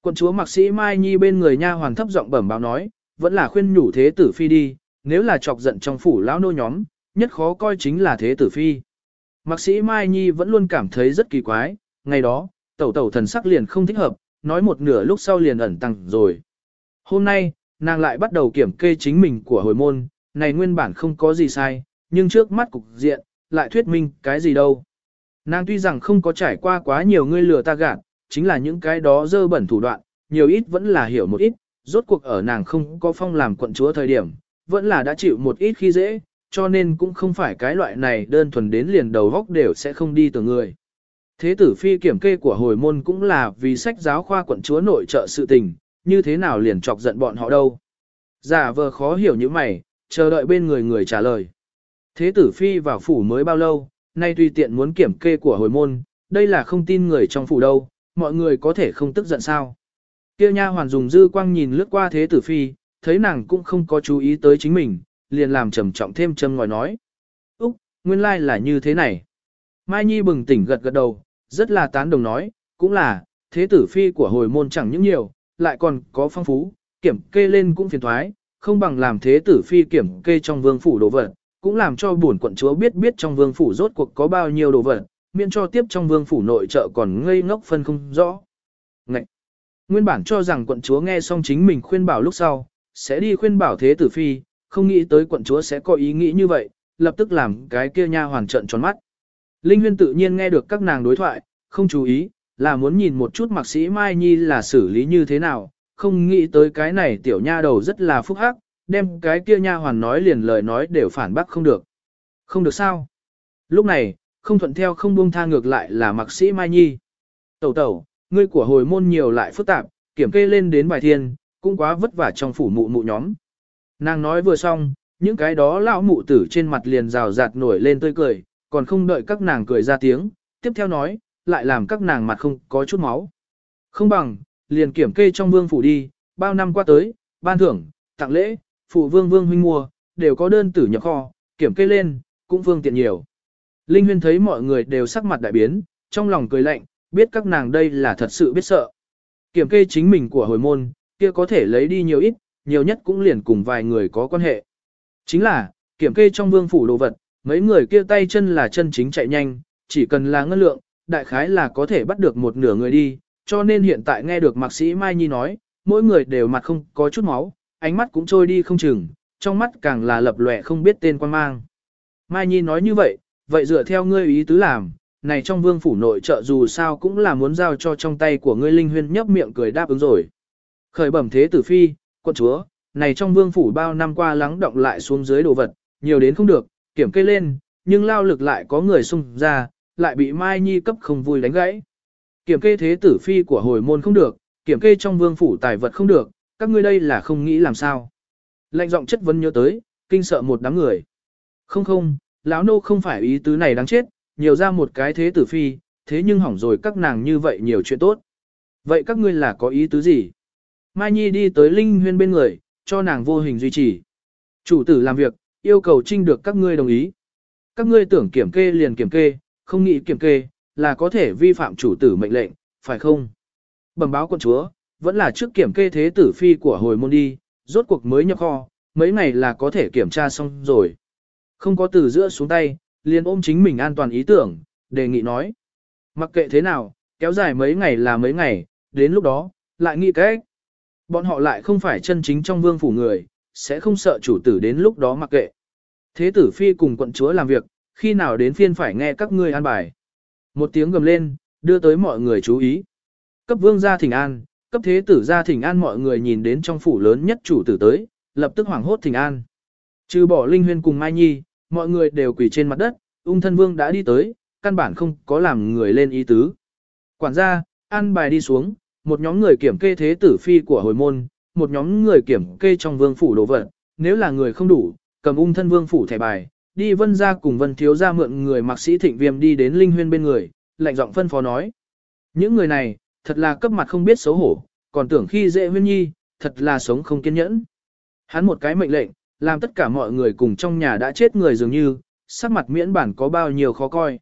Quận chúa Mạc Sĩ Mai Nhi bên người nha hoàn thấp giọng bẩm báo nói, vẫn là khuyên nhủ thế tử phi đi, nếu là chọc giận trong phủ lão nô nhóm, nhất khó coi chính là thế tử phi. Mạc Sĩ Mai Nhi vẫn luôn cảm thấy rất kỳ quái, ngày đó, tẩu tẩu thần sắc liền không thích hợp, nói một nửa lúc sau liền ẩn tăng rồi. Hôm nay, nàng lại bắt đầu kiểm kê chính mình của hồi môn, này nguyên bản không có gì sai, nhưng trước mắt cục diện, lại thuyết minh cái gì đâu. Nàng tuy rằng không có trải qua quá nhiều ngươi lừa ta gạt, chính là những cái đó dơ bẩn thủ đoạn, nhiều ít vẫn là hiểu một ít, rốt cuộc ở nàng không có phong làm quận chúa thời điểm, vẫn là đã chịu một ít khi dễ, cho nên cũng không phải cái loại này đơn thuần đến liền đầu góc đều sẽ không đi từ người. Thế tử phi kiểm kê của hồi môn cũng là vì sách giáo khoa quận chúa nội trợ sự tình, như thế nào liền chọc giận bọn họ đâu. Giả vờ khó hiểu như mày, chờ đợi bên người người trả lời. Thế tử phi vào phủ mới bao lâu, nay tùy tiện muốn kiểm kê của hồi môn, đây là không tin người trong phủ đâu, mọi người có thể không tức giận sao. Kia nha hoàn dùng dư quang nhìn lướt qua thế tử phi, thấy nàng cũng không có chú ý tới chính mình, liền làm trầm trọng thêm châm ngòi nói. Úc, nguyên lai là như thế này. Mai Nhi bừng tỉnh gật gật đầu, rất là tán đồng nói, cũng là, thế tử phi của hồi môn chẳng những nhiều, lại còn có phong phú, kiểm kê lên cũng phiền thoái, không bằng làm thế tử phi kiểm kê trong vương phủ đồ vật, cũng làm cho bổn quận chúa biết biết trong vương phủ rốt cuộc có bao nhiêu đồ vật, miễn cho tiếp trong vương phủ nội trợ còn ngây ngốc phân không rõ. Ngậy! Nguyên bản cho rằng quận chúa nghe xong chính mình khuyên bảo lúc sau, sẽ đi khuyên bảo thế tử phi, không nghĩ tới quận chúa sẽ có ý nghĩ như vậy, lập tức làm cái kia nha hoàn trận tròn mắt. Linh huyên tự nhiên nghe được các nàng đối thoại, không chú ý, là muốn nhìn một chút mạc sĩ Mai Nhi là xử lý như thế nào, không nghĩ tới cái này tiểu nha đầu rất là phúc hắc, đem cái kia nha hoàn nói liền lời nói đều phản bác không được. Không được sao? Lúc này, không thuận theo không buông tha ngược lại là mạc sĩ Mai Nhi. Tẩu tẩu, ngươi của hồi môn nhiều lại phức tạp, kiểm kê lên đến bài thiên, cũng quá vất vả trong phủ mụ mụ nhóm. Nàng nói vừa xong, những cái đó lão mụ tử trên mặt liền rào rạt nổi lên tươi cười, còn không đợi các nàng cười ra tiếng, tiếp theo nói, lại làm các nàng mặt không có chút máu. Không bằng, liền kiểm kê trong vương phủ đi, bao năm qua tới, ban thưởng, tặng lễ, phụ vương vương huynh mua, đều có đơn tử nhập kho, kiểm kê lên, cũng phương tiện nhiều. Linh huyên thấy mọi người đều sắc mặt đại biến, trong lòng cười lạnh, biết các nàng đây là thật sự biết sợ. Kiểm kê chính mình của hồi môn, kia có thể lấy đi nhiều ít, nhiều nhất cũng liền cùng vài người có quan hệ. Chính là, kiểm kê trong vương phủ đồ vật, mấy người kia tay chân là chân chính chạy nhanh, chỉ cần là ngân lượng, đại khái là có thể bắt được một nửa người đi, cho nên hiện tại nghe được mạc sĩ Mai Nhi nói, mỗi người đều mặt không có chút máu, ánh mắt cũng trôi đi không chừng, trong mắt càng là lập lòe không biết tên quan mang. Mai Nhi nói như vậy, vậy dựa theo ngươi ý tứ làm, này trong vương phủ nội trợ dù sao cũng là muốn giao cho trong tay của ngươi linh huyên nhấp miệng cười đáp ứng rồi. Khởi bẩm thế tử phi, quân chúa, này trong vương phủ bao năm qua lắng động lại xuống dưới đồ vật, nhiều đến không được, kiểm kê lên, nhưng lao lực lại có người xung ra, lại bị Mai Nhi cấp không vui đánh gãy. Kiểm kê thế tử phi của hồi môn không được, kiểm kê trong vương phủ tài vật không được, các ngươi đây là không nghĩ làm sao. Lệnh giọng chất vấn nhớ tới, kinh sợ một đám người. Không không, lão nô không phải ý tứ này đáng chết, nhiều ra một cái thế tử phi, thế nhưng hỏng rồi các nàng như vậy nhiều chuyện tốt. Vậy các ngươi là có ý tứ gì? Mai Nhi đi tới Linh Huyên bên người, cho nàng vô hình duy trì. Chủ tử làm việc, yêu cầu trinh được các ngươi đồng ý. Các ngươi tưởng kiểm kê liền kiểm kê, không nghĩ kiểm kê, là có thể vi phạm chủ tử mệnh lệnh, phải không? Bẩm báo quân chúa, vẫn là trước kiểm kê thế tử phi của hồi môn đi, rốt cuộc mới nhập kho, mấy ngày là có thể kiểm tra xong rồi. Không có từ giữa xuống tay, liền ôm chính mình an toàn ý tưởng, đề nghị nói. Mặc kệ thế nào, kéo dài mấy ngày là mấy ngày, đến lúc đó, lại nghĩ cách. Bọn họ lại không phải chân chính trong vương phủ người, sẽ không sợ chủ tử đến lúc đó mặc kệ. Thế tử phi cùng quận chúa làm việc, khi nào đến phiên phải nghe các ngươi an bài. Một tiếng gầm lên, đưa tới mọi người chú ý. Cấp vương gia thỉnh an, cấp thế tử gia thỉnh an mọi người nhìn đến trong phủ lớn nhất chủ tử tới, lập tức hoảng hốt thỉnh an. Trừ bỏ Linh Huyên cùng Mai Nhi, mọi người đều quỳ trên mặt đất, ung thân vương đã đi tới, căn bản không có làm người lên ý tứ. Quản gia, ăn bài đi xuống, một nhóm người kiểm kê thế tử phi của hồi môn, một nhóm người kiểm kê trong vương phủ đồ vật, nếu là người không đủ, cầm ung thân vương phủ thẻ bài, đi vân ra cùng vân thiếu ra mượn người mặc sĩ thịnh viêm đi đến linh huyên bên người, lạnh giọng phân phó nói. Những người này, thật là cấp mặt không biết xấu hổ, còn tưởng khi dễ huyên nhi, thật là sống không kiên nhẫn. Hắn một cái mệnh lệnh, làm tất cả mọi người cùng trong nhà đã chết người dường như, sắc mặt miễn bản có bao nhiêu khó coi.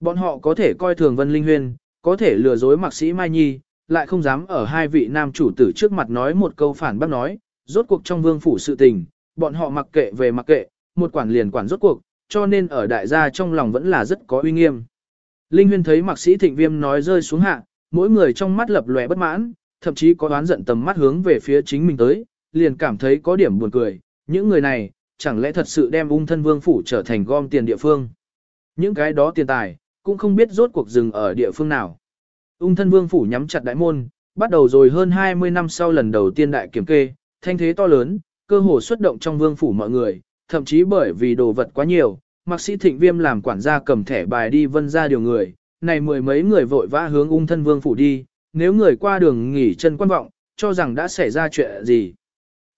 Bọn họ có thể coi thường Vân Linh Huyên, có thể lừa dối mạc sĩ Mai Nhi, lại không dám ở hai vị nam chủ tử trước mặt nói một câu phản bác nói, rốt cuộc trong vương phủ sự tình, bọn họ mặc kệ về mặc kệ, một quản liền quản rốt cuộc, cho nên ở đại gia trong lòng vẫn là rất có uy nghiêm. Linh Huyên thấy mạc sĩ thịnh viêm nói rơi xuống hạ, mỗi người trong mắt lập lòe bất mãn, thậm chí có đoán giận tầm mắt hướng về phía chính mình tới, liền cảm thấy có điểm buồn cười, những người này, chẳng lẽ thật sự đem ung thân vương phủ trở thành gom tiền địa phương. Những cái đó tiền tài, cũng không biết rốt cuộc dừng ở địa phương nào. Ung thân vương phủ nhắm chặt đại môn, bắt đầu rồi hơn 20 năm sau lần đầu tiên đại kiểm kê, thanh thế to lớn, cơ hồ xuất động trong vương phủ mọi người, thậm chí bởi vì đồ vật quá nhiều, mạc sĩ thịnh viêm làm quản gia cầm thẻ bài đi vân ra điều người, này mười mấy người vội vã hướng ung thân vương phủ đi, nếu người qua đường nghỉ chân quan vọng, cho rằng đã xảy ra chuyện gì.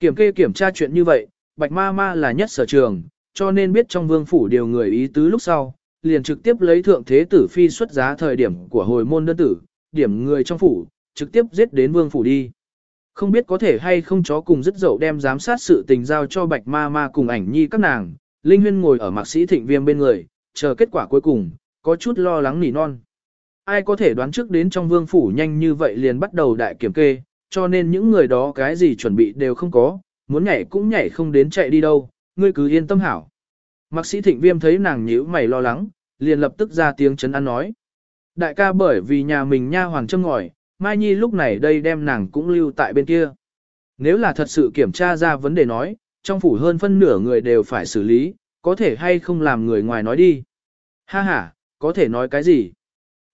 Kiểm kê kiểm tra chuyện như vậy, bạch ma ma là nhất sở trường, cho nên biết trong vương phủ điều người ý tứ lúc sau, liền trực tiếp lấy thượng thế tử phi xuất giá thời điểm của hồi môn đơn tử, điểm người trong phủ, trực tiếp giết đến vương phủ đi. Không biết có thể hay không chó cùng dứt dậu đem giám sát sự tình giao cho bạch ma ma cùng ảnh nhi các nàng, Linh Huyên ngồi ở mạc sĩ thịnh viêm bên người, chờ kết quả cuối cùng, có chút lo lắng nỉ non. Ai có thể đoán trước đến trong vương phủ nhanh như vậy liền bắt đầu đại kiểm kê, cho nên những người đó cái gì chuẩn bị đều không có, muốn nhảy cũng nhảy không đến chạy đi đâu, ngươi cứ yên tâm hảo. Mạc sĩ thịnh viêm thấy nàng nhíu mày lo lắng, liền lập tức ra tiếng chấn an nói. Đại ca bởi vì nhà mình nha hoàng châm ngòi, Mai Nhi lúc này đây đem nàng cũng lưu tại bên kia. Nếu là thật sự kiểm tra ra vấn đề nói, trong phủ hơn phân nửa người đều phải xử lý, có thể hay không làm người ngoài nói đi. Ha ha, có thể nói cái gì?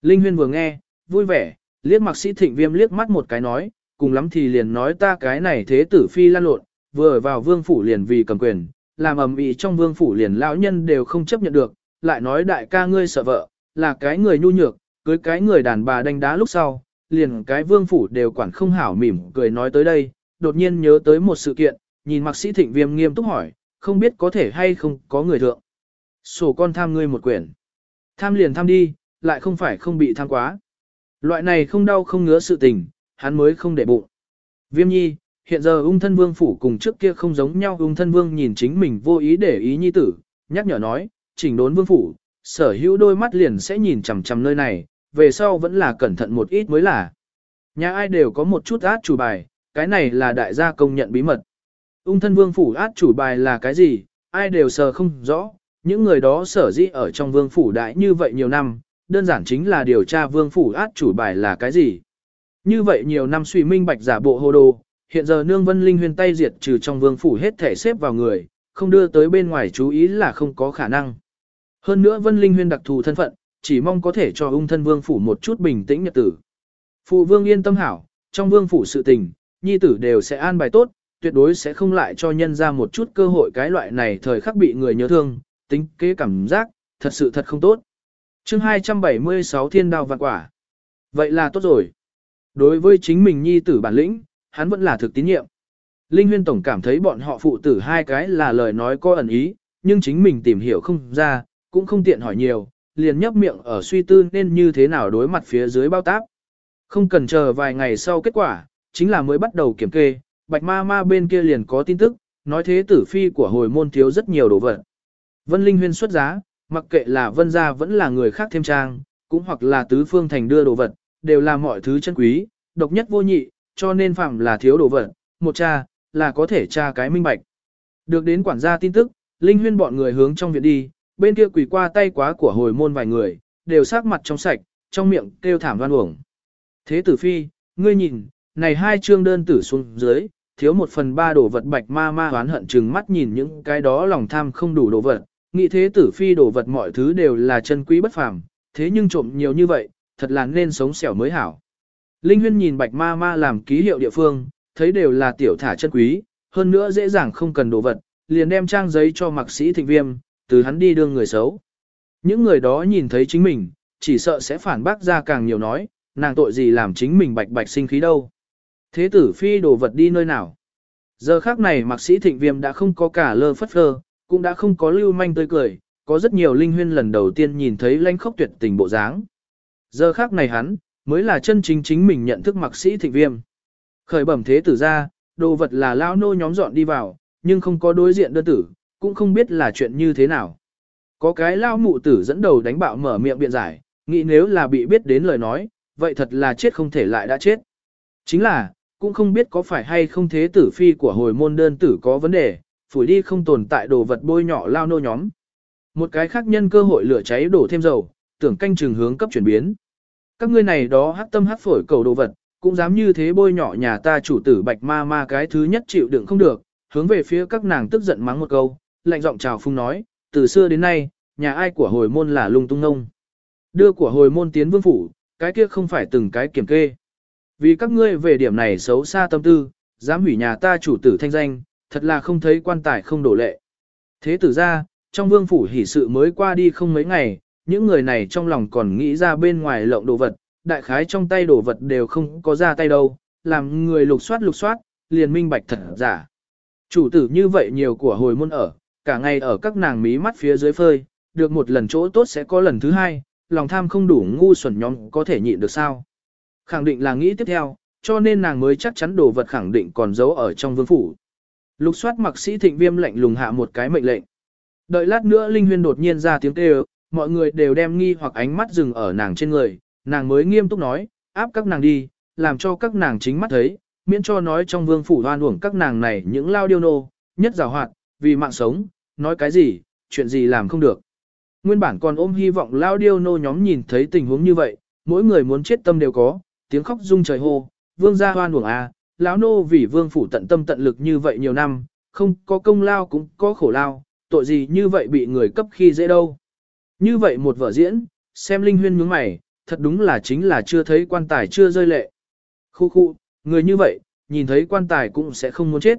Linh Huyên vừa nghe, vui vẻ, liếc mặc sĩ thịnh viêm liếc mắt một cái nói, cùng lắm thì liền nói ta cái này thế tử phi lan lộn, vừa vào vương phủ liền vì cầm quyền, làm ầm ĩ trong vương phủ liền lão nhân đều không chấp nhận được, lại nói đại ca ngươi sợ vợ, là cái người nhu nhược, cưới cái người đàn bà đánh đá lúc sau, liền cái vương phủ đều quản không hảo mỉm cười nói tới đây, đột nhiên nhớ tới một sự kiện, nhìn mạc sĩ thịnh viêm nghiêm túc hỏi, không biết có thể hay không có người thượng. Sổ con tham ngươi một quyển. Tham liền tham đi, lại không phải không bị tham quá. Loại này không đau không ngứa sự tình, hắn mới không để bụng. Viêm nhi, hiện giờ ung thân vương phủ cùng trước kia không giống nhau ung thân vương nhìn chính mình vô ý để ý nhi tử, nhắc nhở nói, chỉnh đốn vương phủ, sở hữu đôi mắt liền sẽ nhìn chằm chằm nơi này, về sau vẫn là cẩn thận một ít mới là. Nhà ai đều có một chút át chủ bài, cái này là đại gia công nhận bí mật. Ung thân vương phủ át chủ bài là cái gì, ai đều sờ không rõ, những người đó sở dĩ ở trong vương phủ đại như vậy nhiều năm, đơn giản chính là điều tra vương phủ át chủ bài là cái gì. Như vậy nhiều năm suy minh bạch giả bộ hồ đồ, hiện giờ nương vân linh huyền tay diệt trừ trong vương phủ hết thể xếp vào người, không đưa tới bên ngoài chú ý là không có khả năng. Hơn nữa vân linh huyền đặc thù thân phận, chỉ mong có thể cho ung thân vương phủ một chút bình tĩnh nhật tử. Phụ vương yên tâm hảo, trong vương phủ sự tình, nhi tử đều sẽ an bài tốt, tuyệt đối sẽ không lại cho nhân ra một chút cơ hội cái loại này thời khắc bị người nhớ thương, tính kế cảm giác, thật sự thật không tốt. chương 276 thiên đao vạn quả. Vậy là tốt rồi. Đối với chính mình nhi tử bản lĩnh, hắn vẫn là thực tín nhiệm. Linh huyên tổng cảm thấy bọn họ phụ tử hai cái là lời nói có ẩn ý, nhưng chính mình tìm hiểu không ra, cũng không tiện hỏi nhiều, liền nhấp miệng ở suy tư nên như thế nào đối mặt phía dưới bao tác. Không cần chờ vài ngày sau kết quả, chính là mới bắt đầu kiểm kê, bạch ma ma bên kia liền có tin tức, nói thế tử phi của hồi môn thiếu rất nhiều đồ vật. Vân Linh huyên xuất giá, mặc kệ là vân gia vẫn là người khác thêm trang, cũng hoặc là tứ phương thành đưa đồ vật, đều là mọi thứ chân quý, độc nhất vô nhị, cho nên phạm là thiếu đồ vật, một cha, là có thể tra cái minh bạch. Được đến quản gia tin tức, Linh huyên bọn người hướng trong viện đi, bên kia quỳ qua tay quá của hồi môn vài người, đều sắc mặt trong sạch, trong miệng kêu thảm đoan uổng. Thế tử phi, ngươi nhìn, này hai chương đơn tử xuống dưới, thiếu một phần ba đồ vật bạch ma ma hoán hận chừng mắt nhìn những cái đó lòng tham không đủ đồ vật, nghĩ thế tử phi đồ vật mọi thứ đều là chân quý bất phàm, thế nhưng trộm nhiều như vậy, thật là nên sống xẻo mới hảo. Linh huyên nhìn bạch ma ma làm ký hiệu địa phương, thấy đều là tiểu thả chân quý, hơn nữa dễ dàng không cần đồ vật, liền đem trang giấy cho mạc sĩ thịnh viêm, từ hắn đi đương người xấu. Những người đó nhìn thấy chính mình, chỉ sợ sẽ phản bác ra càng nhiều nói, nàng tội gì làm chính mình bạch bạch sinh khí đâu. Thế tử phi đồ vật đi nơi nào? Giờ khác này mạc sĩ thịnh viêm đã không có cả lơ phất phơ, cũng đã không có lưu manh tươi cười, có rất nhiều linh huyên lần đầu tiên nhìn thấy lãnh khốc tuyệt tình bộ dáng. Giờ khác này hắn, mới là chân chính chính mình nhận thức mạc sĩ thịnh viêm. Khởi bẩm thế tử ra, đồ vật là lao nô nhóm dọn đi vào, nhưng không có đối diện đơn tử, cũng không biết là chuyện như thế nào. Có cái lao mụ tử dẫn đầu đánh bạo mở miệng biện giải, nghĩ nếu là bị biết đến lời nói, vậy thật là chết không thể lại đã chết. Chính là, cũng không biết có phải hay không thế tử phi của hồi môn đơn tử có vấn đề, phủi đi không tồn tại đồ vật bôi nhỏ lao nô nhóm. Một cái khác nhân cơ hội lửa cháy đổ thêm dầu, tưởng canh trường hướng cấp chuyển biến. Các ngươi này đó hắc tâm hắc phổi cầu đồ vật, cũng dám như thế bôi nhỏ nhà ta chủ tử bạch ma ma cái thứ nhất chịu đựng không được, hướng về phía các nàng tức giận mắng một câu, lạnh giọng chào phung nói, từ xưa đến nay, nhà ai của hồi môn là lung tung ngông. Đưa của hồi môn tiến vương phủ, cái kia không phải từng cái kiểm kê. Vì các ngươi về điểm này xấu xa tâm tư, dám hủy nhà ta chủ tử thanh danh, thật là không thấy quan tài không đổ lệ. Thế tử ra, trong vương phủ hỉ sự mới qua đi không mấy ngày, những người này trong lòng còn nghĩ ra bên ngoài lộng đồ vật, đại khái trong tay đồ vật đều không có ra tay đâu, làm người lục soát lục soát, liền minh bạch thật giả. Chủ tử như vậy nhiều của hồi môn ở, cả ngày ở các nàng mí mắt phía dưới phơi, được một lần chỗ tốt sẽ có lần thứ hai, lòng tham không đủ ngu xuẩn nhóm có thể nhịn được sao. Khẳng định là nghĩ tiếp theo, cho nên nàng mới chắc chắn đồ vật khẳng định còn giấu ở trong vương phủ. Lục soát mặc sĩ thịnh viêm lệnh lùng hạ một cái mệnh lệnh. Đợi lát nữa Linh Huyên đột nhiên ra tiếng kêu, mọi người đều đem nghi hoặc ánh mắt dừng ở nàng trên người, nàng mới nghiêm túc nói, áp các nàng đi, làm cho các nàng chính mắt thấy, miễn cho nói trong vương phủ hoan uổng các nàng này những lao điêu nô, nhất giàu hoạt, vì mạng sống, nói cái gì, chuyện gì làm không được. Nguyên bản còn ôm hy vọng lao điêu nô nhóm nhìn thấy tình huống như vậy, mỗi người muốn chết tâm đều có, tiếng khóc rung trời hô, vương gia hoan uổng à, lão nô vì vương phủ tận tâm tận lực như vậy nhiều năm, không có công lao cũng có khổ lao, tội gì như vậy bị người cấp khi dễ đâu. Như vậy một vở diễn, xem linh huyên nhướng mày, thật đúng là chính là chưa thấy quan tài chưa rơi lệ. Khu khu, người như vậy, nhìn thấy quan tài cũng sẽ không muốn chết.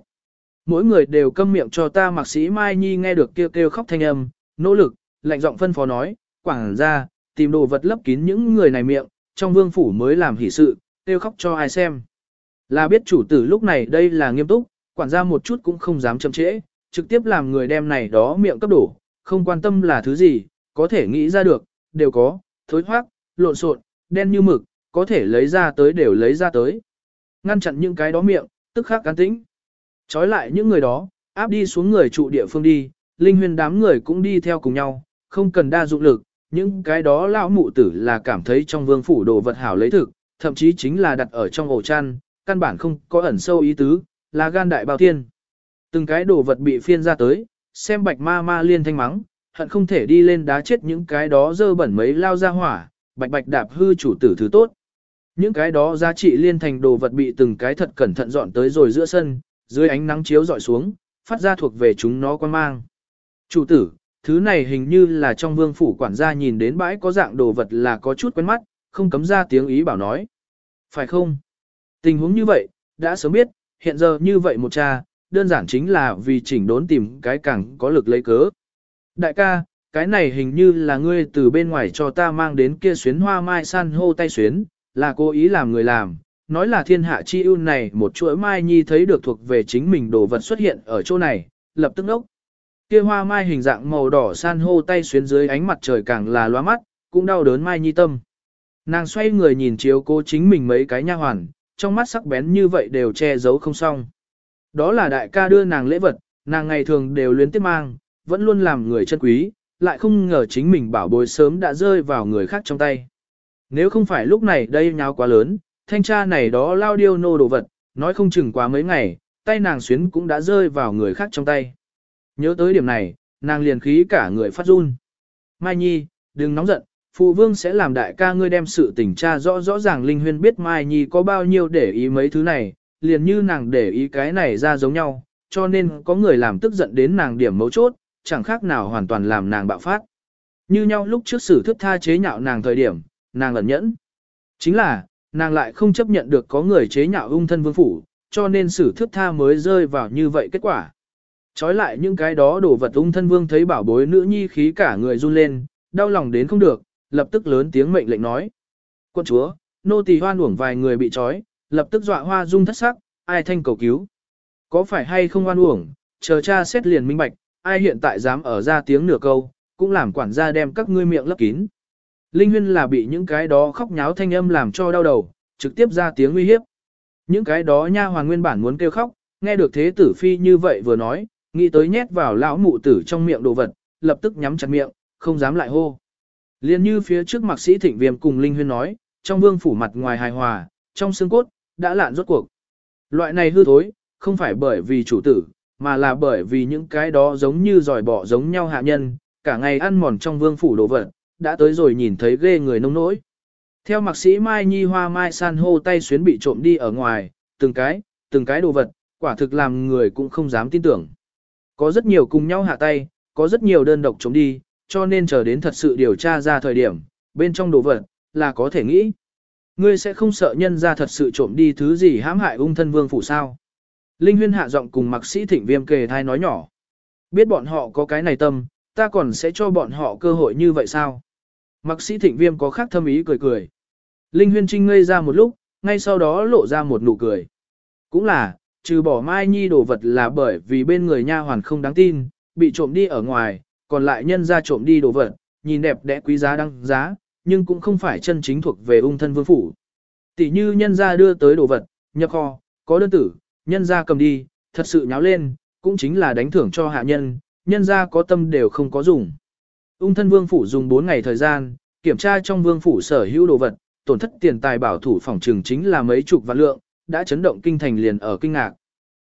Mỗi người đều câm miệng cho ta mạc sĩ Mai Nhi nghe được kêu kêu khóc thanh âm, nỗ lực, lạnh giọng phân phó nói, quảng ra, tìm đồ vật lấp kín những người này miệng, trong vương phủ mới làm hỷ sự, kêu khóc cho ai xem. Là biết chủ tử lúc này đây là nghiêm túc, quản gia một chút cũng không dám chậm trễ, trực tiếp làm người đem này đó miệng cấp đổ, không quan tâm là thứ gì, có thể nghĩ ra được, đều có, thối thoát, lộn xộn, đen như mực, có thể lấy ra tới đều lấy ra tới. Ngăn chặn những cái đó miệng, tức khắc cán tĩnh. Trói lại những người đó, áp đi xuống người trụ địa phương đi, linh huyền đám người cũng đi theo cùng nhau, không cần đa dụng lực, những cái đó lão mụ tử là cảm thấy trong vương phủ đồ vật hảo lấy thực, thậm chí chính là đặt ở trong ổ chăn, căn bản không có ẩn sâu ý tứ, là gan đại bao thiên. Từng cái đồ vật bị phiên ra tới, xem bạch ma ma liên thanh mắng, hận không thể đi lên đá chết những cái đó dơ bẩn mấy lao ra hỏa, bạch bạch đạp hư chủ tử thứ tốt. Những cái đó giá trị liên thành đồ vật bị từng cái thật cẩn thận dọn tới rồi giữa sân, dưới ánh nắng chiếu dọi xuống, phát ra thuộc về chúng nó quan mang. Chủ tử, thứ này hình như là trong vương phủ quản gia nhìn đến bãi có dạng đồ vật là có chút quen mắt, không cấm ra tiếng ý bảo nói. Phải không? Tình huống như vậy, đã sớm biết, hiện giờ như vậy một cha, đơn giản chính là vì chỉnh đốn tìm cái càng có lực lấy cớ. Đại ca, cái này hình như là ngươi từ bên ngoài cho ta mang đến kia xuyến hoa mai san hô tay xuyến, là cố ý làm người làm, nói là thiên hạ chi ưu này một chuỗi mai nhi thấy được thuộc về chính mình đồ vật xuất hiện ở chỗ này, lập tức ốc. Kia hoa mai hình dạng màu đỏ san hô tay xuyến dưới ánh mặt trời càng là loa mắt, cũng đau đớn mai nhi tâm. Nàng xoay người nhìn chiếu cô chính mình mấy cái nha hoàn, trong mắt sắc bén như vậy đều che giấu không xong. Đó là đại ca đưa nàng lễ vật, nàng ngày thường đều luyến tiếp mang, vẫn luôn làm người chân quý, lại không ngờ chính mình bảo bối sớm đã rơi vào người khác trong tay. Nếu không phải lúc này đây nháo quá lớn, thanh tra này đó lao điêu nô đồ vật, nói không chừng quá mấy ngày, tay nàng xuyến cũng đã rơi vào người khác trong tay. Nhớ tới điểm này, nàng liền khí cả người phát run. Mai Nhi, đừng nóng giận, phụ vương sẽ làm đại ca ngươi đem sự tình tra rõ rõ ràng Linh Huyên biết Mai Nhi có bao nhiêu để ý mấy thứ này, liền như nàng để ý cái này ra giống nhau, cho nên có người làm tức giận đến nàng điểm mấu chốt, chẳng khác nào hoàn toàn làm nàng bạo phát. Như nhau lúc trước xử thức tha chế nhạo nàng thời điểm, nàng ẩn nhẫn. Chính là, nàng lại không chấp nhận được có người chế nhạo ung thân vương phủ, cho nên xử thước tha mới rơi vào như vậy kết quả. Chói lại những cái đó đổ vật ung thân vương thấy bảo bối nữ nhi khí cả người run lên, đau lòng đến không được, lập tức lớn tiếng mệnh lệnh nói. Quân chúa, nô tỳ hoan uổng vài người bị trói, lập tức dọa hoa dung thất sắc, ai thanh cầu cứu. Có phải hay không hoan uổng, chờ cha xét liền minh bạch, ai hiện tại dám ở ra tiếng nửa câu, cũng làm quản gia đem các ngươi miệng lấp kín. Linh huyên là bị những cái đó khóc nháo thanh âm làm cho đau đầu, trực tiếp ra tiếng nguy hiếp. Những cái đó nha hoàn nguyên bản muốn kêu khóc, nghe được thế tử phi như vậy vừa nói, nghĩ tới nhét vào lão mụ tử trong miệng đồ vật, lập tức nhắm chặt miệng, không dám lại hô. Liên như phía trước mạc sĩ thịnh viêm cùng Linh huyên nói, trong vương phủ mặt ngoài hài hòa, trong xương cốt, đã lạn rốt cuộc. Loại này hư thối, không phải bởi vì chủ tử, mà là bởi vì những cái đó giống như giỏi bỏ giống nhau hạ nhân, cả ngày ăn mòn trong vương phủ đồ vật, đã tới rồi nhìn thấy ghê người nông nỗi. Theo mạc sĩ Mai Nhi Hoa Mai san hô tay xuyến bị trộm đi ở ngoài, từng cái, từng cái đồ vật, quả thực làm người cũng không dám tin tưởng. Có rất nhiều cùng nhau hạ tay, có rất nhiều đơn độc trộm đi, cho nên chờ đến thật sự điều tra ra thời điểm, bên trong đồ vật, là có thể nghĩ. Ngươi sẽ không sợ nhân ra thật sự trộm đi thứ gì hãm hại ung thân vương phủ sao. Linh huyên hạ giọng cùng mạc sĩ thịnh viêm kề thai nói nhỏ. Biết bọn họ có cái này tâm, ta còn sẽ cho bọn họ cơ hội như vậy sao? Mạc sĩ thịnh viêm có khác thâm ý cười cười. Linh huyên trinh ngây ra một lúc, ngay sau đó lộ ra một nụ cười. Cũng là, trừ bỏ mai nhi đồ vật là bởi vì bên người nha hoàn không đáng tin, bị trộm đi ở ngoài, còn lại nhân ra trộm đi đồ vật, nhìn đẹp đẽ quý giá đăng giá, nhưng cũng không phải chân chính thuộc về ung thân vương phủ. Tỷ như nhân ra đưa tới đồ vật, nhập kho, có đơn tử, nhân ra cầm đi, thật sự nháo lên, cũng chính là đánh thưởng cho hạ nhân, nhân ra có tâm đều không có dùng. Ung thân vương phủ dùng 4 ngày thời gian, kiểm tra trong vương phủ sở hữu đồ vật, tổn thất tiền tài bảo thủ phòng trường chính là mấy chục vạn lượng, đã chấn động kinh thành liền ở kinh ngạc.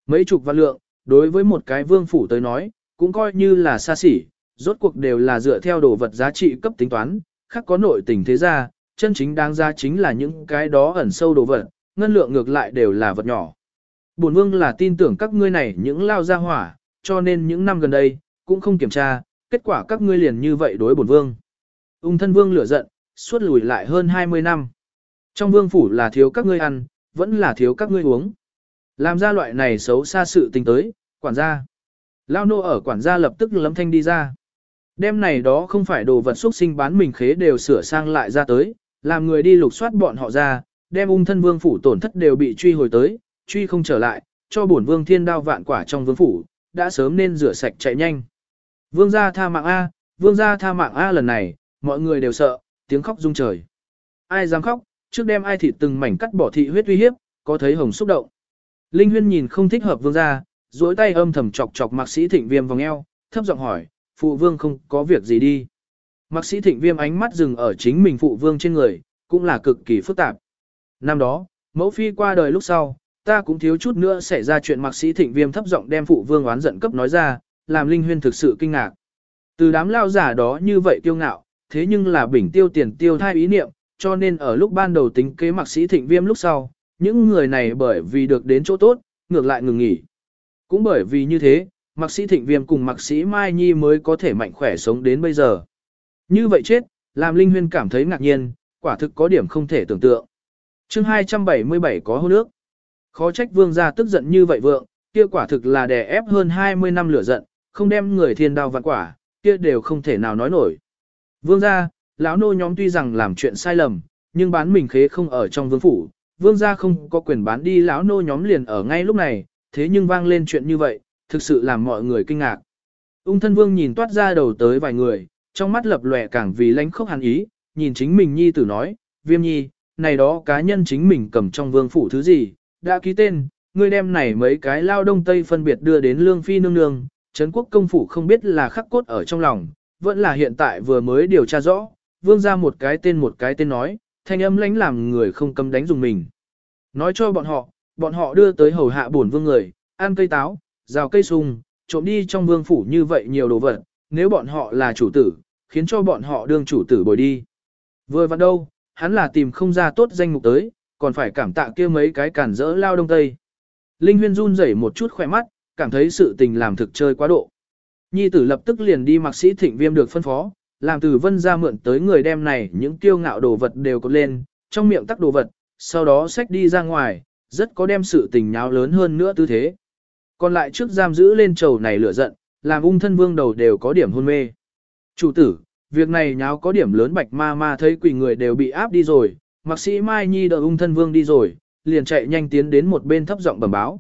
Mấy chục vạn lượng, đối với một cái vương phủ tới nói, cũng coi như là xa xỉ, rốt cuộc đều là dựa theo đồ vật giá trị cấp tính toán, khác có nội tình thế ra, chân chính đáng ra chính là những cái đó ẩn sâu đồ vật, ngân lượng ngược lại đều là vật nhỏ. Bổn vương là tin tưởng các ngươi này những lao ra hỏa, cho nên những năm gần đây, cũng không kiểm tra, kết quả các ngươi liền như vậy đối bổn vương. Ung thân vương lửa giận, suốt lùi lại hơn 20 năm. Trong vương phủ là thiếu các ngươi ăn, vẫn là thiếu các ngươi uống. Làm ra loại này xấu xa sự tình tới, quản gia. Lao nô ở quản gia lập tức lấm thanh đi ra. Đêm này đó không phải đồ vật xuất sinh bán mình khế đều sửa sang lại ra tới, làm người đi lục soát bọn họ ra, đem ung thân vương phủ tổn thất đều bị truy hồi tới, truy không trở lại, cho bổn vương thiên đao vạn quả trong vương phủ, đã sớm nên rửa sạch chạy nhanh. Vương gia tha mạng A, vương gia tha mạng A lần này, mọi người đều sợ, tiếng khóc rung trời. Ai dám khóc, trước đem ai thịt từng mảnh cắt bỏ thị huyết uy hiếp, có thấy hồng xúc động. Linh huyên nhìn không thích hợp vương gia, duỗi tay âm thầm chọc chọc mạc sĩ thịnh viêm vòng eo, thấp giọng hỏi, phụ vương không có việc gì đi. Mạc sĩ thịnh viêm ánh mắt dừng ở chính mình phụ vương trên người, cũng là cực kỳ phức tạp. Năm đó, mẫu phi qua đời lúc sau, ta cũng thiếu chút nữa xảy ra chuyện mạc sĩ thịnh viêm thấp giọng đem phụ vương oán giận cấp nói ra, làm linh huyên thực sự kinh ngạc. Từ đám lao giả đó như vậy kiêu ngạo, thế nhưng là bình tiêu tiền tiêu thai ý niệm, cho nên ở lúc ban đầu tính kế mạc sĩ thịnh viêm lúc sau, những người này bởi vì được đến chỗ tốt, ngược lại ngừng nghỉ. Cũng bởi vì như thế, mạc sĩ thịnh viêm cùng mạc sĩ Mai Nhi mới có thể mạnh khỏe sống đến bây giờ. Như vậy chết, làm Linh Huyên cảm thấy ngạc nhiên, quả thực có điểm không thể tưởng tượng. chương 277 có hôn nước. Khó trách vương gia tức giận như vậy vượng, kia quả thực là đè ép hơn 20 năm lửa giận, không đem người thiên đao vạn quả, kia đều không thể nào nói nổi. Vương gia, lão nô nhóm tuy rằng làm chuyện sai lầm, nhưng bán mình khế không ở trong vương phủ, vương gia không có quyền bán đi lão nô nhóm liền ở ngay lúc này, thế nhưng vang lên chuyện như vậy, thực sự làm mọi người kinh ngạc. Ung thân vương nhìn toát ra đầu tới vài người, trong mắt lập lòe càng vì lánh khốc hàn ý, nhìn chính mình nhi tử nói, viêm nhi, này đó cá nhân chính mình cầm trong vương phủ thứ gì, đã ký tên, ngươi đem này mấy cái lao đông tây phân biệt đưa đến lương phi nương nương, Trấn quốc công phủ không biết là khắc cốt ở trong lòng, vẫn là hiện tại vừa mới điều tra rõ, vương ra một cái tên một cái tên nói, thanh âm lãnh làm người không cấm đánh dùng mình. Nói cho bọn họ, bọn họ đưa tới hầu hạ bổn vương người, ăn cây táo, rào cây sung, trộm đi trong vương phủ như vậy nhiều đồ vật, nếu bọn họ là chủ tử, khiến cho bọn họ đương chủ tử bồi đi. Vừa vặn đâu, hắn là tìm không ra tốt danh mục tới, còn phải cảm tạ kia mấy cái cản rỡ lao đông tây. Linh huyên run rẩy một chút khỏe mắt, cảm thấy sự tình làm thực chơi quá độ. Nhi tử lập tức liền đi mặc sĩ thịnh viêm được phân phó, làm từ vân ra mượn tới người đem này những tiêu ngạo đồ vật đều có lên, trong miệng tắc đồ vật, sau đó xách đi ra ngoài, rất có đem sự tình nháo lớn hơn nữa tư thế. Còn lại trước giam giữ lên trầu này lửa giận, làm ung thân vương đầu đều có điểm hôn mê. Chủ tử, việc này nháo có điểm lớn bạch ma ma thấy quỷ người đều bị áp đi rồi, mặc sĩ Mai Nhi đợi ung thân vương đi rồi, liền chạy nhanh tiến đến một bên thấp giọng bẩm báo.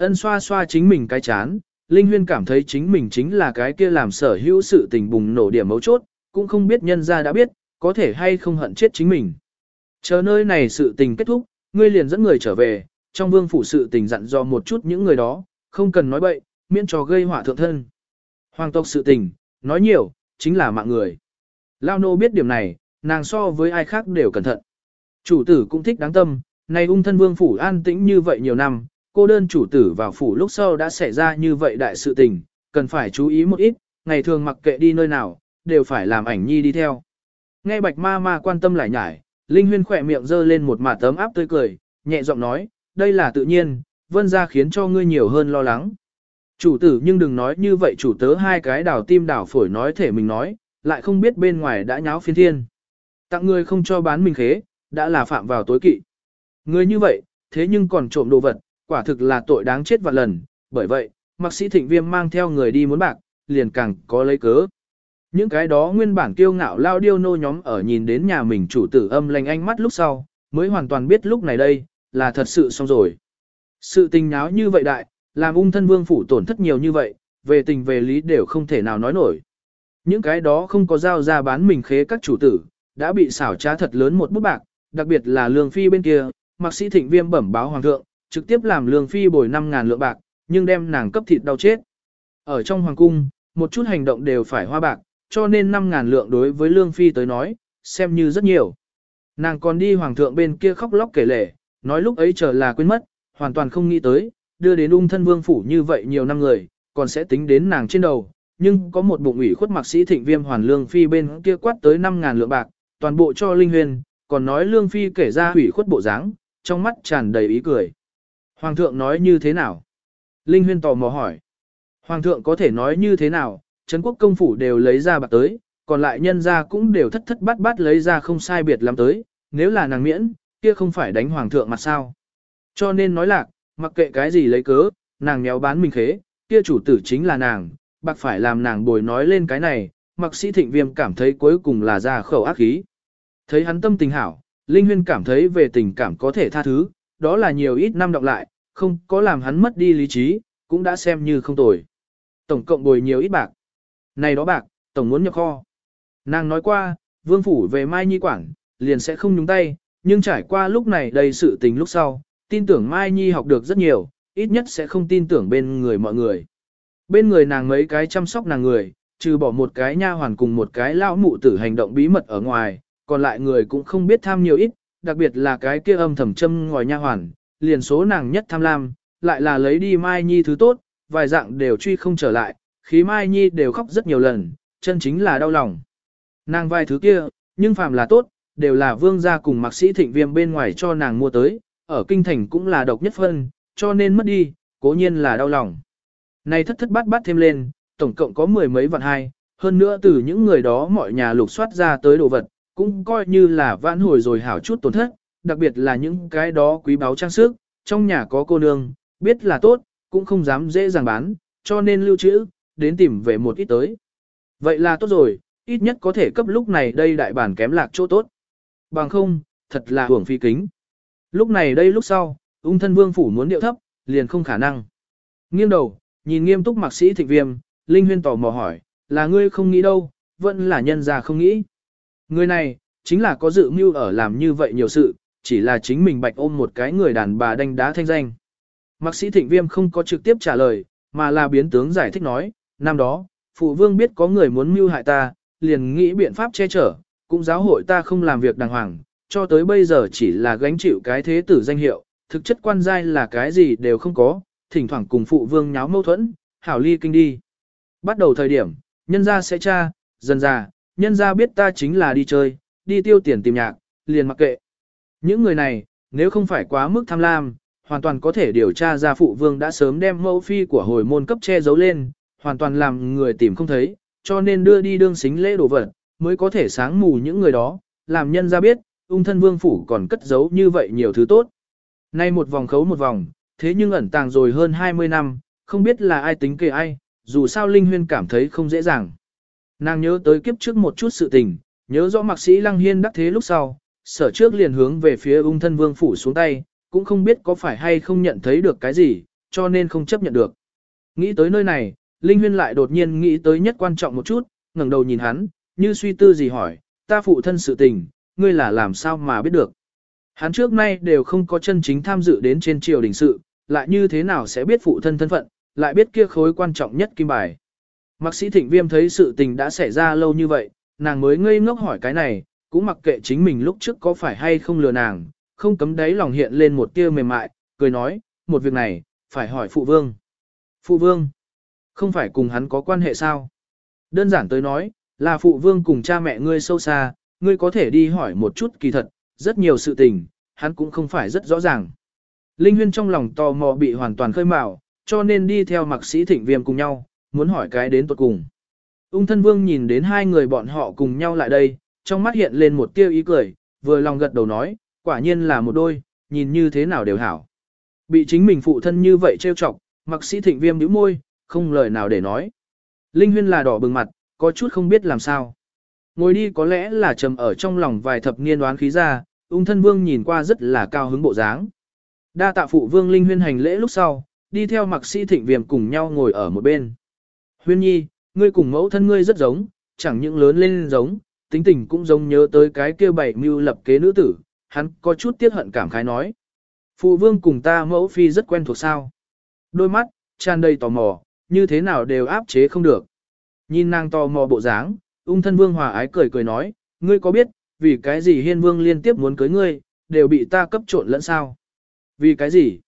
Ân xoa xoa chính mình cái chán, Linh Huyên cảm thấy chính mình chính là cái kia làm sở hữu sự tình bùng nổ điểm mấu chốt, cũng không biết nhân ra đã biết, có thể hay không hận chết chính mình. Chờ nơi này sự tình kết thúc, ngươi liền dẫn người trở về, trong vương phủ sự tình dặn dò một chút những người đó, không cần nói bậy, miễn cho gây họa thượng thân. Hoàng tộc sự tình, nói nhiều, chính là mạng người. Lao nô biết điểm này, nàng so với ai khác đều cẩn thận. Chủ tử cũng thích đáng tâm, này ung thân vương phủ an tĩnh như vậy nhiều năm, cô đơn chủ tử vào phủ lúc sau đã xảy ra như vậy đại sự tình, cần phải chú ý một ít, ngày thường mặc kệ đi nơi nào, đều phải làm ảnh nhi đi theo. Nghe bạch ma ma quan tâm lại nhải, Linh Huyên khỏe miệng dơ lên một mả tấm áp tươi cười, nhẹ giọng nói, đây là tự nhiên, vân ra khiến cho ngươi nhiều hơn lo lắng. Chủ tử nhưng đừng nói như vậy chủ tớ hai cái đảo tim đảo phổi nói thể mình nói, lại không biết bên ngoài đã nháo phiên thiên. Tặng người không cho bán mình khế, đã là phạm vào tối kỵ. Người như vậy, thế nhưng còn trộm đồ vật, quả thực là tội đáng chết vạn lần, bởi vậy, mạc sĩ thịnh viêm mang theo người đi muốn bạc, liền càng có lấy cớ. Những cái đó nguyên bản kiêu ngạo lao điêu nô nhóm ở nhìn đến nhà mình chủ tử âm lành ánh mắt lúc sau, mới hoàn toàn biết lúc này đây, là thật sự xong rồi. Sự tình nháo như vậy đại, làm ung thân vương phủ tổn thất nhiều như vậy, về tình về lý đều không thể nào nói nổi. Những cái đó không có giao ra bán mình khế các chủ tử, đã bị xảo trá thật lớn một bút bạc, đặc biệt là lương phi bên kia, mạc sĩ thịnh viêm bẩm báo hoàng thượng, trực tiếp làm lương phi bồi 5.000 lượng bạc, nhưng đem nàng cấp thịt đau chết. Ở trong hoàng cung, một chút hành động đều phải hoa bạc, cho nên 5.000 lượng đối với lương phi tới nói, xem như rất nhiều. Nàng còn đi hoàng thượng bên kia khóc lóc kể lể, nói lúc ấy trở là quên mất, hoàn toàn không nghĩ tới, đưa đến ung thân vương phủ như vậy nhiều năm người, còn sẽ tính đến nàng trên đầu. Nhưng có một bụng ủy khuất mạc sĩ thịnh viêm hoàn lương phi bên kia quát tới 5.000 lượng bạc, toàn bộ cho Linh Huyền, còn nói lương phi kể ra ủy khuất bộ dáng, trong mắt tràn đầy ý cười. Hoàng thượng nói như thế nào? Linh Huyên tò mò hỏi. Hoàng thượng có thể nói như thế nào, Trấn quốc công phủ đều lấy ra bạc tới, còn lại nhân ra cũng đều thất thất bát bát lấy ra không sai biệt lắm tới, nếu là nàng miễn, kia không phải đánh hoàng thượng mặt sao. Cho nên nói lạc, mặc kệ cái gì lấy cớ, nàng méo bán mình khế, kia chủ tử chính là nàng, bạc phải làm nàng bồi nói lên cái này, mặc sĩ thịnh viêm cảm thấy cuối cùng là ra khẩu ác khí. Thấy hắn tâm tình hảo, Linh Huyên cảm thấy về tình cảm có thể tha thứ, đó là nhiều ít năm đọc lại, không có làm hắn mất đi lý trí, cũng đã xem như không tồi. Tổng cộng bồi nhiều ít bạc. Này đó bạc, tổng muốn nhập kho. Nàng nói qua, vương phủ về Mai Nhi quản, liền sẽ không nhúng tay, nhưng trải qua lúc này đầy sự tình lúc sau, tin tưởng Mai Nhi học được rất nhiều, ít nhất sẽ không tin tưởng bên người mọi người. Bên người nàng mấy cái chăm sóc nàng người, trừ bỏ một cái nha hoàn cùng một cái lão mụ tử hành động bí mật ở ngoài, còn lại người cũng không biết tham nhiều ít, đặc biệt là cái kia âm thầm châm ngòi nha hoàn, liền số nàng nhất tham lam, lại là lấy đi Mai Nhi thứ tốt, vài dạng đều truy không trở lại, khí Mai Nhi đều khóc rất nhiều lần, chân chính là đau lòng. Nàng vài thứ kia, nhưng phàm là tốt, đều là vương gia cùng mạc sĩ thịnh viêm bên ngoài cho nàng mua tới, ở kinh thành cũng là độc nhất phân, cho nên mất đi, cố nhiên là đau lòng. Này thất thất bát bát thêm lên, tổng cộng có mười mấy vạn hai, hơn nữa từ những người đó mọi nhà lục soát ra tới đồ vật, cũng coi như là vãn hồi rồi hảo chút tổn thất, đặc biệt là những cái đó quý báu trang sức, trong nhà có cô nương, biết là tốt, cũng không dám dễ dàng bán, cho nên lưu trữ, đến tìm về một ít tới. Vậy là tốt rồi, ít nhất có thể cấp lúc này đây đại bản kém lạc chỗ tốt. Bằng không, thật là hưởng phi kính. Lúc này đây lúc sau, ung thân vương phủ muốn điệu thấp, liền không khả năng. Nghiêng đầu, nhìn nghiêm túc mạc sĩ thịnh viêm, Linh Huyên tò mò hỏi, là ngươi không nghĩ đâu, vẫn là nhân gia không nghĩ. Người này, chính là có dự mưu ở làm như vậy nhiều sự, chỉ là chính mình bạch ôm một cái người đàn bà đánh đá thanh danh. Mạc sĩ thịnh viêm không có trực tiếp trả lời, mà là biến tướng giải thích nói, năm đó, phụ vương biết có người muốn mưu hại ta, liền nghĩ biện pháp che chở, cũng giáo hội ta không làm việc đàng hoàng, cho tới bây giờ chỉ là gánh chịu cái thế tử danh hiệu, thực chất quan giai là cái gì đều không có, thỉnh thoảng cùng phụ vương nháo mâu thuẫn, hảo ly kinh đi. Bắt đầu thời điểm, nhân gia sẽ tra, dần già, nhân gia biết ta chính là đi chơi, đi tiêu tiền tìm nhạc, liền mặc kệ. Những người này, nếu không phải quá mức tham lam, hoàn toàn có thể điều tra ra phụ vương đã sớm đem mẫu phi của hồi môn cấp che giấu lên, hoàn toàn làm người tìm không thấy, cho nên đưa đi đương xính lễ đồ vật, mới có thể sáng mù những người đó, làm nhân ra biết, ung thân vương phủ còn cất giấu như vậy nhiều thứ tốt. Nay một vòng khấu một vòng, thế nhưng ẩn tàng rồi hơn 20 năm, không biết là ai tính kề ai, dù sao Linh Huyên cảm thấy không dễ dàng. Nàng nhớ tới kiếp trước một chút sự tình, nhớ rõ mạc sĩ Lăng Hiên đắc thế lúc sau, sở trước liền hướng về phía ung thân vương phủ xuống tay, cũng không biết có phải hay không nhận thấy được cái gì, cho nên không chấp nhận được. Nghĩ tới nơi này, Linh Huyên lại đột nhiên nghĩ tới nhất quan trọng một chút, ngẩng đầu nhìn hắn, như suy tư gì hỏi, ta phụ thân sự tình, ngươi là làm sao mà biết được. Hắn trước nay đều không có chân chính tham dự đến trên triều đình sự, lại như thế nào sẽ biết phụ thân thân phận, lại biết kia khối quan trọng nhất kim bài. Mạc sĩ thịnh viêm thấy sự tình đã xảy ra lâu như vậy, nàng mới ngây ngốc hỏi cái này, cũng mặc kệ chính mình lúc trước có phải hay không lừa nàng, không cấm đáy lòng hiện lên một tia mềm mại, cười nói, một việc này, phải hỏi phụ vương. Phụ vương, không phải cùng hắn có quan hệ sao? Đơn giản tới nói, là phụ vương cùng cha mẹ ngươi sâu xa, ngươi có thể đi hỏi một chút kỳ thật, rất nhiều sự tình, hắn cũng không phải rất rõ ràng. Linh Huyên trong lòng tò mò bị hoàn toàn khơi mào, cho nên đi theo mạc sĩ thịnh viêm cùng nhau, muốn hỏi cái đến tuột cùng. Ung thân vương nhìn đến hai người bọn họ cùng nhau lại đây, trong mắt hiện lên một tia ý cười, vừa lòng gật đầu nói, quả nhiên là một đôi, nhìn như thế nào đều hảo. Bị chính mình phụ thân như vậy trêu chọc, mạc sĩ thịnh viêm nhíu môi, không lời nào để nói. Linh Huyên là đỏ bừng mặt, có chút không biết làm sao. Ngồi đi có lẽ là trầm ở trong lòng vài thập niên đoán khí ra, ung thân vương nhìn qua rất là cao hứng bộ dáng. Đa tạ phụ vương linh huyên hành lễ lúc sau, đi theo mặc sĩ thịnh viêm cùng nhau ngồi ở một bên. Huyên nhi, ngươi cùng mẫu thân ngươi rất giống, chẳng những lớn lên giống, tính tình cũng giống nhớ tới cái kia bảy mưu lập kế nữ tử, hắn có chút tiếc hận cảm khái nói. Phụ vương cùng ta mẫu phi rất quen thuộc sao. Đôi mắt, tràn đầy tò mò, như thế nào đều áp chế không được. Nhìn nàng tò mò bộ dáng, ung thân vương hòa ái cười cười nói, ngươi có biết, vì cái gì hiên vương liên tiếp muốn cưới ngươi, đều bị ta cấp trộn lẫn sao? Vì cái gì?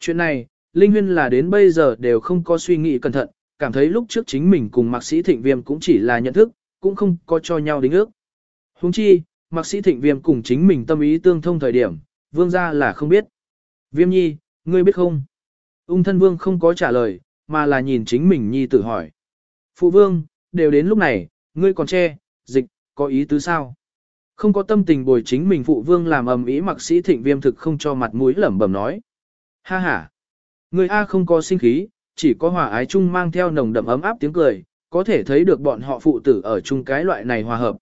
Chuyện này, Linh Huyên là đến bây giờ đều không có suy nghĩ cẩn thận, cảm thấy lúc trước chính mình cùng mạc sĩ thịnh viêm cũng chỉ là nhận thức, cũng không có cho nhau đính ước. Huống chi, mạc sĩ thịnh viêm cùng chính mình tâm ý tương thông thời điểm, vương ra là không biết. Viêm nhi, ngươi biết không? Ung thân vương không có trả lời, mà là nhìn chính mình nhi tự hỏi. Phụ vương, đều đến lúc này, ngươi còn che, dịch, có ý tứ sao? Không có tâm tình bồi chính mình phụ vương làm ầm ý mặc sĩ thịnh viêm thực không cho mặt mũi lẩm bẩm nói. Ha ha! Người A không có sinh khí, chỉ có hòa ái chung mang theo nồng đậm ấm áp tiếng cười, có thể thấy được bọn họ phụ tử ở chung cái loại này hòa hợp.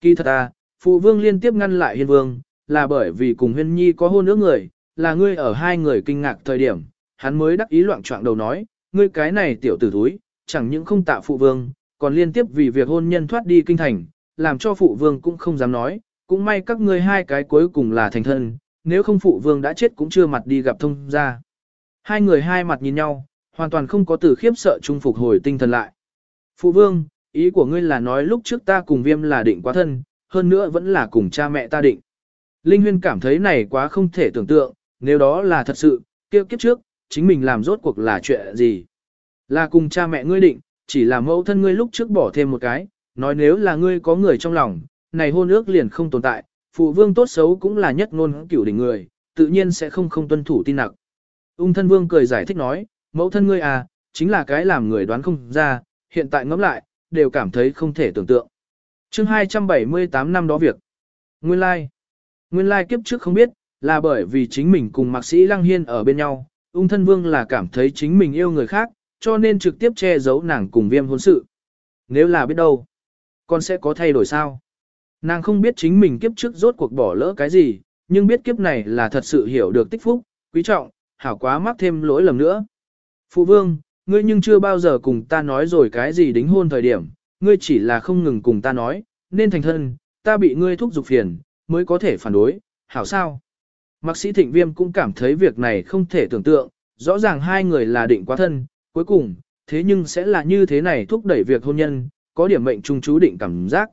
Kỳ thật à, phụ vương liên tiếp ngăn lại hiên vương, là bởi vì cùng huyên nhi có hôn ước người, là ngươi ở hai người kinh ngạc thời điểm, hắn mới đắc ý loạn trọng đầu nói, ngươi cái này tiểu tử thúi, chẳng những không tạ phụ vương, còn liên tiếp vì việc hôn nhân thoát đi kinh thành, làm cho phụ vương cũng không dám nói, cũng may các ngươi hai cái cuối cùng là thành thân, nếu không phụ vương đã chết cũng chưa mặt đi gặp thông ra. Hai người hai mặt nhìn nhau, hoàn toàn không có từ khiếp sợ chung phục hồi tinh thần lại. Phụ vương, ý của ngươi là nói lúc trước ta cùng viêm là định quá thân, hơn nữa vẫn là cùng cha mẹ ta định. Linh Huyên cảm thấy này quá không thể tưởng tượng, nếu đó là thật sự, kia kiếp trước, chính mình làm rốt cuộc là chuyện gì. Là cùng cha mẹ ngươi định, chỉ là mẫu thân ngươi lúc trước bỏ thêm một cái, nói nếu là ngươi có người trong lòng, này hôn ước liền không tồn tại, phụ vương tốt xấu cũng là nhất ngôn cửu đỉnh người, tự nhiên sẽ không không tuân thủ tin nặc. Ung thân vương cười giải thích nói, mẫu thân ngươi à, chính là cái làm người đoán không ra, hiện tại ngẫm lại, đều cảm thấy không thể tưởng tượng. chương 278 năm đó việc. Nguyên lai. Nguyên lai kiếp trước không biết, là bởi vì chính mình cùng mạc sĩ Lăng Hiên ở bên nhau, ung thân vương là cảm thấy chính mình yêu người khác, cho nên trực tiếp che giấu nàng cùng viêm hôn sự. Nếu là biết đâu, con sẽ có thay đổi sao? Nàng không biết chính mình kiếp trước rốt cuộc bỏ lỡ cái gì, nhưng biết kiếp này là thật sự hiểu được tích phúc, quý trọng, hảo quá mắc thêm lỗi lầm nữa. Phụ vương, ngươi nhưng chưa bao giờ cùng ta nói rồi cái gì đính hôn thời điểm, ngươi chỉ là không ngừng cùng ta nói, nên thành thân, ta bị ngươi thúc giục phiền, mới có thể phản đối, hảo sao? Mạc sĩ thịnh viêm cũng cảm thấy việc này không thể tưởng tượng, rõ ràng hai người là định quá thân, cuối cùng, thế nhưng sẽ là như thế này thúc đẩy việc hôn nhân, có điểm mệnh trung chú định cảm giác.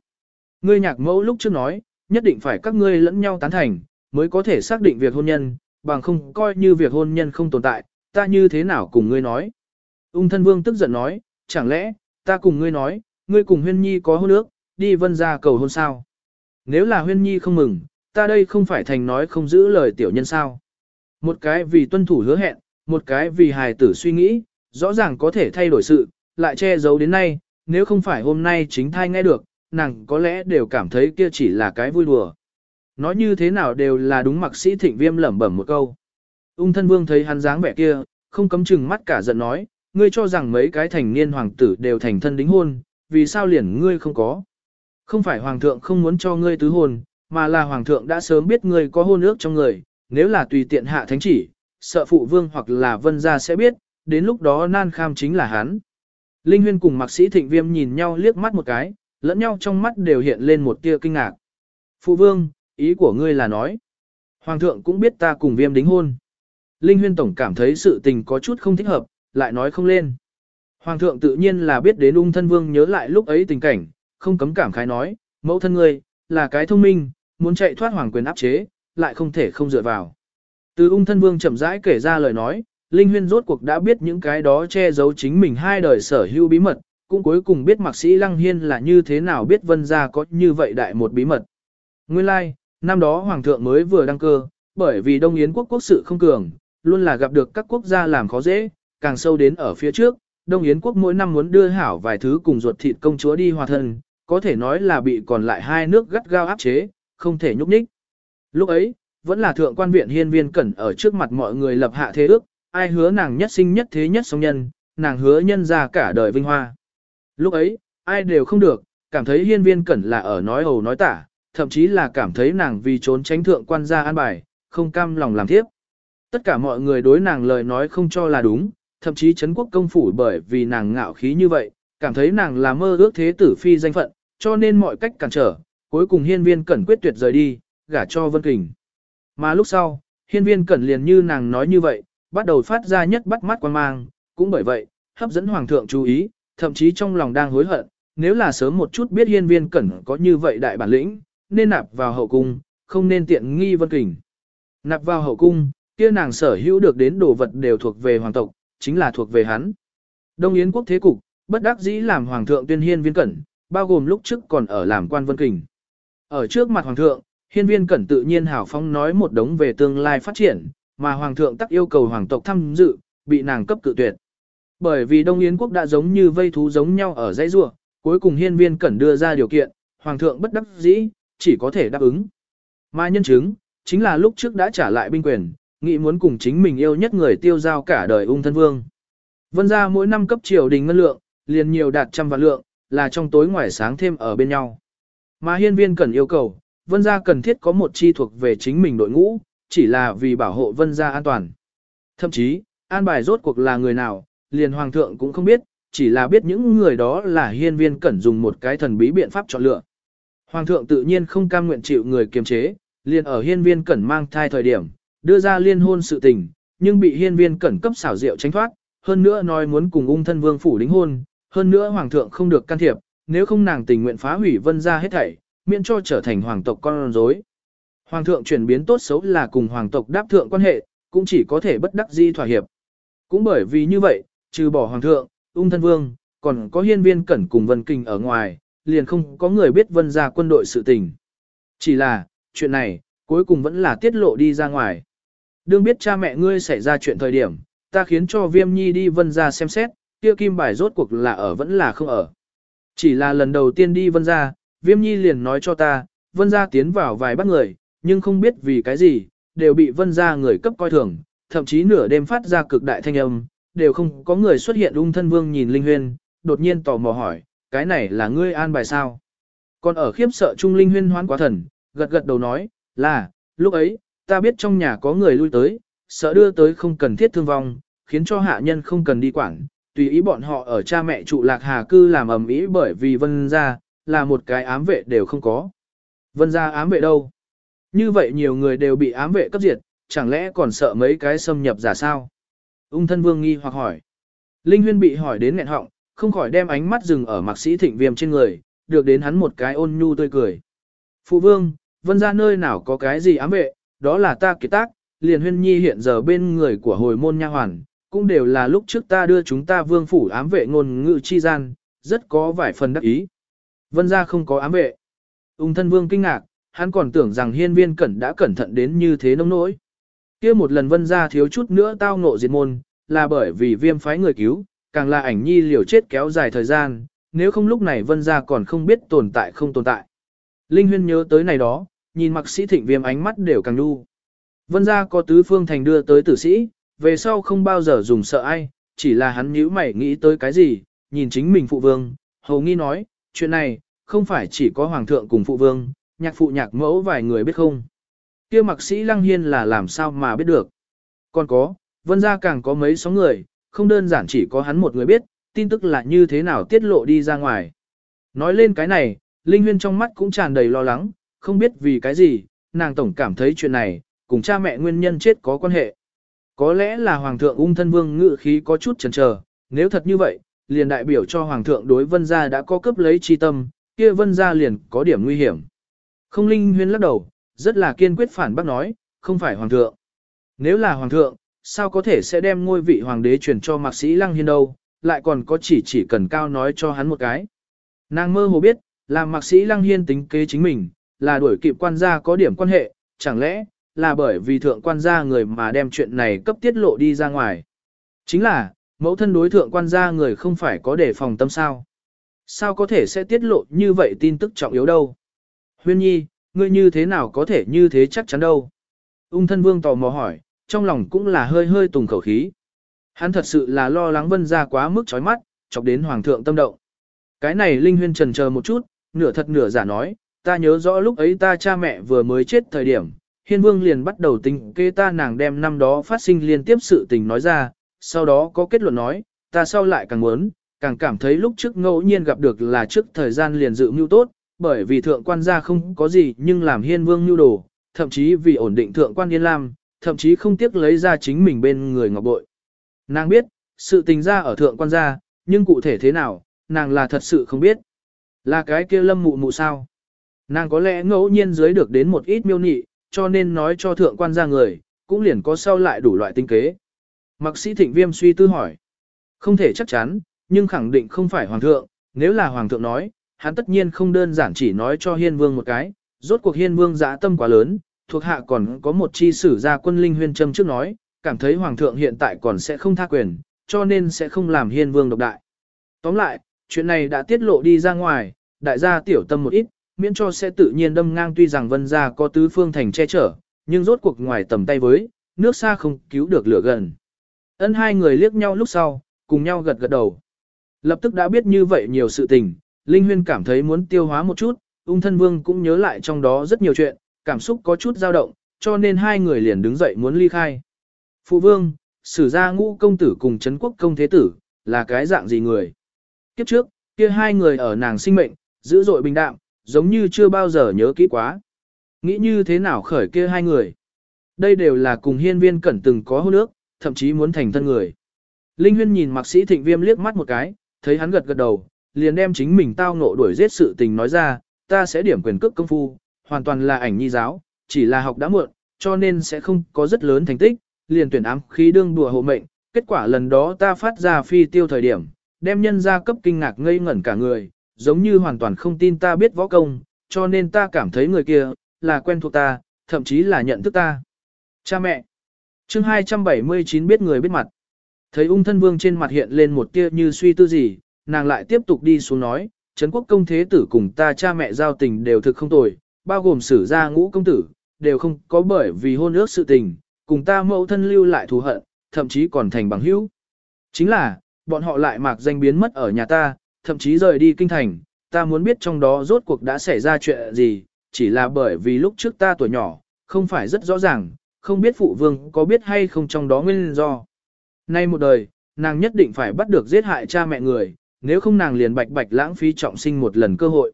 Ngươi nhạc mẫu lúc trước nói, nhất định phải các ngươi lẫn nhau tán thành, mới có thể xác định việc hôn nhân, bằng không coi như việc hôn nhân không tồn tại, ta như thế nào cùng ngươi nói. Ung thân vương tức giận nói, chẳng lẽ, ta cùng ngươi nói, ngươi cùng huyên nhi có hôn ước, đi vân ra cầu hôn sao. Nếu là huyên nhi không mừng, ta đây không phải thành nói không giữ lời tiểu nhân sao. Một cái vì tuân thủ hứa hẹn, một cái vì hài tử suy nghĩ, rõ ràng có thể thay đổi sự, lại che giấu đến nay, nếu không phải hôm nay chính thai nghe được, nàng có lẽ đều cảm thấy kia chỉ là cái vui đùa. Nói như thế nào đều là đúng mặc sĩ thịnh viêm lẩm bẩm một câu. Ung thân vương thấy hắn dáng vẻ kia, không cấm chừng mắt cả giận nói, ngươi cho rằng mấy cái thành niên hoàng tử đều thành thân đính hôn, vì sao liền ngươi không có. Không phải hoàng thượng không muốn cho ngươi tứ hôn, mà là hoàng thượng đã sớm biết ngươi có hôn ước trong người, nếu là tùy tiện hạ thánh chỉ, sợ phụ vương hoặc là vân gia sẽ biết, đến lúc đó nan kham chính là hắn. Linh Huyên cùng mạc sĩ thịnh viêm nhìn nhau liếc mắt một cái, lẫn nhau trong mắt đều hiện lên một tia kinh ngạc. Phụ vương, ý của ngươi là nói. Hoàng thượng cũng biết ta cùng viêm đính hôn. Linh Huyên Tổng cảm thấy sự tình có chút không thích hợp, lại nói không lên. Hoàng thượng tự nhiên là biết đến ung thân vương nhớ lại lúc ấy tình cảnh, không cấm cảm khái nói, mẫu thân ngươi, là cái thông minh, muốn chạy thoát hoàng quyền áp chế, lại không thể không dựa vào. Từ ung thân vương chậm rãi kể ra lời nói, Linh Huyên rốt cuộc đã biết những cái đó che giấu chính mình hai đời sở hữu bí mật, cũng cuối cùng biết mạc sĩ Lăng Hiên là như thế nào biết vân gia có như vậy đại một bí mật. Nguyên lai, like, năm đó Hoàng thượng mới vừa đăng cơ, bởi vì Đông Yến quốc quốc sự không cường, luôn là gặp được các quốc gia làm khó dễ, càng sâu đến ở phía trước, Đông Yến quốc mỗi năm muốn đưa hảo vài thứ cùng ruột thịt công chúa đi hòa thân, có thể nói là bị còn lại hai nước gắt gao áp chế, không thể nhúc nhích. Lúc ấy, vẫn là thượng quan viện hiên viên cẩn ở trước mặt mọi người lập hạ thế ước, ai hứa nàng nhất sinh nhất thế nhất sống nhân, nàng hứa nhân ra cả đời vinh hoa. Lúc ấy, ai đều không được, cảm thấy hiên viên cẩn là ở nói hầu nói tả, thậm chí là cảm thấy nàng vì trốn tránh thượng quan gia an bài, không cam lòng làm thiếp. Tất cả mọi người đối nàng lời nói không cho là đúng, thậm chí Trấn quốc công phủ bởi vì nàng ngạo khí như vậy, cảm thấy nàng là mơ ước thế tử phi danh phận, cho nên mọi cách cản trở, cuối cùng hiên viên cẩn quyết tuyệt rời đi, gả cho Vân Kình. Mà lúc sau, hiên viên cẩn liền như nàng nói như vậy, bắt đầu phát ra nhất bắt mắt quan mang, cũng bởi vậy, hấp dẫn hoàng thượng chú ý, thậm chí trong lòng đang hối hận, nếu là sớm một chút biết hiên viên cẩn có như vậy đại bản lĩnh, nên nạp vào hậu cung, không nên tiện nghi Vân Kình. Nạp vào hậu cung, kia nàng sở hữu được đến đồ vật đều thuộc về hoàng tộc, chính là thuộc về hắn. Đông Yến quốc thế cục, bất đắc dĩ làm hoàng thượng tuyên hiên viên cẩn, bao gồm lúc trước còn ở làm quan vân kình. Ở trước mặt hoàng thượng, hiên viên cẩn tự nhiên hào phong nói một đống về tương lai phát triển, mà hoàng thượng tắc yêu cầu hoàng tộc tham dự, bị nàng cấp cự tuyệt. Bởi vì Đông Yến quốc đã giống như vây thú giống nhau ở dãy rua, cuối cùng hiên viên cẩn đưa ra điều kiện, hoàng thượng bất đắc dĩ, chỉ có thể đáp ứng. Mà nhân chứng, chính là lúc trước đã trả lại binh quyền, nghĩ muốn cùng chính mình yêu nhất người tiêu giao cả đời ung thân vương. Vân ra mỗi năm cấp triều đình ngân lượng, liền nhiều đạt trăm vạn lượng, là trong tối ngoài sáng thêm ở bên nhau. Mà hiên viên cần yêu cầu, vân gia cần thiết có một chi thuộc về chính mình đội ngũ, chỉ là vì bảo hộ vân gia an toàn. Thậm chí, an bài rốt cuộc là người nào, liền hoàng thượng cũng không biết, chỉ là biết những người đó là hiên viên cẩn dùng một cái thần bí biện pháp chọn lựa. Hoàng thượng tự nhiên không cam nguyện chịu người kiềm chế, liền ở hiên viên cẩn mang thai thời điểm, đưa ra liên hôn sự tình, nhưng bị hiên viên cẩn cấp xảo diệu tránh thoát, hơn nữa nói muốn cùng ung thân vương phủ đính hôn, hơn nữa hoàng thượng không được can thiệp, nếu không nàng tình nguyện phá hủy vân ra hết thảy, miễn cho trở thành hoàng tộc con rối. Hoàng thượng chuyển biến tốt xấu là cùng hoàng tộc đáp thượng quan hệ, cũng chỉ có thể bất đắc di thỏa hiệp. Cũng bởi vì như vậy, trừ bỏ hoàng thượng, ung thân vương, còn có hiên viên cẩn cùng vân kinh ở ngoài, liền không có người biết vân ra quân đội sự tình. Chỉ là, chuyện này, cuối cùng vẫn là tiết lộ đi ra ngoài. Đương biết cha mẹ ngươi xảy ra chuyện thời điểm, ta khiến cho viêm nhi đi vân ra xem xét, kia kim bài rốt cuộc là ở vẫn là không ở. Chỉ là lần đầu tiên đi vân ra, viêm nhi liền nói cho ta, vân ra tiến vào vài bắt người, nhưng không biết vì cái gì, đều bị vân ra người cấp coi thường, thậm chí nửa đêm phát ra cực đại thanh âm, đều không có người xuất hiện ung thân vương nhìn linh huyên, đột nhiên tò mò hỏi, cái này là ngươi an bài sao? Còn ở khiếp sợ trung linh huyên hoán quá thần, gật gật đầu nói, là, lúc ấy, ta biết trong nhà có người lui tới, sợ đưa tới không cần thiết thương vong, khiến cho hạ nhân không cần đi quản, tùy ý bọn họ ở cha mẹ trụ lạc hà cư làm ầm ĩ bởi vì vân gia là một cái ám vệ đều không có. Vân gia ám vệ đâu? Như vậy nhiều người đều bị ám vệ cấp diệt, chẳng lẽ còn sợ mấy cái xâm nhập giả sao? Ung thân vương nghi hoặc hỏi. Linh huyên bị hỏi đến nghẹn họng, không khỏi đem ánh mắt dừng ở mạc sĩ thịnh viêm trên người, được đến hắn một cái ôn nhu tươi cười. Phụ vương, vân ra nơi nào có cái gì ám vệ, đó là ta kiệt tác, liền huyên nhi hiện giờ bên người của hồi môn nha hoàn, cũng đều là lúc trước ta đưa chúng ta vương phủ ám vệ ngôn ngữ chi gian, rất có vài phần đắc ý. Vân ra không có ám vệ. Ung thân vương kinh ngạc, hắn còn tưởng rằng hiên viên cẩn đã cẩn thận đến như thế nông nỗi. kia một lần vân ra thiếu chút nữa tao ngộ diệt môn, là bởi vì viêm phái người cứu, càng là ảnh nhi liều chết kéo dài thời gian, nếu không lúc này vân ra còn không biết tồn tại không tồn tại. Linh huyên nhớ tới này đó, nhìn mặc sĩ thịnh viêm ánh mắt đều càng nhu. Vân gia có tứ phương thành đưa tới tử sĩ, về sau không bao giờ dùng sợ ai, chỉ là hắn nhíu mày nghĩ tới cái gì, nhìn chính mình phụ vương, hầu nghi nói, chuyện này, không phải chỉ có hoàng thượng cùng phụ vương, nhạc phụ nhạc mẫu vài người biết không. kia mặc sĩ lăng hiên là làm sao mà biết được. Còn có, vân gia càng có mấy số người, không đơn giản chỉ có hắn một người biết, tin tức là như thế nào tiết lộ đi ra ngoài. Nói lên cái này, Linh Huyên trong mắt cũng tràn đầy lo lắng, không biết vì cái gì, nàng tổng cảm thấy chuyện này, cùng cha mẹ nguyên nhân chết có quan hệ. Có lẽ là Hoàng thượng ung thân vương ngự khí có chút chần chờ, nếu thật như vậy, liền đại biểu cho Hoàng thượng đối vân gia đã có cấp lấy chi tâm, kia vân gia liền có điểm nguy hiểm. Không Linh Huyên lắc đầu, rất là kiên quyết phản bác nói, không phải Hoàng thượng. Nếu là Hoàng thượng, sao có thể sẽ đem ngôi vị Hoàng đế truyền cho mạc sĩ Lăng Hiên đâu, lại còn có chỉ chỉ cần cao nói cho hắn một cái. Nàng mơ hồ biết, là mạc sĩ Lăng Hiên tính kế chính mình, là đuổi kịp quan gia có điểm quan hệ, chẳng lẽ, là bởi vì thượng quan gia người mà đem chuyện này cấp tiết lộ đi ra ngoài. Chính là, mẫu thân đối thượng quan gia người không phải có đề phòng tâm sao. Sao có thể sẽ tiết lộ như vậy tin tức trọng yếu đâu? Huyên nhi, ngươi như thế nào có thể như thế chắc chắn đâu? Ung thân vương tò mò hỏi, trong lòng cũng là hơi hơi tùng khẩu khí. Hắn thật sự là lo lắng vân ra quá mức chói mắt, chọc đến hoàng thượng tâm động. Cái này Linh Huyên trần chờ một chút, nửa thật nửa giả nói, ta nhớ rõ lúc ấy ta cha mẹ vừa mới chết thời điểm, hiên vương liền bắt đầu tính kê ta nàng đem năm đó phát sinh liên tiếp sự tình nói ra, sau đó có kết luận nói, ta sau lại càng muốn, càng cảm thấy lúc trước ngẫu nhiên gặp được là trước thời gian liền dự mưu tốt, bởi vì thượng quan gia không có gì nhưng làm hiên vương mưu đồ, thậm chí vì ổn định thượng quan yên lam, thậm chí không tiếc lấy ra chính mình bên người ngọc bội. Nàng biết, sự tình ra ở thượng quan gia, nhưng cụ thể thế nào, nàng là thật sự không biết. Là cái kia lâm mụ mụ sao? Nàng có lẽ ngẫu nhiên dưới được đến một ít miêu nị, cho nên nói cho thượng quan ra người, cũng liền có sau lại đủ loại tinh kế. Mặc sĩ thịnh viêm suy tư hỏi. Không thể chắc chắn, nhưng khẳng định không phải hoàng thượng, nếu là hoàng thượng nói, hắn tất nhiên không đơn giản chỉ nói cho hiên vương một cái, rốt cuộc hiên vương giã tâm quá lớn, thuộc hạ còn có một chi sử gia quân linh huyên châm trước nói, cảm thấy hoàng thượng hiện tại còn sẽ không tha quyền, cho nên sẽ không làm hiên vương độc đại. Tóm lại, chuyện này đã tiết lộ đi ra ngoài, đại gia tiểu tâm một ít, miễn cho sẽ tự nhiên đâm ngang tuy rằng vân gia có tứ phương thành che chở, nhưng rốt cuộc ngoài tầm tay với, nước xa không cứu được lửa gần. Ân hai người liếc nhau lúc sau, cùng nhau gật gật đầu. Lập tức đã biết như vậy nhiều sự tình, Linh Huyên cảm thấy muốn tiêu hóa một chút, ung thân vương cũng nhớ lại trong đó rất nhiều chuyện, cảm xúc có chút dao động, cho nên hai người liền đứng dậy muốn ly khai. Phụ vương, sử gia ngũ công tử cùng Trấn quốc công thế tử, là cái dạng gì người? Kiếp trước, kia hai người ở nàng sinh mệnh, dữ dội bình đạm, giống như chưa bao giờ nhớ kỹ quá. Nghĩ như thế nào khởi kia hai người? Đây đều là cùng hiên viên cẩn từng có hôn ước, thậm chí muốn thành thân người. Linh huyên nhìn mạc sĩ thịnh viêm liếc mắt một cái, thấy hắn gật gật đầu, liền đem chính mình tao ngộ đuổi giết sự tình nói ra, ta sẽ điểm quyền cước công phu, hoàn toàn là ảnh nhi giáo, chỉ là học đã muộn, cho nên sẽ không có rất lớn thành tích, liền tuyển ám khí đương đùa hộ mệnh, kết quả lần đó ta phát ra phi tiêu thời điểm, đem nhân ra cấp kinh ngạc ngây ngẩn cả người, giống như hoàn toàn không tin ta biết võ công, cho nên ta cảm thấy người kia, là quen thuộc ta, thậm chí là nhận thức ta. Cha mẹ chương 279 biết người biết mặt. Thấy ung thân vương trên mặt hiện lên một tia như suy tư gì, nàng lại tiếp tục đi xuống nói, Trấn quốc công thế tử cùng ta cha mẹ giao tình đều thực không tồi, bao gồm sử gia ngũ công tử, đều không có bởi vì hôn ước sự tình, cùng ta mẫu thân lưu lại thù hận, thậm chí còn thành bằng hữu. Chính là, bọn họ lại mạc danh biến mất ở nhà ta, thậm chí rời đi kinh thành, ta muốn biết trong đó rốt cuộc đã xảy ra chuyện gì, chỉ là bởi vì lúc trước ta tuổi nhỏ, không phải rất rõ ràng, không biết phụ vương có biết hay không trong đó nguyên do. Nay một đời, nàng nhất định phải bắt được giết hại cha mẹ người, nếu không nàng liền bạch bạch lãng phí trọng sinh một lần cơ hội.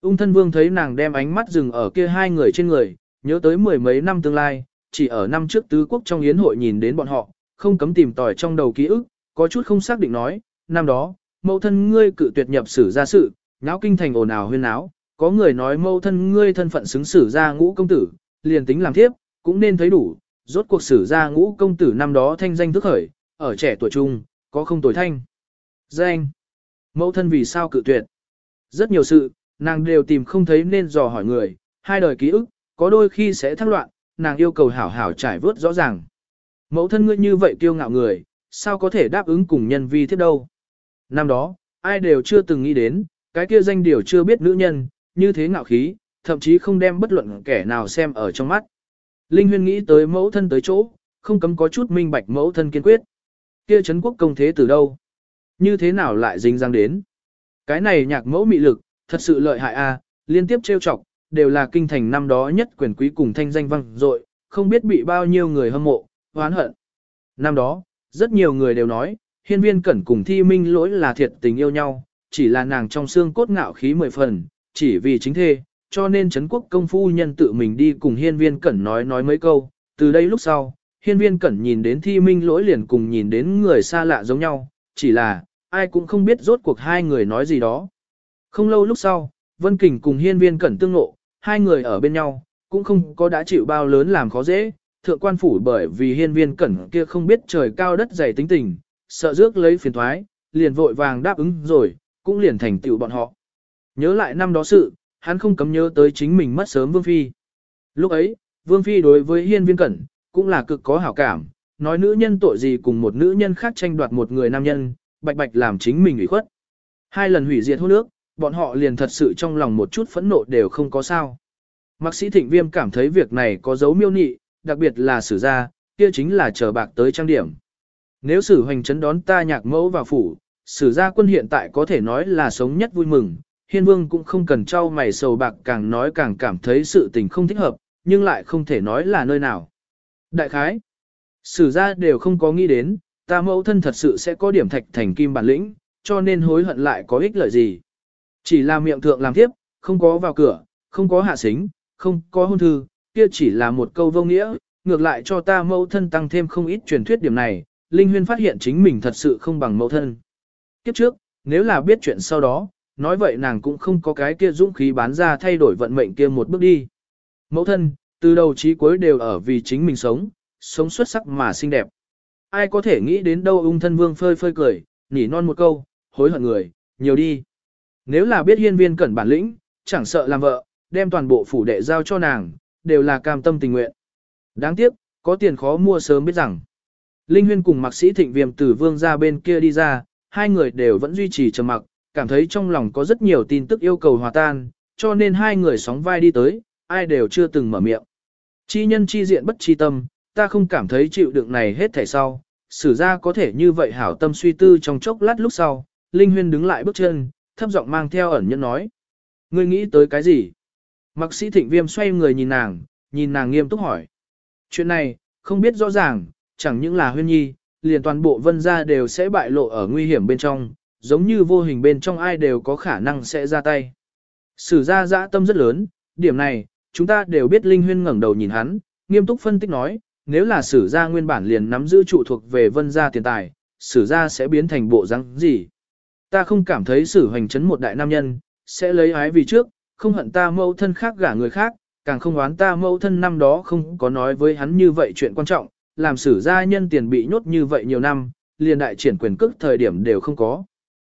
Ung thân vương thấy nàng đem ánh mắt dừng ở kia hai người trên người, nhớ tới mười mấy năm tương lai, chỉ ở năm trước tứ quốc trong yến hội nhìn đến bọn họ, không cấm tìm tòi trong đầu ký ức, có chút không xác định nói, năm đó, mẫu thân ngươi cự tuyệt nhập sử gia sự, nháo kinh thành ồn ào huyên náo, có người nói mẫu thân ngươi thân phận xứng sử gia ngũ công tử, liền tính làm thiếp, cũng nên thấy đủ, rốt cuộc sử gia ngũ công tử năm đó thanh danh thức khởi, ở trẻ tuổi trung, có không tuổi thanh. Danh. Mẫu thân vì sao cự tuyệt? Rất nhiều sự, nàng đều tìm không thấy nên dò hỏi người, hai đời ký ức, có đôi khi sẽ thắc loạn, nàng yêu cầu hảo hảo trải vớt rõ ràng. Mẫu thân ngươi như vậy kiêu ngạo người, sao có thể đáp ứng cùng nhân vi thiết đâu? Năm đó, ai đều chưa từng nghĩ đến, cái kia danh điều chưa biết nữ nhân, như thế ngạo khí, thậm chí không đem bất luận kẻ nào xem ở trong mắt. Linh Huyên nghĩ tới mẫu thân tới chỗ, không cấm có chút minh bạch mẫu thân kiên quyết. kia Trấn quốc công thế từ đâu? Như thế nào lại dính dáng đến? Cái này nhạc mẫu mị lực, thật sự lợi hại a, liên tiếp trêu chọc, đều là kinh thành năm đó nhất quyền quý cùng thanh danh vang dội, không biết bị bao nhiêu người hâm mộ, oán hận. Năm đó, rất nhiều người đều nói, hiên viên cẩn cùng thi minh lỗi là thiệt tình yêu nhau, chỉ là nàng trong xương cốt ngạo khí mười phần, chỉ vì chính thê, cho nên Trấn quốc công phu nhân tự mình đi cùng hiên viên cẩn nói nói mấy câu, từ đây lúc sau, hiên viên cẩn nhìn đến thi minh lỗi liền cùng nhìn đến người xa lạ giống nhau, chỉ là, ai cũng không biết rốt cuộc hai người nói gì đó. Không lâu lúc sau, Vân Kình cùng hiên viên cẩn tương ngộ, hai người ở bên nhau, cũng không có đã chịu bao lớn làm khó dễ, thượng quan phủ bởi vì hiên viên cẩn kia không biết trời cao đất dày tính tình, sợ rước lấy phiền thoái, liền vội vàng đáp ứng rồi, cũng liền thành tựu bọn họ. Nhớ lại năm đó sự, hắn không cấm nhớ tới chính mình mất sớm Vương Phi. Lúc ấy, Vương Phi đối với hiên viên cẩn, cũng là cực có hảo cảm, nói nữ nhân tội gì cùng một nữ nhân khác tranh đoạt một người nam nhân, bạch bạch làm chính mình ủy khuất. Hai lần hủy diệt hôn nước, bọn họ liền thật sự trong lòng một chút phẫn nộ đều không có sao. Mạc sĩ thịnh viêm cảm thấy việc này có dấu miêu nị, đặc biệt là sử gia, kia chính là chờ bạc tới trang điểm. Nếu sử hoành chấn đón ta nhạc mẫu vào phủ, sử gia quân hiện tại có thể nói là sống nhất vui mừng, hiên vương cũng không cần trao mày sầu bạc càng nói càng cảm thấy sự tình không thích hợp, nhưng lại không thể nói là nơi nào. Đại khái, sử gia đều không có nghĩ đến, ta mẫu thân thật sự sẽ có điểm thạch thành kim bản lĩnh, cho nên hối hận lại có ích lợi gì. Chỉ là miệng thượng làm tiếp, không có vào cửa, không có hạ xính, không có hôn thư, kia chỉ là một câu vô nghĩa, ngược lại cho ta mẫu thân tăng thêm không ít truyền thuyết điểm này, Linh Huyên phát hiện chính mình thật sự không bằng mẫu thân. Kiếp trước, nếu là biết chuyện sau đó, nói vậy nàng cũng không có cái kia dũng khí bán ra thay đổi vận mệnh kia một bước đi. Mẫu thân, từ đầu chí cuối đều ở vì chính mình sống, sống xuất sắc mà xinh đẹp. Ai có thể nghĩ đến đâu ung thân vương phơi phơi cười, nỉ non một câu, hối hận người, nhiều đi. Nếu là biết hiên viên cẩn bản lĩnh, chẳng sợ làm vợ, đem toàn bộ phủ đệ giao cho nàng, đều là cam tâm tình nguyện. Đáng tiếc, có tiền khó mua sớm biết rằng. Linh Huyên cùng mạc sĩ thịnh viêm từ vương ra bên kia đi ra, hai người đều vẫn duy trì trầm mặc, cảm thấy trong lòng có rất nhiều tin tức yêu cầu hòa tan, cho nên hai người sóng vai đi tới, ai đều chưa từng mở miệng. Chi nhân chi diện bất chi tâm, ta không cảm thấy chịu đựng này hết thảy sau, sử ra có thể như vậy hảo tâm suy tư trong chốc lát lúc sau, Linh Huyên đứng lại bước chân, thấp giọng mang theo ẩn nhân nói. Ngươi nghĩ tới cái gì? Mạc sĩ thịnh viêm xoay người nhìn nàng, nhìn nàng nghiêm túc hỏi. Chuyện này, không biết rõ ràng, chẳng những là huyên nhi, liền toàn bộ vân gia đều sẽ bại lộ ở nguy hiểm bên trong, giống như vô hình bên trong ai đều có khả năng sẽ ra tay. Sử gia dã tâm rất lớn, điểm này, chúng ta đều biết Linh Huyên ngẩng đầu nhìn hắn, nghiêm túc phân tích nói, nếu là sử gia nguyên bản liền nắm giữ trụ thuộc về vân gia tiền tài, sử gia sẽ biến thành bộ răng gì. Ta không cảm thấy sử hoành chấn một đại nam nhân, sẽ lấy ái vì trước, không hận ta mẫu thân khác gả người khác, càng không oán ta mẫu thân năm đó không có nói với hắn như vậy chuyện quan trọng, làm sử gia nhân tiền bị nhốt như vậy nhiều năm, liền đại triển quyền cước thời điểm đều không có.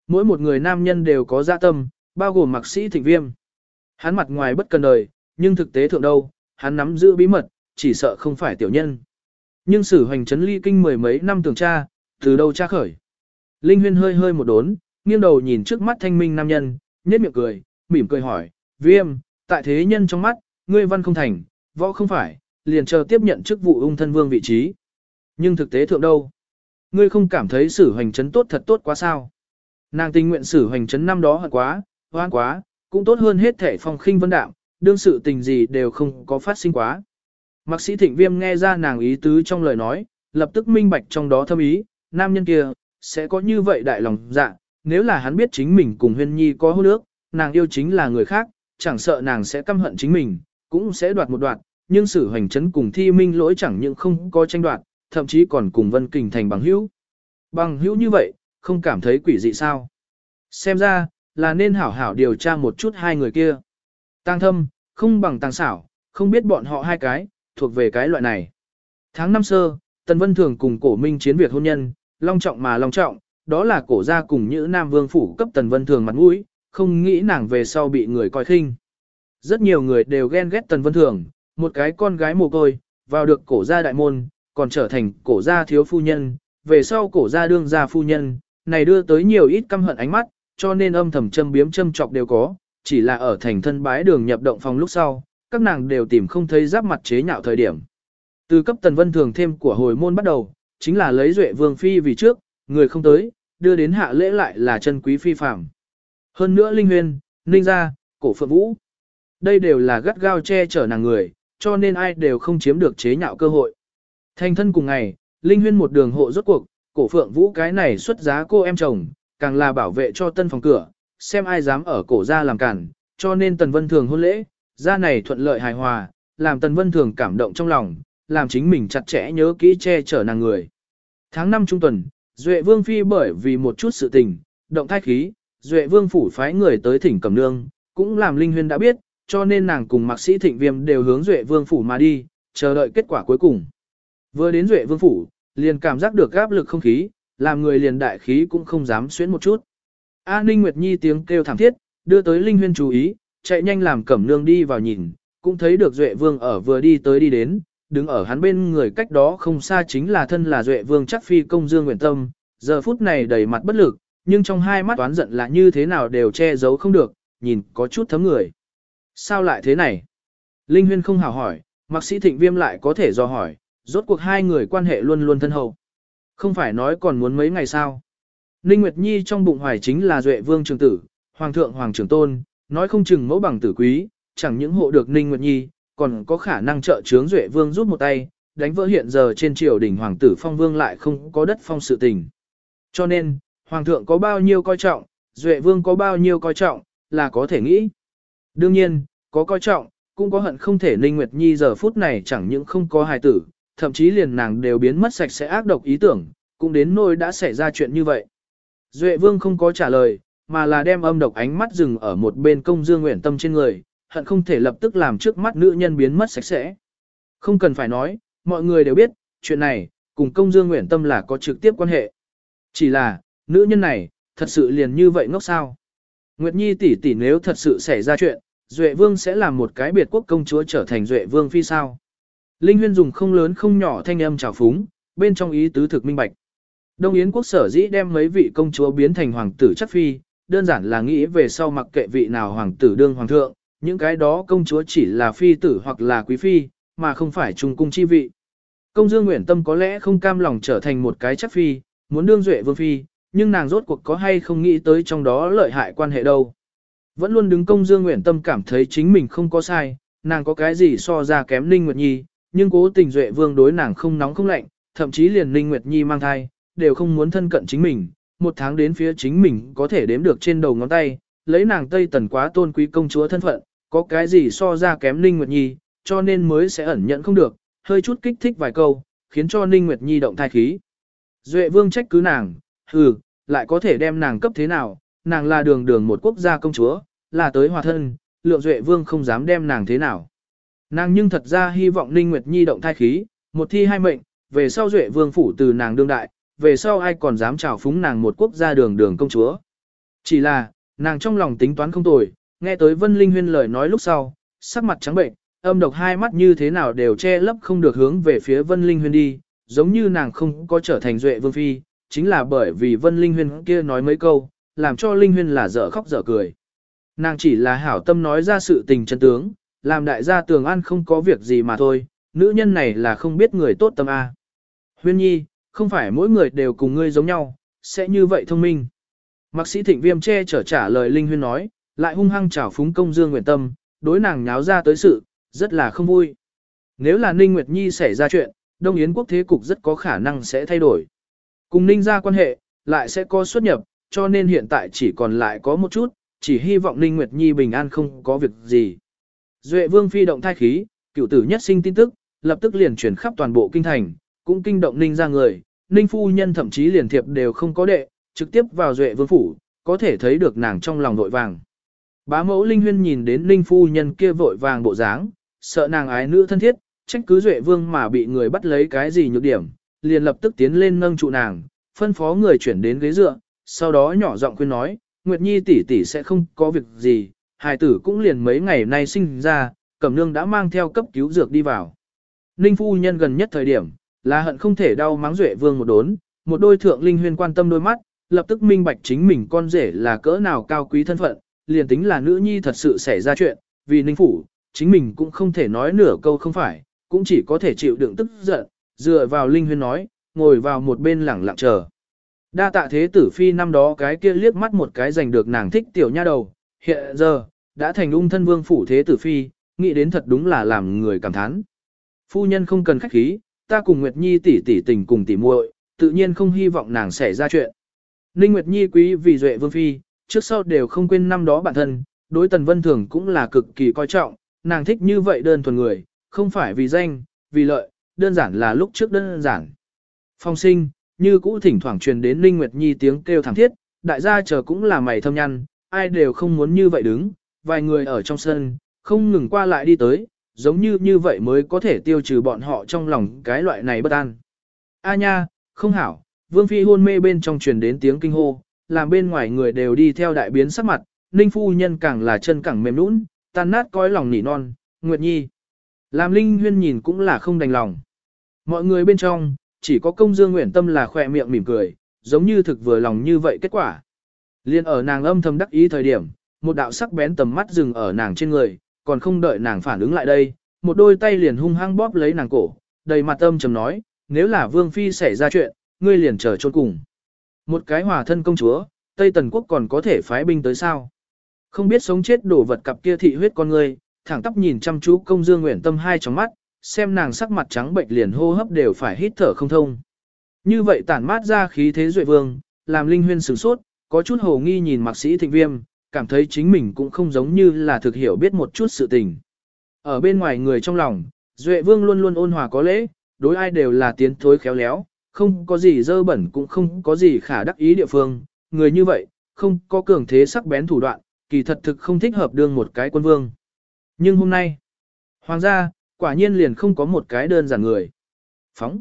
Mỗi một người nam nhân đều có dạ tâm, bao gồm mạc sĩ thịnh viêm. Hắn mặt ngoài bất cần đời, nhưng thực tế thượng đâu, hắn nắm giữ bí mật, chỉ sợ không phải tiểu nhân. Nhưng sử hoành chấn ly kinh mười mấy năm tưởng tra, từ đâu tra khởi. Linh huyên hơi hơi một đốn, nghiêng đầu nhìn trước mắt thanh minh nam nhân, nhếch miệng cười, mỉm cười hỏi, viêm, tại thế nhân trong mắt, ngươi văn không thành, võ không phải, liền chờ tiếp nhận chức vụ ung thân vương vị trí. Nhưng thực tế thượng đâu? Ngươi không cảm thấy sử hoành chấn tốt thật tốt quá sao? Nàng tình nguyện sử hoành chấn năm đó hận quá, hoan quá, cũng tốt hơn hết thể phong khinh vân đạm, đương sự tình gì đều không có phát sinh quá. Mạc sĩ thịnh viêm nghe ra nàng ý tứ trong lời nói, lập tức minh bạch trong đó thâm ý, nam nhân kia, sẽ có như vậy đại lòng dạ, nếu là hắn biết chính mình cùng huyên nhi có hôn ước, nàng yêu chính là người khác, chẳng sợ nàng sẽ căm hận chính mình, cũng sẽ đoạt một đoạt, nhưng sử hoành chấn cùng thi minh lỗi chẳng những không có tranh đoạt, thậm chí còn cùng vân kình thành bằng hữu. Bằng hữu như vậy, không cảm thấy quỷ dị sao. Xem ra, là nên hảo hảo điều tra một chút hai người kia. Tăng thâm, không bằng tăng xảo, không biết bọn họ hai cái, thuộc về cái loại này. Tháng năm sơ, Tần Vân Thường cùng cổ minh chiến Việt hôn nhân, long trọng mà long trọng, đó là cổ gia cùng những Nam Vương Phủ cấp Tần Vân Thường mặt mũi, không nghĩ nàng về sau bị người coi khinh. Rất nhiều người đều ghen ghét Tần Vân Thường, một cái con gái mồ côi, vào được cổ gia đại môn, còn trở thành cổ gia thiếu phu nhân, về sau cổ gia đương gia phu nhân, này đưa tới nhiều ít căm hận ánh mắt, cho nên âm thầm châm biếm châm chọc đều có, chỉ là ở thành thân bái đường nhập động phòng lúc sau, các nàng đều tìm không thấy giáp mặt chế nhạo thời điểm. Từ cấp Tần Vân Thường thêm của hồi môn bắt đầu, chính là lấy duệ vương phi vì trước, người không tới, đưa đến hạ lễ lại là chân quý phi phạm. Hơn nữa Linh Huyên, Ninh Gia, Cổ Phượng Vũ. Đây đều là gắt gao che chở nàng người, cho nên ai đều không chiếm được chế nhạo cơ hội. Thành thân cùng ngày, Linh Huyên một đường hộ rốt cuộc, Cổ Phượng Vũ cái này xuất giá cô em chồng, càng là bảo vệ cho tân phòng cửa, xem ai dám ở cổ ra làm cản, cho nên Tần Vân Thường hôn lễ, ra này thuận lợi hài hòa, làm Tần Vân Thường cảm động trong lòng, làm chính mình chặt chẽ nhớ kỹ che chở nàng người. Tháng 5 trung tuần, Duệ Vương Phi bởi vì một chút sự tình, động thai khí, Duệ Vương phủ phái người tới thỉnh cầm nương, cũng làm Linh Huyên đã biết, cho nên nàng cùng mạc sĩ thịnh viêm đều hướng Duệ Vương phủ mà đi, chờ đợi kết quả cuối cùng. Vừa đến Duệ Vương phủ, liền cảm giác được áp lực không khí, làm người liền đại khí cũng không dám xuyến một chút. A Ninh Nguyệt Nhi tiếng kêu thảm thiết, đưa tới Linh Huyên chú ý, chạy nhanh làm cẩm nương đi vào nhìn, cũng thấy được Duệ Vương ở vừa đi tới đi đến, đứng ở hắn bên người cách đó không xa chính là thân là Duệ Vương chắc phi công Dương Nguyện Tâm, giờ phút này đầy mặt bất lực, nhưng trong hai mắt toán giận là như thế nào đều che giấu không được, nhìn có chút thấm người. Sao lại thế này? Linh Huyên không hào hỏi, Mạc sĩ thịnh viêm lại có thể do hỏi, rốt cuộc hai người quan hệ luôn luôn thân hậu. Không phải nói còn muốn mấy ngày sao? Ninh Nguyệt Nhi trong bụng hoài chính là Duệ Vương Trường Tử, Hoàng thượng Hoàng Trường Tôn, nói không chừng mẫu bằng tử quý, chẳng những hộ được Ninh Nguyệt Nhi, còn có khả năng trợ chướng Duệ Vương rút một tay, đánh vỡ hiện giờ trên triều đỉnh Hoàng tử Phong Vương lại không có đất phong sự tình. Cho nên, Hoàng thượng có bao nhiêu coi trọng, Duệ Vương có bao nhiêu coi trọng, là có thể nghĩ. Đương nhiên, có coi trọng, cũng có hận không thể Ninh Nguyệt Nhi giờ phút này chẳng những không có hài tử, thậm chí liền nàng đều biến mất sạch sẽ ác độc ý tưởng, cũng đến nỗi đã xảy ra chuyện như vậy. Duệ Vương không có trả lời, mà là đem âm độc ánh mắt dừng ở một bên công dương nguyện tâm trên người, hận không thể lập tức làm trước mắt nữ nhân biến mất sạch sẽ. Không cần phải nói, mọi người đều biết, chuyện này, cùng công dương nguyện tâm là có trực tiếp quan hệ. Chỉ là, nữ nhân này, thật sự liền như vậy ngốc sao. Nguyệt Nhi tỷ tỷ nếu thật sự xảy ra chuyện, Duệ Vương sẽ làm một cái biệt quốc công chúa trở thành Duệ Vương phi sao. Linh Huyên dùng không lớn không nhỏ thanh âm trào phúng, bên trong ý tứ thực minh bạch. Đông Yến quốc sở dĩ đem mấy vị công chúa biến thành hoàng tử chắc phi, đơn giản là nghĩ về sau mặc kệ vị nào hoàng tử đương hoàng thượng, những cái đó công chúa chỉ là phi tử hoặc là quý phi, mà không phải trung cung chi vị. Công Dương Nguyễn Tâm có lẽ không cam lòng trở thành một cái chắc phi, muốn đương duệ vương phi, nhưng nàng rốt cuộc có hay không nghĩ tới trong đó lợi hại quan hệ đâu. Vẫn luôn đứng công Dương Nguyễn Tâm cảm thấy chính mình không có sai, nàng có cái gì so ra kém Ninh Nguyệt Nhi, nhưng cố tình duệ vương đối nàng không nóng không lạnh, thậm chí liền Ninh Nguyệt Nhi mang thai, đều không muốn thân cận chính mình, một tháng đến phía chính mình có thể đếm được trên đầu ngón tay, lấy nàng Tây Tần quá tôn quý công chúa thân phận, có cái gì so ra kém Ninh Nguyệt Nhi, cho nên mới sẽ ẩn nhận không được, hơi chút kích thích vài câu, khiến cho Ninh Nguyệt Nhi động thai khí. Duệ vương trách cứ nàng, hừ, lại có thể đem nàng cấp thế nào, nàng là đường đường một quốc gia công chúa, là tới hòa thân, lượng Duệ vương không dám đem nàng thế nào. Nàng nhưng thật ra hy vọng Ninh Nguyệt Nhi động thai khí, một thi hai mệnh, về sau Duệ vương phủ từ nàng đương đại, về sau ai còn dám chào phúng nàng một quốc gia đường đường công chúa. Chỉ là, nàng trong lòng tính toán không tồi, nghe tới Vân Linh Huyên lời nói lúc sau, sắc mặt trắng bệnh, âm độc hai mắt như thế nào đều che lấp không được hướng về phía Vân Linh Huyên đi, giống như nàng không có trở thành duệ vương phi, chính là bởi vì Vân Linh Huyên kia nói mấy câu, làm cho Linh Huyên là dở khóc dở cười. Nàng chỉ là hảo tâm nói ra sự tình chân tướng, làm đại gia tường an không có việc gì mà thôi, nữ nhân này là không biết người tốt tâm A. Huyên nhi, không phải mỗi người đều cùng ngươi giống nhau, sẽ như vậy thông minh. Mạc sĩ thịnh viêm che chở trả lời Linh Huyên nói, lại hung hăng chảo phúng công dương nguyện tâm, đối nàng nháo ra tới sự, rất là không vui. Nếu là Ninh Nguyệt Nhi xảy ra chuyện, Đông Yến quốc thế cục rất có khả năng sẽ thay đổi. Cùng Ninh ra quan hệ, lại sẽ có xuất nhập, cho nên hiện tại chỉ còn lại có một chút, chỉ hy vọng Ninh Nguyệt Nhi bình an không có việc gì. Duệ Vương phi động thai khí, cựu tử nhất sinh tin tức, lập tức liền chuyển khắp toàn bộ kinh thành, cũng kinh động Ninh ra người, Ninh phu nhân thậm chí liền thiệp đều không có đệ, trực tiếp vào Duệ Vương phủ, có thể thấy được nàng trong lòng vội vàng. Bá mẫu Linh Huyên nhìn đến Ninh phu nhân kia vội vàng bộ dáng, sợ nàng ái nữ thân thiết, trách cứ Duệ Vương mà bị người bắt lấy cái gì nhược điểm, liền lập tức tiến lên nâng trụ nàng, phân phó người chuyển đến ghế dựa, sau đó nhỏ giọng khuyên nói, Nguyệt Nhi tỷ tỷ sẽ không có việc gì, hài tử cũng liền mấy ngày nay sinh ra, Cẩm Nương đã mang theo cấp cứu dược đi vào. Ninh phu nhân gần nhất thời điểm, là hận không thể đau mắng Duệ Vương một đốn, một đôi thượng linh huyên quan tâm đôi mắt, lập tức minh bạch chính mình con rể là cỡ nào cao quý thân phận, liền tính là nữ nhi thật sự xảy ra chuyện, vì ninh phủ, chính mình cũng không thể nói nửa câu không phải, cũng chỉ có thể chịu đựng tức giận, dựa vào linh huyên nói, ngồi vào một bên lẳng lặng chờ. Đa tạ thế tử phi năm đó cái kia liếc mắt một cái giành được nàng thích tiểu nha đầu, hiện giờ, đã thành ung thân vương phủ thế tử phi, nghĩ đến thật đúng là làm người cảm thán. Phu nhân không cần khách khí, ta cùng Nguyệt Nhi tỷ tỷ tình cùng tỷ muội, tự nhiên không hy vọng nàng xảy ra chuyện. Ninh Nguyệt Nhi quý vì duệ vương phi, trước sau đều không quên năm đó bản thân, đối tần vân thường cũng là cực kỳ coi trọng, nàng thích như vậy đơn thuần người, không phải vì danh, vì lợi, đơn giản là lúc trước đơn giản. Phong sinh, như cũ thỉnh thoảng truyền đến Ninh Nguyệt Nhi tiếng kêu thảm thiết, đại gia chờ cũng là mày thâm nhăn, ai đều không muốn như vậy đứng, vài người ở trong sân, không ngừng qua lại đi tới, giống như như vậy mới có thể tiêu trừ bọn họ trong lòng cái loại này bất an. A nha, không hảo, Vương Phi hôn mê bên trong truyền đến tiếng kinh hô, làm bên ngoài người đều đi theo đại biến sắc mặt, Ninh Phu Nhân càng là chân càng mềm nũng, tan nát coi lòng nỉ non, Nguyệt Nhi. Làm Linh Huyên nhìn cũng là không đành lòng. Mọi người bên trong, chỉ có công dương nguyện tâm là khỏe miệng mỉm cười, giống như thực vừa lòng như vậy kết quả. Liên ở nàng âm thầm đắc ý thời điểm, một đạo sắc bén tầm mắt dừng ở nàng trên người, còn không đợi nàng phản ứng lại đây, một đôi tay liền hung hăng bóp lấy nàng cổ, đầy mặt âm trầm nói, nếu là vương phi xảy ra chuyện, ngươi liền chờ chôn cùng. Một cái hòa thân công chúa, Tây Tần Quốc còn có thể phái binh tới sao? Không biết sống chết đổ vật cặp kia thị huyết con ngươi, thẳng tóc nhìn chăm chú công dương nguyện tâm hai trong mắt, xem nàng sắc mặt trắng bệnh liền hô hấp đều phải hít thở không thông. Như vậy tản mát ra khí thế duệ vương, làm linh huyên sửng sốt, có chút hồ nghi nhìn mạc sĩ thịnh viêm, cảm thấy chính mình cũng không giống như là thực hiểu biết một chút sự tình. Ở bên ngoài người trong lòng, duệ vương luôn luôn ôn hòa có lễ, đối ai đều là tiến thối khéo léo, không có gì dơ bẩn cũng không có gì khả đắc ý địa phương, người như vậy, không có cường thế sắc bén thủ đoạn, kỳ thật thực không thích hợp đương một cái quân vương. Nhưng hôm nay, hoàng gia, quả nhiên liền không có một cái đơn giản người. Phóng.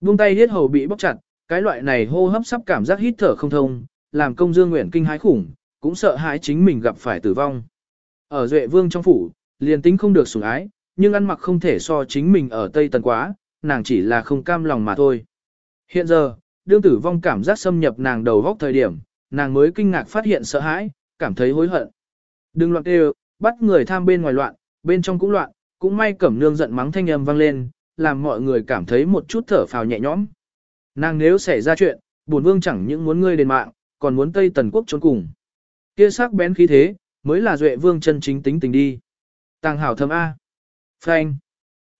Buông tay hết hầu bị bóc chặt, cái loại này hô hấp sắp cảm giác hít thở không thông, làm công dương nguyện kinh hái khủng, cũng sợ hãi chính mình gặp phải tử vong. Ở Duệ Vương trong phủ, liền tính không được sủng ái, nhưng ăn mặc không thể so chính mình ở Tây Tần quá, nàng chỉ là không cam lòng mà thôi. Hiện giờ, đương tử vong cảm giác xâm nhập nàng đầu góc thời điểm, nàng mới kinh ngạc phát hiện sợ hãi, cảm thấy hối hận. Đừng loạn đều, bắt người tham bên ngoài loạn, bên trong cũng loạn, cũng may cẩm nương giận mắng thanh âm vang lên, làm mọi người cảm thấy một chút thở phào nhẹ nhõm. Nàng nếu xảy ra chuyện, bổn vương chẳng những muốn ngươi đền mạng, còn muốn Tây Tần quốc trốn cùng. Kia sắc bén khí thế, mới là Duệ Vương chân chính tính tình đi. Tàng hảo thâm A. Phanh.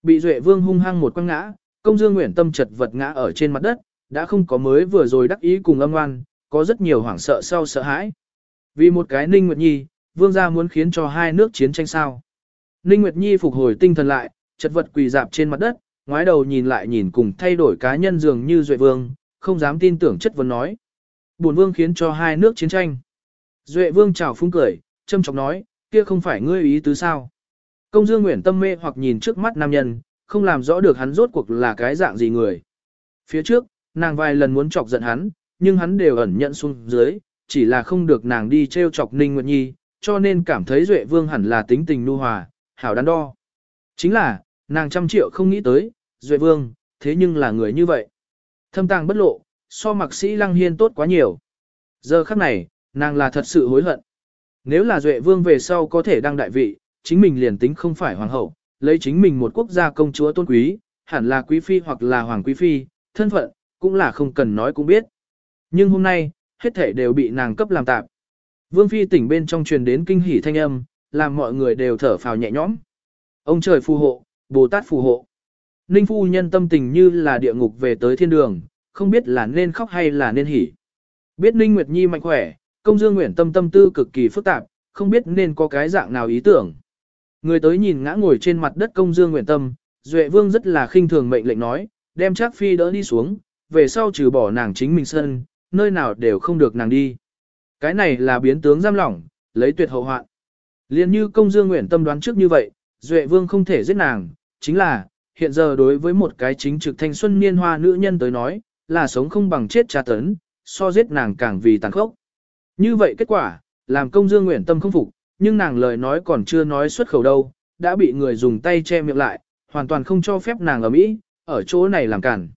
Bị Duệ Vương hung hăng một quăng ngã, công dương nguyện tâm chật vật ngã ở trên mặt đất, đã không có mới vừa rồi đắc ý cùng âm ngoan, có rất nhiều hoảng sợ sau sợ hãi. Vì một cái Ninh Nguyệt Nhi, Vương gia muốn khiến cho hai nước chiến tranh sao. Ninh Nguyệt Nhi phục hồi tinh thần lại, chật vật quỳ dạp trên mặt đất, ngoái đầu nhìn lại nhìn cùng thay đổi cá nhân dường như Duệ Vương, không dám tin tưởng chất vấn nói. Buồn Vương khiến cho hai nước chiến tranh. Duệ Vương chào phúng cười, châm chọc nói, kia không phải ngươi ý tứ sao. Công Dương Nguyễn tâm mê hoặc nhìn trước mắt nam nhân, không làm rõ được hắn rốt cuộc là cái dạng gì người. Phía trước, nàng vài lần muốn chọc giận hắn, nhưng hắn đều ẩn nhận xuống dưới, chỉ là không được nàng đi treo chọc Ninh Nguyệt Nhi, cho nên cảm thấy Duệ Vương hẳn là tính tình nu hòa, hảo đắn đo. Chính là, nàng trăm triệu không nghĩ tới, Duệ Vương, thế nhưng là người như vậy. Thâm tàng bất lộ, so mặc sĩ Lăng Hiên tốt quá nhiều. Giờ khắc này, nàng là thật sự hối hận. Nếu là Duệ Vương về sau có thể đăng đại vị, chính mình liền tính không phải hoàng hậu, lấy chính mình một quốc gia công chúa tôn quý, hẳn là quý phi hoặc là hoàng quý phi, thân phận, cũng là không cần nói cũng biết. Nhưng hôm nay, hết thể đều bị nàng cấp làm tạp. Vương phi tỉnh bên trong truyền đến kinh hỉ thanh âm, làm mọi người đều thở phào nhẹ nhõm. Ông trời phù hộ, Bồ Tát phù hộ. Ninh phu nhân tâm tình như là địa ngục về tới thiên đường, không biết là nên khóc hay là nên hỉ. Biết Ninh Nguyệt Nhi mạnh khỏe, công dương nguyện tâm tâm tư cực kỳ phức tạp, không biết nên có cái dạng nào ý tưởng. Người tới nhìn ngã ngồi trên mặt đất công dương nguyện tâm, Duệ Vương rất là khinh thường mệnh lệnh nói, đem chắc phi đỡ đi xuống, về sau trừ bỏ nàng chính mình sân, nơi nào đều không được nàng đi. Cái này là biến tướng giam lỏng, lấy tuyệt hậu hoạn. Liên như công dương nguyện tâm đoán trước như vậy, Duệ Vương không thể giết nàng, chính là, hiện giờ đối với một cái chính trực thanh xuân niên hoa nữ nhân tới nói, là sống không bằng chết tra tấn, so giết nàng càng vì tàn khốc. Như vậy kết quả, làm công dương nguyện tâm không phục, nhưng nàng lời nói còn chưa nói xuất khẩu đâu, đã bị người dùng tay che miệng lại, hoàn toàn không cho phép nàng ở Mỹ, ở chỗ này làm cản.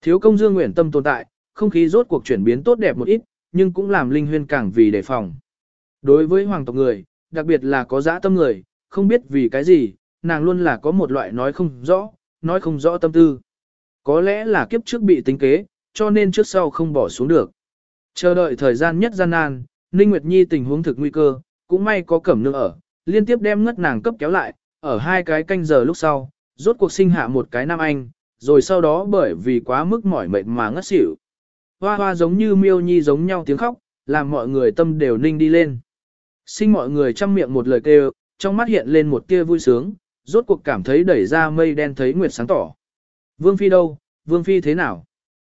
Thiếu công dương nguyện tâm tồn tại, không khí rốt cuộc chuyển biến tốt đẹp một ít, nhưng cũng làm linh huyên càng vì đề phòng. Đối với hoàng tộc người, đặc biệt là có dã tâm người, không biết vì cái gì, nàng luôn là có một loại nói không rõ, nói không rõ tâm tư. Có lẽ là kiếp trước bị tính kế, cho nên trước sau không bỏ xuống được. Chờ đợi thời gian nhất gian nan, Ninh Nguyệt Nhi tình huống thực nguy cơ, cũng may có cẩm nương ở, liên tiếp đem ngất nàng cấp kéo lại, ở hai cái canh giờ lúc sau, rốt cuộc sinh hạ một cái nam anh, rồi sau đó bởi vì quá mức mỏi mệt mà ngất xỉu. Hoa hoa giống như miêu nhi giống nhau tiếng khóc, làm mọi người tâm đều ninh đi lên. Sinh mọi người chăm miệng một lời kêu, trong mắt hiện lên một tia vui sướng, rốt cuộc cảm thấy đẩy ra mây đen thấy nguyệt sáng tỏ. Vương Phi đâu, Vương Phi thế nào?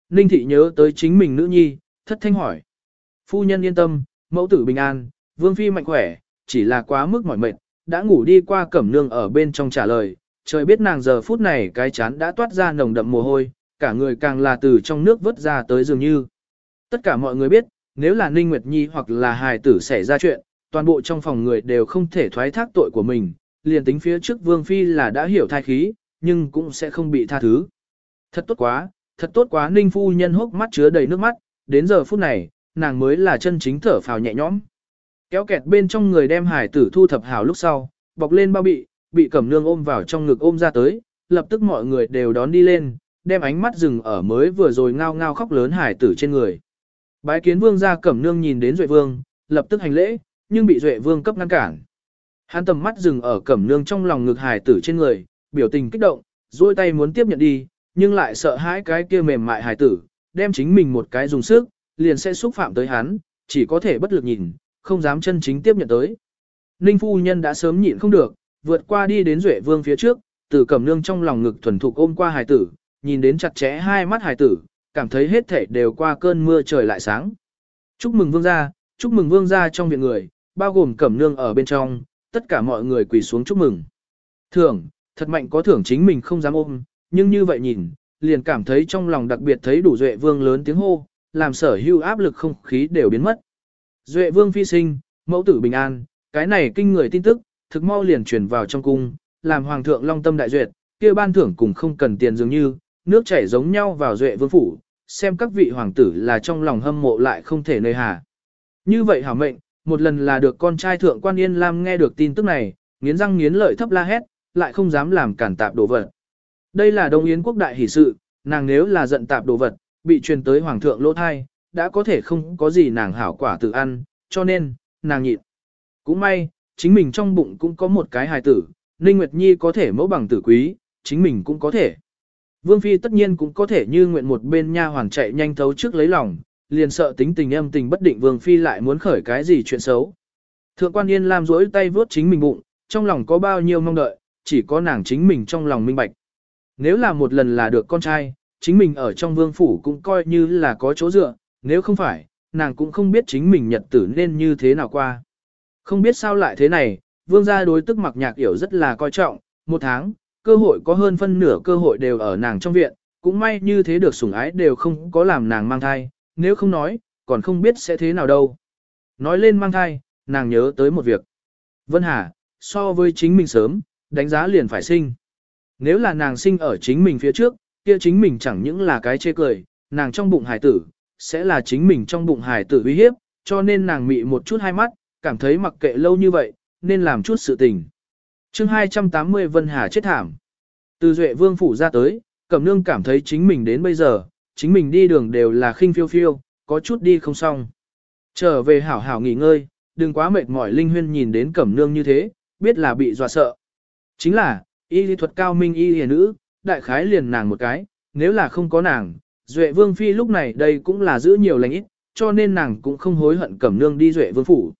Ninh thị nhớ tới chính mình nữ nhi, thất thanh hỏi. Phu nhân yên tâm, mẫu tử bình an, Vương Phi mạnh khỏe, chỉ là quá mức mỏi mệt, đã ngủ đi qua cẩm nương ở bên trong trả lời. Trời biết nàng giờ phút này cái chán đã toát ra nồng đậm mồ hôi, cả người càng là từ trong nước vớt ra tới dường như. Tất cả mọi người biết, nếu là Ninh Nguyệt Nhi hoặc là hài tử xảy ra chuyện, toàn bộ trong phòng người đều không thể thoái thác tội của mình, liền tính phía trước Vương Phi là đã hiểu thai khí, nhưng cũng sẽ không bị tha thứ. Thật tốt quá, thật tốt quá Ninh Phu Nhân hốc mắt chứa đầy nước mắt, đến giờ phút này, nàng mới là chân chính thở phào nhẹ nhõm. Kéo kẹt bên trong người đem hải tử thu thập hảo lúc sau, bọc lên bao bị, bị cẩm nương ôm vào trong ngực ôm ra tới, lập tức mọi người đều đón đi lên, đem ánh mắt dừng ở mới vừa rồi ngao ngao khóc lớn hải tử trên người. Bái kiến vương ra cẩm nương nhìn đến Duệ vương, lập tức hành lễ, nhưng bị Duệ vương cấp ngăn cản. Hắn tầm mắt dừng ở cẩm nương trong lòng ngực hải tử trên người, biểu tình kích động, duỗi tay muốn tiếp nhận đi, nhưng lại sợ hãi cái kia mềm mại hải tử, đem chính mình một cái dùng sức, liền sẽ xúc phạm tới hắn, chỉ có thể bất lực nhìn, không dám chân chính tiếp nhận tới. Ninh phu nhân đã sớm nhịn không được, vượt qua đi đến Duệ Vương phía trước, từ cẩm nương trong lòng ngực thuần thục ôm qua hải tử, nhìn đến chặt chẽ hai mắt hải tử, cảm thấy hết thể đều qua cơn mưa trời lại sáng. Chúc mừng vương gia, chúc mừng vương gia trong viện người, bao gồm cẩm nương ở bên trong, tất cả mọi người quỳ xuống chúc mừng. Thưởng, thật mạnh có thưởng chính mình không dám ôm, nhưng như vậy nhìn, liền cảm thấy trong lòng đặc biệt thấy đủ duệ vương lớn tiếng hô, làm sở hưu áp lực không khí đều biến mất. Duệ vương phi sinh, mẫu tử bình an, cái này kinh người tin tức, thực mau liền truyền vào trong cung, làm hoàng thượng long tâm đại duyệt, kia ban thưởng cùng không cần tiền dường như, nước chảy giống nhau vào duệ vương phủ, xem các vị hoàng tử là trong lòng hâm mộ lại không thể nơi hà. Như vậy hảo mệnh, một lần là được con trai thượng quan Yên Lam nghe được tin tức này, nghiến răng nghiến lợi thấp la hét, lại không dám làm cản tạp đồ vật. Đây là Đông Yến quốc đại hỷ sự, nàng nếu là giận tạp đồ vật, bị truyền tới hoàng thượng lỗ thai, đã có thể không có gì nàng hảo quả tự ăn, cho nên, nàng nhịn. Cũng may, chính mình trong bụng cũng có một cái hài tử, Ninh Nguyệt Nhi có thể mẫu bằng tử quý, chính mình cũng có thể. Vương Phi tất nhiên cũng có thể như nguyện một bên nha hoàng chạy nhanh thấu trước lấy lòng, liền sợ tính tình em tình bất định Vương Phi lại muốn khởi cái gì chuyện xấu. Thượng quan Yên Lam rỗi tay vướt chính mình bụng, trong lòng có bao nhiêu mong đợi, chỉ có nàng chính mình trong lòng minh bạch. Nếu là một lần là được con trai, chính mình ở trong vương phủ cũng coi như là có chỗ dựa, nếu không phải, nàng cũng không biết chính mình nhật tử nên như thế nào qua. Không biết sao lại thế này, vương gia đối tức mặc nhạc hiểu rất là coi trọng, một tháng, cơ hội có hơn phân nửa cơ hội đều ở nàng trong viện, cũng may như thế được sủng ái đều không có làm nàng mang thai, nếu không nói, còn không biết sẽ thế nào đâu. Nói lên mang thai, nàng nhớ tới một việc. Vân Hà, so với chính mình sớm, đánh giá liền phải sinh. Nếu là nàng sinh ở chính mình phía trước, kia chính mình chẳng những là cái chê cười, nàng trong bụng hải tử, sẽ là chính mình trong bụng hải tử uy hiếp, cho nên nàng mị một chút hai mắt, cảm thấy mặc kệ lâu như vậy, nên làm chút sự tình. chương 280 Vân Hà chết thảm. Từ Duệ Vương Phủ ra tới, Cẩm Nương cảm thấy chính mình đến bây giờ, chính mình đi đường đều là khinh phiêu phiêu, có chút đi không xong. Trở về hảo hảo nghỉ ngơi, đừng quá mệt mỏi Linh Huyên nhìn đến Cẩm Nương như thế, biết là bị dọa sợ. Chính là, y lý thuật cao minh y hề nữ, đại khái liền nàng một cái, nếu là không có nàng, Duệ Vương Phi lúc này đây cũng là giữ nhiều lành ít, cho nên nàng cũng không hối hận Cẩm Nương đi Duệ Vương Phủ.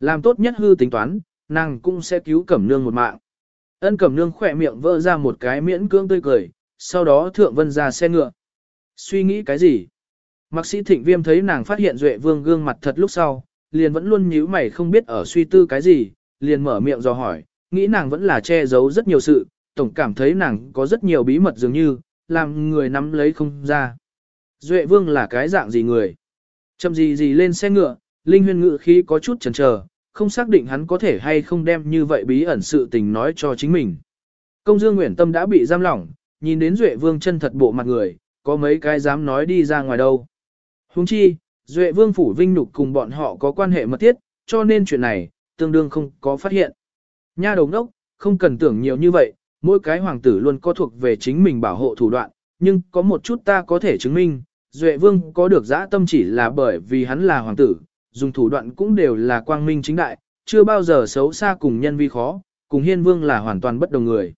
Làm tốt nhất hư tính toán, nàng cũng sẽ cứu Cẩm Nương một mạng. Ân Cẩm Nương khỏe miệng vỡ ra một cái miễn cưỡng tươi cười, sau đó Thượng Vân ra xe ngựa. Suy nghĩ cái gì? Mạc sĩ Thịnh Viêm thấy nàng phát hiện Duệ Vương gương mặt thật lúc sau, liền vẫn luôn nhíu mày không biết ở suy tư cái gì, liền mở miệng dò hỏi, nghĩ nàng vẫn là che giấu rất nhiều sự, tổng cảm thấy nàng có rất nhiều bí mật dường như, làm người nắm lấy không ra. Duệ vương là cái dạng gì người? Chậm gì gì lên xe ngựa, Linh huyên ngự khí có chút chần chờ, không xác định hắn có thể hay không đem như vậy bí ẩn sự tình nói cho chính mình. Công dương Nguyễn Tâm đã bị giam lỏng, nhìn đến Duệ vương chân thật bộ mặt người, có mấy cái dám nói đi ra ngoài đâu. Huống chi, Duệ vương phủ vinh Nục cùng bọn họ có quan hệ mật thiết, cho nên chuyện này, tương đương không có phát hiện. Nha đồng đốc, không cần tưởng nhiều như vậy, mỗi cái hoàng tử luôn có thuộc về chính mình bảo hộ thủ đoạn, nhưng có một chút ta có thể chứng minh, Duệ Vương có được dã tâm chỉ là bởi vì hắn là hoàng tử, dùng thủ đoạn cũng đều là quang minh chính đại, chưa bao giờ xấu xa cùng nhân vi khó, cùng Hiên Vương là hoàn toàn bất đồng người.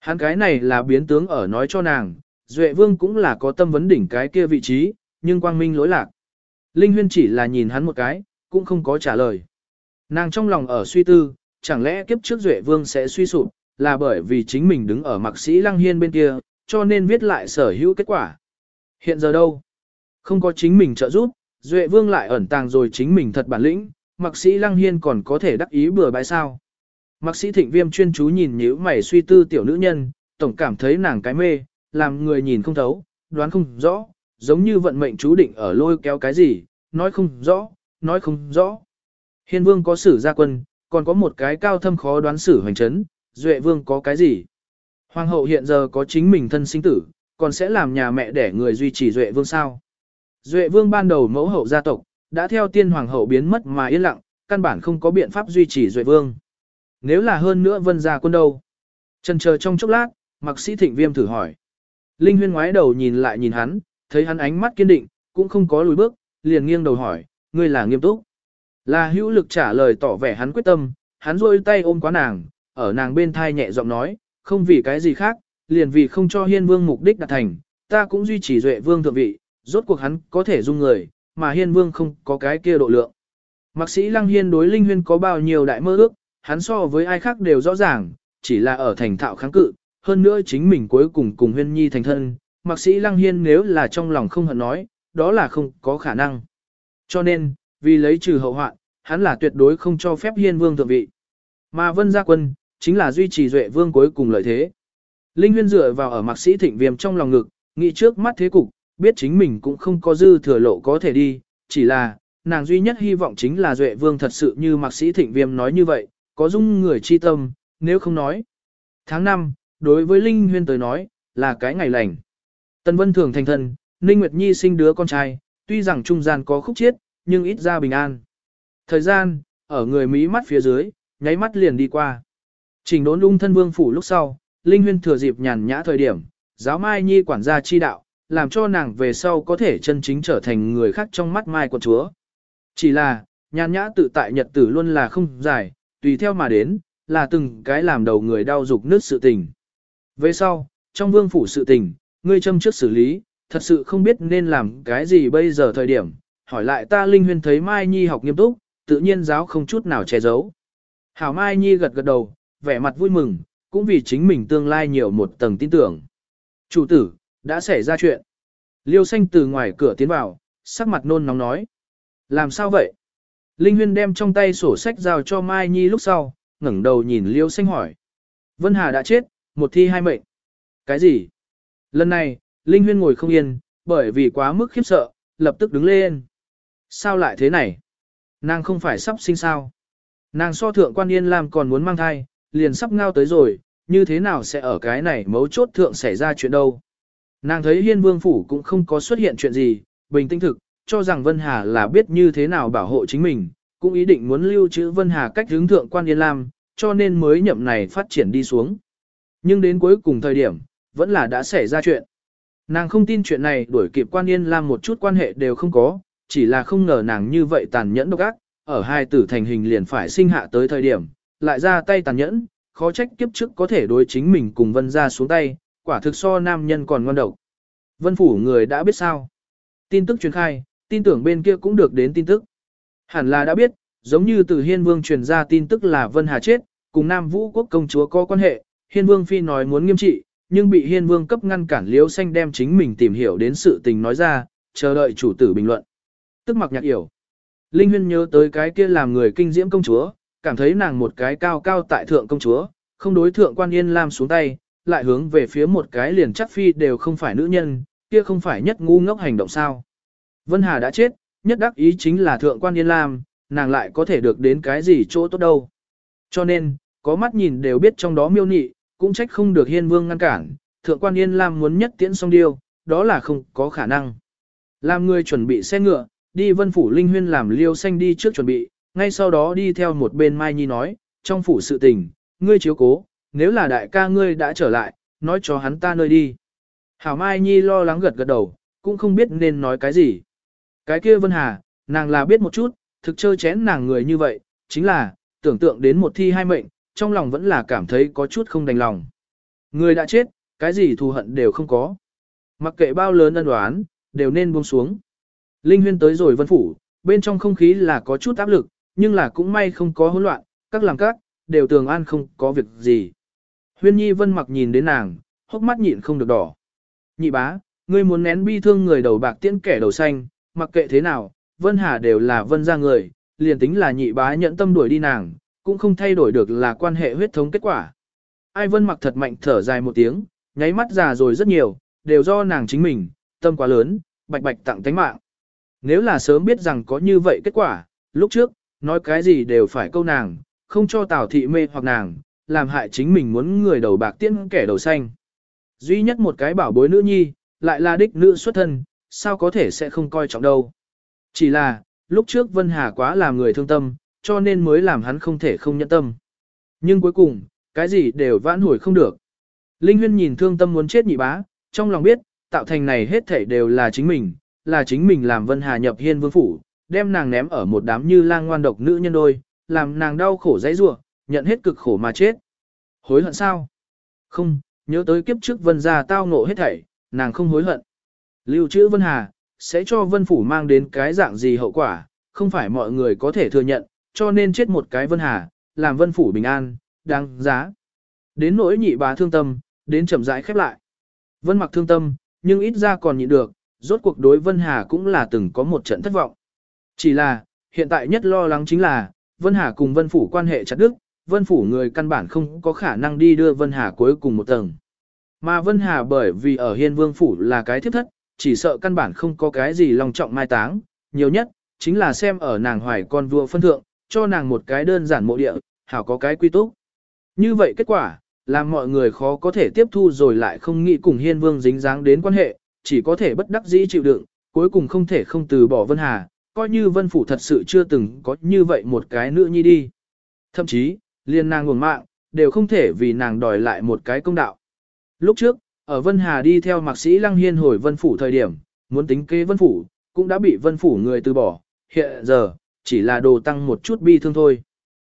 Hắn cái này là biến tướng ở nói cho nàng, Duệ Vương cũng là có tâm vấn đỉnh cái kia vị trí, nhưng quang minh lỗi lạc. Linh Huyên chỉ là nhìn hắn một cái, cũng không có trả lời. Nàng trong lòng ở suy tư, chẳng lẽ kiếp trước Duệ Vương sẽ suy sụp, là bởi vì chính mình đứng ở mạc sĩ Lăng Hiên bên kia, cho nên viết lại sở hữu kết quả. Hiện giờ đâu? Không có chính mình trợ giúp, Duệ Vương lại ẩn tàng rồi chính mình thật bản lĩnh, mạc sĩ Lăng Hiên còn có thể đắc ý bừa bãi sao. Mạc sĩ Thịnh Viêm chuyên chú nhìn nhíu mày suy tư tiểu nữ nhân, tổng cảm thấy nàng cái mê, làm người nhìn không thấu, đoán không rõ, giống như vận mệnh chú định ở lôi kéo cái gì, nói không rõ, nói không rõ. Hiên Vương có sử gia quân, còn có một cái cao thâm khó đoán sử hoành chấn, Duệ Vương có cái gì? Hoàng hậu hiện giờ có chính mình thân sinh tử, còn sẽ làm nhà mẹ để người duy trì Duệ Vương sao? Duệ Vương ban đầu mẫu hậu gia tộc, đã theo tiên hoàng hậu biến mất mà yên lặng, căn bản không có biện pháp duy trì Duệ Vương. Nếu là hơn nữa vân gia quân đâu? Trần chờ trong chốc lát, mặc sĩ thịnh viêm thử hỏi. Linh huyên ngoái đầu nhìn lại nhìn hắn, thấy hắn ánh mắt kiên định, cũng không có lùi bước, liền nghiêng đầu hỏi, ngươi là nghiêm túc. Là hữu lực trả lời tỏ vẻ hắn quyết tâm, hắn rôi tay ôm quá nàng, ở nàng bên thai nhẹ giọng nói, không vì cái gì khác, liền vì không cho hiên vương mục đích đạt thành, ta cũng duy trì duệ vương thượng vị, rốt cuộc hắn có thể dung người, mà hiên vương không có cái kia độ lượng. Mạc sĩ lăng hiên đối linh huyên có bao nhiêu đại mơ ước, hắn so với ai khác đều rõ ràng, chỉ là ở thành thạo kháng cự, hơn nữa chính mình cuối cùng cùng huyên nhi thành thân, mạc sĩ lăng hiên nếu là trong lòng không hận nói, đó là không có khả năng. Cho nên, vì lấy trừ hậu hoạn, hắn là tuyệt đối không cho phép hiên vương thượng vị. Mà vân gia quân, chính là duy trì duệ vương cuối cùng lợi thế. Linh huyên dựa vào ở mạc sĩ thịnh viêm trong lòng ngực, nghĩ trước mắt thế cục, biết chính mình cũng không có dư thừa lộ có thể đi, chỉ là, nàng duy nhất hy vọng chính là duệ vương thật sự như mạc sĩ thịnh viêm nói như vậy, có dung người chi tâm, nếu không nói. Tháng 5, đối với Linh huyên tới nói, là cái ngày lành. Tân Vân thường thành thân, Ninh Nguyệt Nhi sinh đứa con trai, tuy rằng trung gian có khúc chiết, nhưng ít ra bình an. Thời gian, ở người Mỹ mắt phía dưới, nháy mắt liền đi qua. Trình đốn lung thân vương phủ lúc sau, Linh Huyên thừa dịp nhàn nhã thời điểm, giáo Mai Nhi quản gia chi đạo, làm cho nàng về sau có thể chân chính trở thành người khác trong mắt Mai quận chúa. Chỉ là, nhàn nhã tự tại nhật tử luôn là không dài, tùy theo mà đến, là từng cái làm đầu người đau dục nứt sự tình. Về sau, trong vương phủ sự tình, ngươi châm trước xử lý, thật sự không biết nên làm cái gì bây giờ thời điểm, hỏi lại ta Linh Huyên thấy Mai Nhi học nghiêm túc, tự nhiên giáo không chút nào che giấu. Hảo Mai Nhi gật gật đầu, vẻ mặt vui mừng, cũng vì chính mình tương lai nhiều một tầng tin tưởng. Chủ tử, đã xảy ra chuyện. Liêu xanh từ ngoài cửa tiến vào, sắc mặt nôn nóng nói. Làm sao vậy? Linh Huyên đem trong tay sổ sách giao cho Mai Nhi lúc sau, ngẩng đầu nhìn Liêu xanh hỏi. Vân Hà đã chết, một thi hai mệnh. Cái gì? Lần này, Linh Huyên ngồi không yên, bởi vì quá mức khiếp sợ, lập tức đứng lên. Sao lại thế này? Nàng không phải sắp sinh sao? Nàng so thượng quan yên làm còn muốn mang thai, liền sắp ngao tới rồi, như thế nào sẽ ở cái này mấu chốt thượng xảy ra chuyện đâu? Nàng thấy hiên vương phủ cũng không có xuất hiện chuyện gì, bình tĩnh thực, cho rằng Vân Hà là biết như thế nào bảo hộ chính mình, cũng ý định muốn lưu trữ Vân Hà cách hướng thượng quan yên lam, cho nên mới nhậm này phát triển đi xuống. Nhưng đến cuối cùng thời điểm, vẫn là đã xảy ra chuyện. Nàng không tin chuyện này đuổi kịp quan yên làm một chút quan hệ đều không có, chỉ là không ngờ nàng như vậy tàn nhẫn độc ác, ở hai tử thành hình liền phải sinh hạ tới thời điểm, lại ra tay tàn nhẫn, khó trách kiếp trước có thể đối chính mình cùng vân ra xuống tay, quả thực so nam nhân còn ngon độc. Vân phủ người đã biết sao. Tin tức truyền khai, tin tưởng bên kia cũng được đến tin tức. Hẳn là đã biết, giống như từ Hiên Vương truyền ra tin tức là Vân Hà chết, cùng Nam Vũ quốc công chúa có quan hệ, Hiên Vương phi nói muốn nghiêm trị, nhưng bị Hiên Vương cấp ngăn cản Liễu Xanh đem chính mình tìm hiểu đến sự tình nói ra, chờ đợi chủ tử bình luận. Tức mặc nhạc hiểu. Linh Huyên nhớ tới cái kia làm người kinh diễm công chúa, cảm thấy nàng một cái cao cao tại thượng công chúa, không đối thượng quan yên lam xuống tay, lại hướng về phía một cái liền chắc phi đều không phải nữ nhân, kia không phải nhất ngu ngốc hành động sao. Vân Hà đã chết, nhất đắc ý chính là thượng quan yên lam, nàng lại có thể được đến cái gì chỗ tốt đâu. Cho nên, có mắt nhìn đều biết trong đó miêu nị, cũng trách không được hiên vương ngăn cản, thượng quan yên lam muốn nhất tiễn song điêu, đó là không có khả năng. Làm người chuẩn bị xe ngựa, đi vân phủ linh huyên làm liêu xanh đi trước chuẩn bị, ngay sau đó đi theo một bên Mai Nhi nói, trong phủ sự tình, ngươi chiếu cố, nếu là đại ca ngươi đã trở lại, nói cho hắn ta nơi đi. Hảo Mai Nhi lo lắng gật gật đầu, cũng không biết nên nói cái gì. Cái kia Vân Hà, nàng là biết một chút, thực chơi chén nàng người như vậy, chính là, tưởng tượng đến một thi hai mệnh, trong lòng vẫn là cảm thấy có chút không đành lòng. Người đã chết, cái gì thù hận đều không có. Mặc kệ bao lớn ân đoán, đều nên buông xuống. Linh huyên tới rồi vân phủ, bên trong không khí là có chút áp lực, nhưng là cũng may không có hỗn loạn, các làng các, đều tường an không có việc gì. Huyên nhi vân mặc nhìn đến nàng, hốc mắt nhịn không được đỏ. Nhị bá, ngươi muốn nén bi thương người đầu bạc tiễn kẻ đầu xanh, mặc kệ thế nào, vân hà đều là vân ra người, liền tính là nhị bá nhận tâm đuổi đi nàng, cũng không thay đổi được là quan hệ huyết thống kết quả. Ai vân mặc thật mạnh thở dài một tiếng, nháy mắt già rồi rất nhiều, đều do nàng chính mình, tâm quá lớn, bạch bạch tặng tánh mạng. Nếu là sớm biết rằng có như vậy kết quả, lúc trước, nói cái gì đều phải câu nàng, không cho Tào thị mê hoặc nàng, làm hại chính mình muốn người đầu bạc tiễn kẻ đầu xanh. Duy nhất một cái bảo bối nữ nhi, lại là đích nữ xuất thân, sao có thể sẽ không coi trọng đâu. Chỉ là, lúc trước Vân Hà quá làm người thương tâm, cho nên mới làm hắn không thể không nhẫn tâm. Nhưng cuối cùng, cái gì đều vãn hồi không được. Linh Huyên nhìn thương tâm muốn chết nhị bá, trong lòng biết, tạo thành này hết thảy đều là chính mình, là chính mình làm Vân Hà nhập hiên vương phủ, đem nàng ném ở một đám như lang ngoan độc nữ nhân đôi, làm nàng đau khổ dãy rủa, nhận hết cực khổ mà chết. Hối hận sao? Không, nhớ tới kiếp trước Vân gia tao ngộ hết thảy, nàng không hối hận. Lưu trữ Vân Hà, sẽ cho Vân phủ mang đến cái dạng gì hậu quả, không phải mọi người có thể thừa nhận, cho nên chết một cái Vân Hà, làm Vân phủ bình an, đáng giá. Đến nỗi nhị bá thương tâm, đến chậm rãi khép lại. Vân mặc thương tâm, nhưng ít ra còn nhịn được, rốt cuộc đối Vân Hà cũng là từng có một trận thất vọng. Chỉ là, hiện tại nhất lo lắng chính là, Vân Hà cùng Vân Phủ quan hệ chặt đức, Vân Phủ người căn bản không có khả năng đi đưa Vân Hà cuối cùng một tầng. Mà Vân Hà bởi vì ở Hiên Vương Phủ là cái thiếp thất, chỉ sợ căn bản không có cái gì lòng trọng mai táng, nhiều nhất, chính là xem ở nàng hoài con vua phân thượng, cho nàng một cái đơn giản mộ địa, hảo có cái quy túc. Như vậy kết quả, làm mọi người khó có thể tiếp thu rồi lại không nghĩ cùng Hiên Vương dính dáng đến quan hệ, chỉ có thể bất đắc dĩ chịu đựng, cuối cùng không thể không từ bỏ Vân Hà, coi như Vân Phủ thật sự chưa từng có như vậy một cái nữ nhi đi. Thậm chí, liên nàng nguồn mạng, đều không thể vì nàng đòi lại một cái công đạo. Lúc trước, ở Vân Hà đi theo mạc sĩ Lăng Hiên hồi Vân Phủ thời điểm, muốn tính kế Vân Phủ, cũng đã bị Vân Phủ người từ bỏ, hiện giờ, chỉ là đồ tăng một chút bi thương thôi.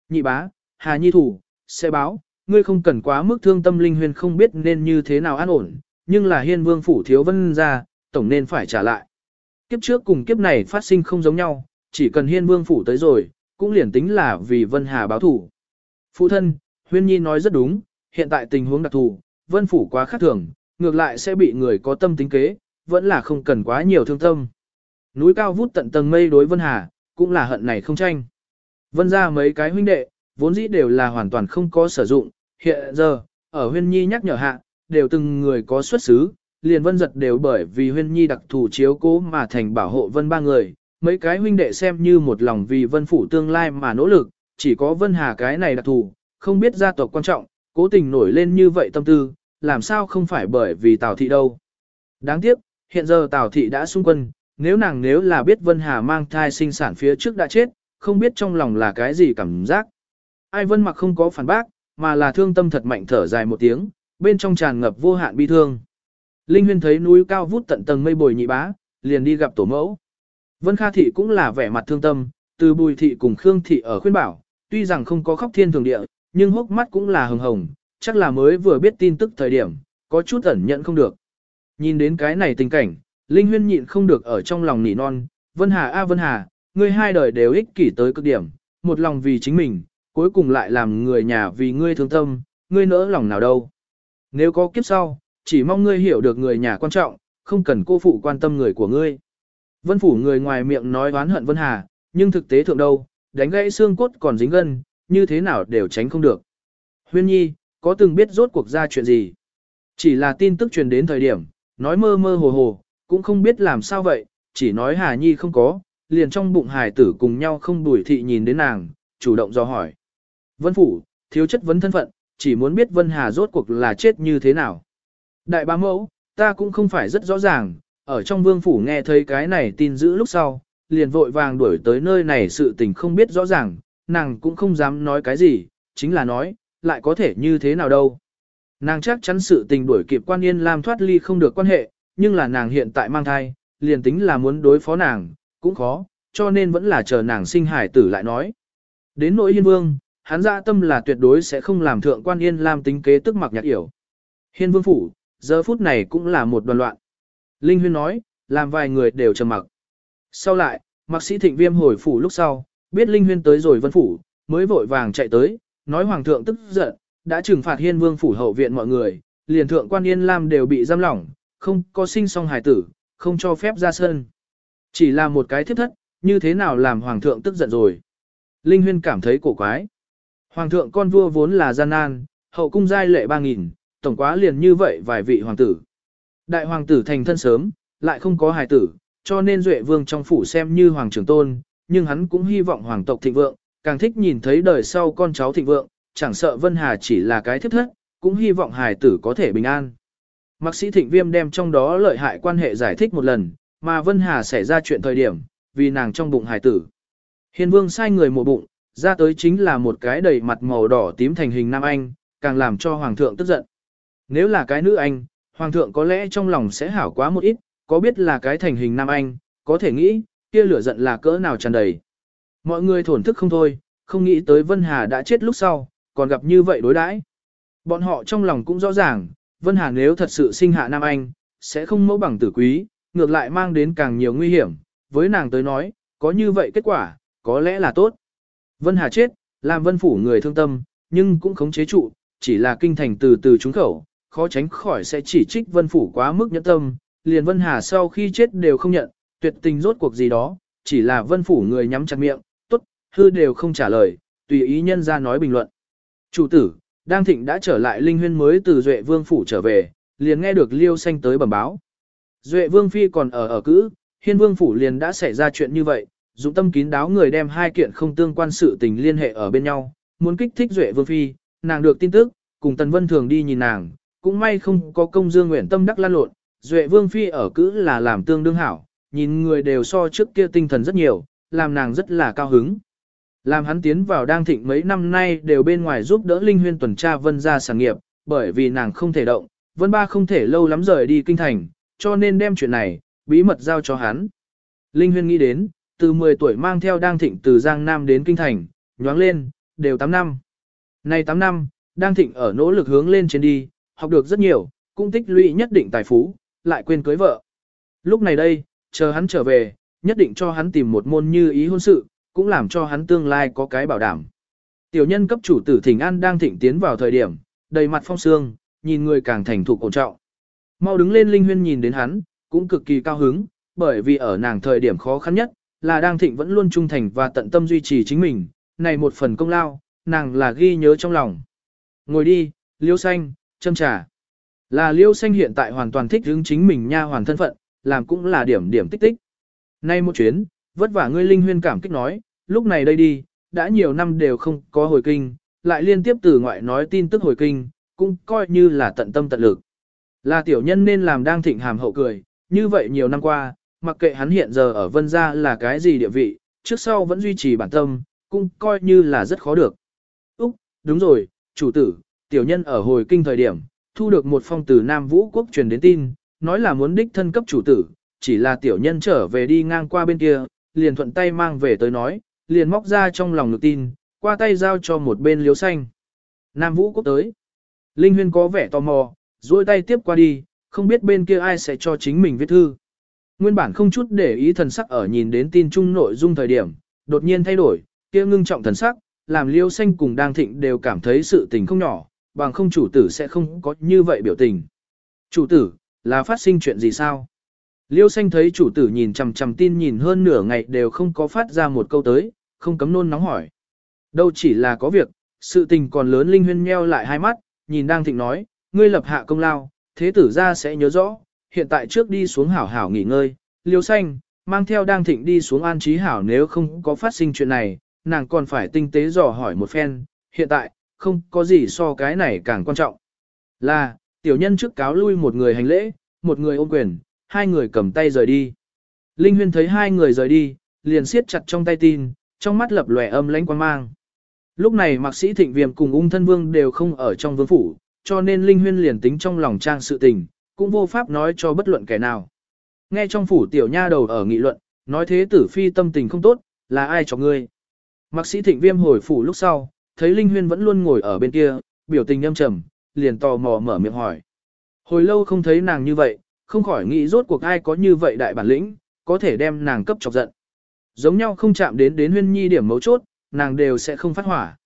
Nhị bá, Hà Nhi thủ, sẽ báo, ngươi không cần quá mức thương tâm linh huyền không biết nên như thế nào an ổn, nhưng là hiên vương phủ thiếu vân ra, tổng nên phải trả lại. Kiếp trước cùng kiếp này phát sinh không giống nhau, chỉ cần hiên vương phủ tới rồi, cũng liền tính là vì Vân Hà báo thủ. Phụ thân, Huyên Nhi nói rất đúng, hiện tại tình huống đặc thù, Vân phủ quá khác thường, ngược lại sẽ bị người có tâm tính kế, vẫn là không cần quá nhiều thương tâm. Núi cao vút tận tầng mây đối Vân Hà, cũng là hận này không tranh. Vân ra mấy cái huynh đệ, vốn dĩ đều là hoàn toàn không có sử dụng, hiện giờ, ở Huyên Nhi nhắc nhở hạ, đều từng người có xuất xứ, liền vân giật đều bởi vì huyên nhi đặc thù chiếu cố mà thành bảo hộ vân ba người, mấy cái huynh đệ xem như một lòng vì vân phủ tương lai mà nỗ lực, chỉ có vân hà cái này đặc thù, không biết gia tộc quan trọng, cố tình nổi lên như vậy tâm tư, làm sao không phải bởi vì Tào thị đâu. Đáng tiếc, hiện giờ Tào thị đã xung quân, nếu nàng nếu là biết vân hà mang thai sinh sản phía trước đã chết, không biết trong lòng là cái gì cảm giác. Ai vân mặc không có phản bác, mà là thương tâm thật mạnh thở dài một tiếng, bên trong tràn ngập vô hạn bi thương. Linh Huyên thấy núi cao vút tận tầng mây bồi nhị bá, liền đi gặp tổ mẫu. Vân Kha thị cũng là vẻ mặt thương tâm, từ Bùi thị cùng Khương thị ở khuyên bảo, tuy rằng không có khóc thiên thường địa, nhưng hốc mắt cũng là hồng hồng, chắc là mới vừa biết tin tức thời điểm, có chút ẩn nhận không được. Nhìn đến cái này tình cảnh, Linh Huyên nhịn không được ở trong lòng nỉ non, Vân Hà a Vân Hà, ngươi hai đời đều ích kỷ tới cực điểm, một lòng vì chính mình, cuối cùng lại làm người nhà vì ngươi thương tâm, ngươi nỡ lòng nào đâu. Nếu có kiếp sau, chỉ mong ngươi hiểu được người nhà quan trọng, không cần cô phụ quan tâm người của ngươi. Vân phủ người ngoài miệng nói oán hận Vân Hà, nhưng thực tế thượng đâu, đánh gãy xương cốt còn dính gân, như thế nào đều tránh không được. Huyên nhi, có từng biết rốt cuộc ra chuyện gì? Chỉ là tin tức truyền đến thời điểm, nói mơ mơ hồ hồ, cũng không biết làm sao vậy, chỉ nói Hà Nhi không có, liền trong bụng hải tử cùng nhau không đuổi thị nhìn đến nàng, chủ động do hỏi. Vân phủ, thiếu chất vấn thân phận, chỉ muốn biết Vân Hà rốt cuộc là chết như thế nào. Đại bá mẫu, ta cũng không phải rất rõ ràng, ở trong vương phủ nghe thấy cái này tin giữ lúc sau, liền vội vàng đuổi tới nơi này sự tình không biết rõ ràng, nàng cũng không dám nói cái gì, chính là nói, lại có thể như thế nào đâu. Nàng chắc chắn sự tình đuổi kịp quan yên lam thoát ly không được quan hệ, nhưng là nàng hiện tại mang thai, liền tính là muốn đối phó nàng, cũng khó, cho nên vẫn là chờ nàng sinh hải tử lại nói. Đến nỗi hiên vương, hắn ra tâm là tuyệt đối sẽ không làm thượng quan yên lam tính kế tức mặc nhạc yểu. Hiên vương phủ, giờ phút này cũng là một đoàn loạn. Linh huyên nói, làm vài người đều trầm mặc. Sau lại, mặc sĩ thịnh viêm hồi phủ lúc sau, biết Linh huyên tới rồi vân phủ, mới vội vàng chạy tới, nói hoàng thượng tức giận, đã trừng phạt hiên vương phủ hậu viện mọi người, liền thượng quan yên lam đều bị giam lỏng, không có sinh song hài tử, không cho phép ra sân. Chỉ là một cái thiết thất, như thế nào làm hoàng thượng tức giận rồi. Linh huyên cảm thấy cổ quái. Hoàng thượng con vua vốn là gian nan, hậu cung giai lệ 3.000, tổng quá liền như vậy vài vị hoàng tử. Đại hoàng tử thành thân sớm, lại không có hài tử, cho nên Duệ Vương trong phủ xem như hoàng trưởng tôn, nhưng hắn cũng hy vọng hoàng tộc thịnh vượng, càng thích nhìn thấy đời sau con cháu thịnh vượng, chẳng sợ Vân Hà chỉ là cái thiết thất, cũng hy vọng hài tử có thể bình an. Mạc sĩ thịnh viêm đem trong đó lợi hại quan hệ giải thích một lần, mà Vân Hà xảy ra chuyện thời điểm, vì nàng trong bụng hài tử. Hiền vương sai người mổ bụng, ra tới chính là một cái đầy mặt màu đỏ tím thành hình nam anh, càng làm cho hoàng thượng tức giận. Nếu là cái nữ anh, hoàng thượng có lẽ trong lòng sẽ hảo quá một ít, có biết là cái thành hình nam anh, có thể nghĩ, kia lửa giận là cỡ nào tràn đầy. Mọi người thổn thức không thôi, không nghĩ tới Vân Hà đã chết lúc sau, còn gặp như vậy đối đãi. Bọn họ trong lòng cũng rõ ràng, Vân Hà nếu thật sự sinh hạ nam anh, sẽ không mẫu bằng tử quý, ngược lại mang đến càng nhiều nguy hiểm, với nàng tới nói, có như vậy kết quả, có lẽ là tốt. Vân Hà chết, làm vân phủ người thương tâm, nhưng cũng khống chế trụ, chỉ là kinh thành từ từ trúng khẩu, khó tránh khỏi sẽ chỉ trích vân phủ quá mức nhẫn tâm, liền vân hà sau khi chết đều không nhận, tuyệt tình rốt cuộc gì đó, chỉ là vân phủ người nhắm chặt miệng, tốt, hư đều không trả lời, tùy ý nhân ra nói bình luận. Chủ tử, đang thịnh đã trở lại linh huyên mới từ Duệ Vương phủ trở về, liền nghe được Liêu Xanh tới bẩm báo. Duệ Vương Phi còn ở ở cữ, Hiên Vương phủ liền đã xảy ra chuyện như vậy, dụng tâm kín đáo người đem hai kiện không tương quan sự tình liên hệ ở bên nhau, muốn kích thích Duệ Vương Phi, nàng được tin tức, cùng Tần Vân thường đi nhìn nàng, cũng may không có công dương nguyện tâm đắc lan lộn, Duệ Vương Phi ở cữ là làm tương đương hảo, nhìn người đều so trước kia tinh thần rất nhiều, làm nàng rất là cao hứng. Làm hắn tiến vào đang thịnh mấy năm nay đều bên ngoài giúp đỡ Linh Huyên tuần tra Vân ra sản nghiệp, bởi vì nàng không thể động, Vân Ba không thể lâu lắm rời đi kinh thành, cho nên đem chuyện này, bí mật giao cho hắn. Linh Huyên nghĩ đến, từ 10 tuổi mang theo đang thịnh từ Giang Nam đến Kinh Thành, nhoáng lên, đều 8 năm. Nay 8 năm, đang thịnh ở nỗ lực hướng lên trên đi, học được rất nhiều, cũng tích lũy nhất định tài phú, lại quên cưới vợ. Lúc này đây, chờ hắn trở về, nhất định cho hắn tìm một môn như ý hôn sự, cũng làm cho hắn tương lai có cái bảo đảm. Tiểu nhân cấp chủ tử Thịnh An đang thịnh tiến vào thời điểm, đầy mặt phong sương, nhìn người càng thành thục ổn trọng. Mau đứng lên Linh Huyên nhìn đến hắn, cũng cực kỳ cao hứng, bởi vì ở nàng thời điểm khó khăn nhất, là đang thịnh vẫn luôn trung thành và tận tâm duy trì chính mình, này một phần công lao, nàng là ghi nhớ trong lòng. Ngồi đi, liêu xanh, châm trà. Là liêu xanh hiện tại hoàn toàn thích hướng chính mình nha hoàn thân phận, làm cũng là điểm điểm tích tích. Nay một chuyến, vất vả ngươi linh huyên cảm kích nói, lúc này đây đi, đã nhiều năm đều không có hồi kinh, lại liên tiếp từ ngoại nói tin tức hồi kinh, cũng coi như là tận tâm tận lực. Là tiểu nhân nên làm đang thịnh hàm hậu cười, như vậy nhiều năm qua, mặc kệ hắn hiện giờ ở vân gia là cái gì địa vị, trước sau vẫn duy trì bản tâm, cũng coi như là rất khó được. Úc, đúng rồi, chủ tử, tiểu nhân ở hồi kinh thời điểm, thu được một phong từ Nam Vũ Quốc truyền đến tin, nói là muốn đích thân cấp chủ tử, chỉ là tiểu nhân trở về đi ngang qua bên kia, liền thuận tay mang về tới nói, liền móc ra trong lòng được tin, qua tay giao cho một bên liếu xanh. Nam Vũ Quốc tới. Linh Huyên có vẻ tò mò, duỗi tay tiếp qua đi, không biết bên kia ai sẽ cho chính mình viết thư. Nguyên bản không chút để ý thần sắc ở nhìn đến tin chung nội dung thời điểm, đột nhiên thay đổi, kia ngưng trọng thần sắc, làm liêu xanh cùng đang thịnh đều cảm thấy sự tình không nhỏ, bằng không chủ tử sẽ không có như vậy biểu tình. Chủ tử, là phát sinh chuyện gì sao? Liêu xanh thấy chủ tử nhìn chằm chằm tin nhìn hơn nửa ngày đều không có phát ra một câu tới, không cấm nôn nóng hỏi. Đâu chỉ là có việc, sự tình còn lớn linh huyên nheo lại hai mắt, nhìn đang thịnh nói, ngươi lập hạ công lao, thế tử ra sẽ nhớ rõ, hiện tại trước đi xuống hảo hảo nghỉ ngơi, liêu xanh, mang theo đang thịnh đi xuống an trí hảo nếu không có phát sinh chuyện này, nàng còn phải tinh tế dò hỏi một phen, hiện tại, không có gì so cái này càng quan trọng. Là, tiểu nhân trước cáo lui một người hành lễ, một người ôm quyền, hai người cầm tay rời đi. Linh Huyên thấy hai người rời đi, liền siết chặt trong tay tin, trong mắt lập lòe âm lãnh quan mang. Lúc này mạc sĩ thịnh viêm cùng ung thân vương đều không ở trong vương phủ, cho nên Linh Huyên liền tính trong lòng trang sự tình, cũng vô pháp nói cho bất luận kẻ nào. Nghe trong phủ tiểu nha đầu ở nghị luận, nói thế tử phi tâm tình không tốt, là ai cho ngươi. Mạc sĩ thịnh viêm hồi phủ lúc sau, thấy Linh Huyên vẫn luôn ngồi ở bên kia, biểu tình âm trầm, liền tò mò mở miệng hỏi. Hồi lâu không thấy nàng như vậy, không khỏi nghĩ rốt cuộc ai có như vậy đại bản lĩnh, có thể đem nàng cấp chọc giận. Giống nhau không chạm đến đến huyên nhi điểm mấu chốt, nàng đều sẽ không phát hỏa.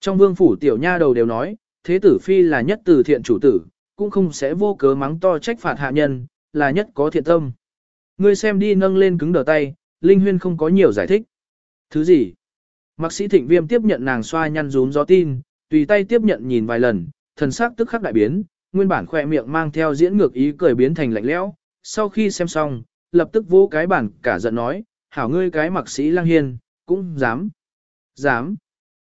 Trong vương phủ tiểu nha đầu đều nói, thế tử phi là nhất từ thiện chủ tử, cũng không sẽ vô cớ mắng to trách phạt hạ nhân, là nhất có thiện tâm. Ngươi xem đi nâng lên cứng đờ tay, Linh Huyên không có nhiều giải thích. Thứ gì? Mạc sĩ thịnh viêm tiếp nhận nàng xoa nhăn rúm gió tin, tùy tay tiếp nhận nhìn vài lần, thần sắc tức khắc đại biến, nguyên bản khoe miệng mang theo diễn ngược ý cười biến thành lạnh lẽo. Sau khi xem xong, lập tức vỗ cái bản cả giận nói, hảo ngươi cái mặc sĩ lang hiên, cũng dám. Dám.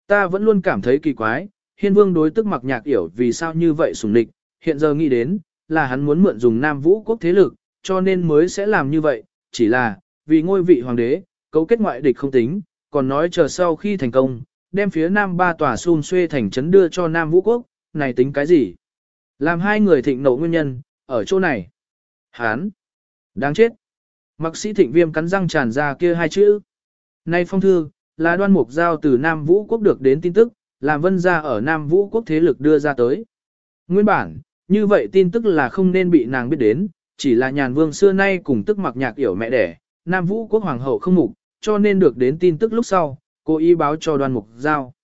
Ta vẫn luôn cảm thấy kỳ quái, hiên vương đối tức mặc nhạc yểu vì sao như vậy sùng địch, hiện giờ nghĩ đến, là hắn muốn mượn dùng Nam Vũ quốc thế lực, cho nên mới sẽ làm như vậy, chỉ là, vì ngôi vị hoàng đế, cấu kết ngoại địch không tính, còn nói chờ sau khi thành công, đem phía Nam ba tòa xun xuê thành trấn đưa cho Nam Vũ quốc, này tính cái gì? Làm hai người thịnh nộ nguyên nhân, ở chỗ này. Hán! Đáng chết! Mặc sĩ thịnh viêm cắn răng tràn ra kia hai chữ. Nay phong thư, là đoan mục giao từ Nam Vũ quốc được đến tin tức, làm vân gia ở Nam Vũ quốc thế lực đưa ra tới. Nguyên bản, như vậy tin tức là không nên bị nàng biết đến, chỉ là nhàn vương xưa nay cùng tức mặc nhạc yểu mẹ đẻ, Nam Vũ quốc hoàng hậu không mục, cho nên được đến tin tức lúc sau, cô ý báo cho đoan mục giao.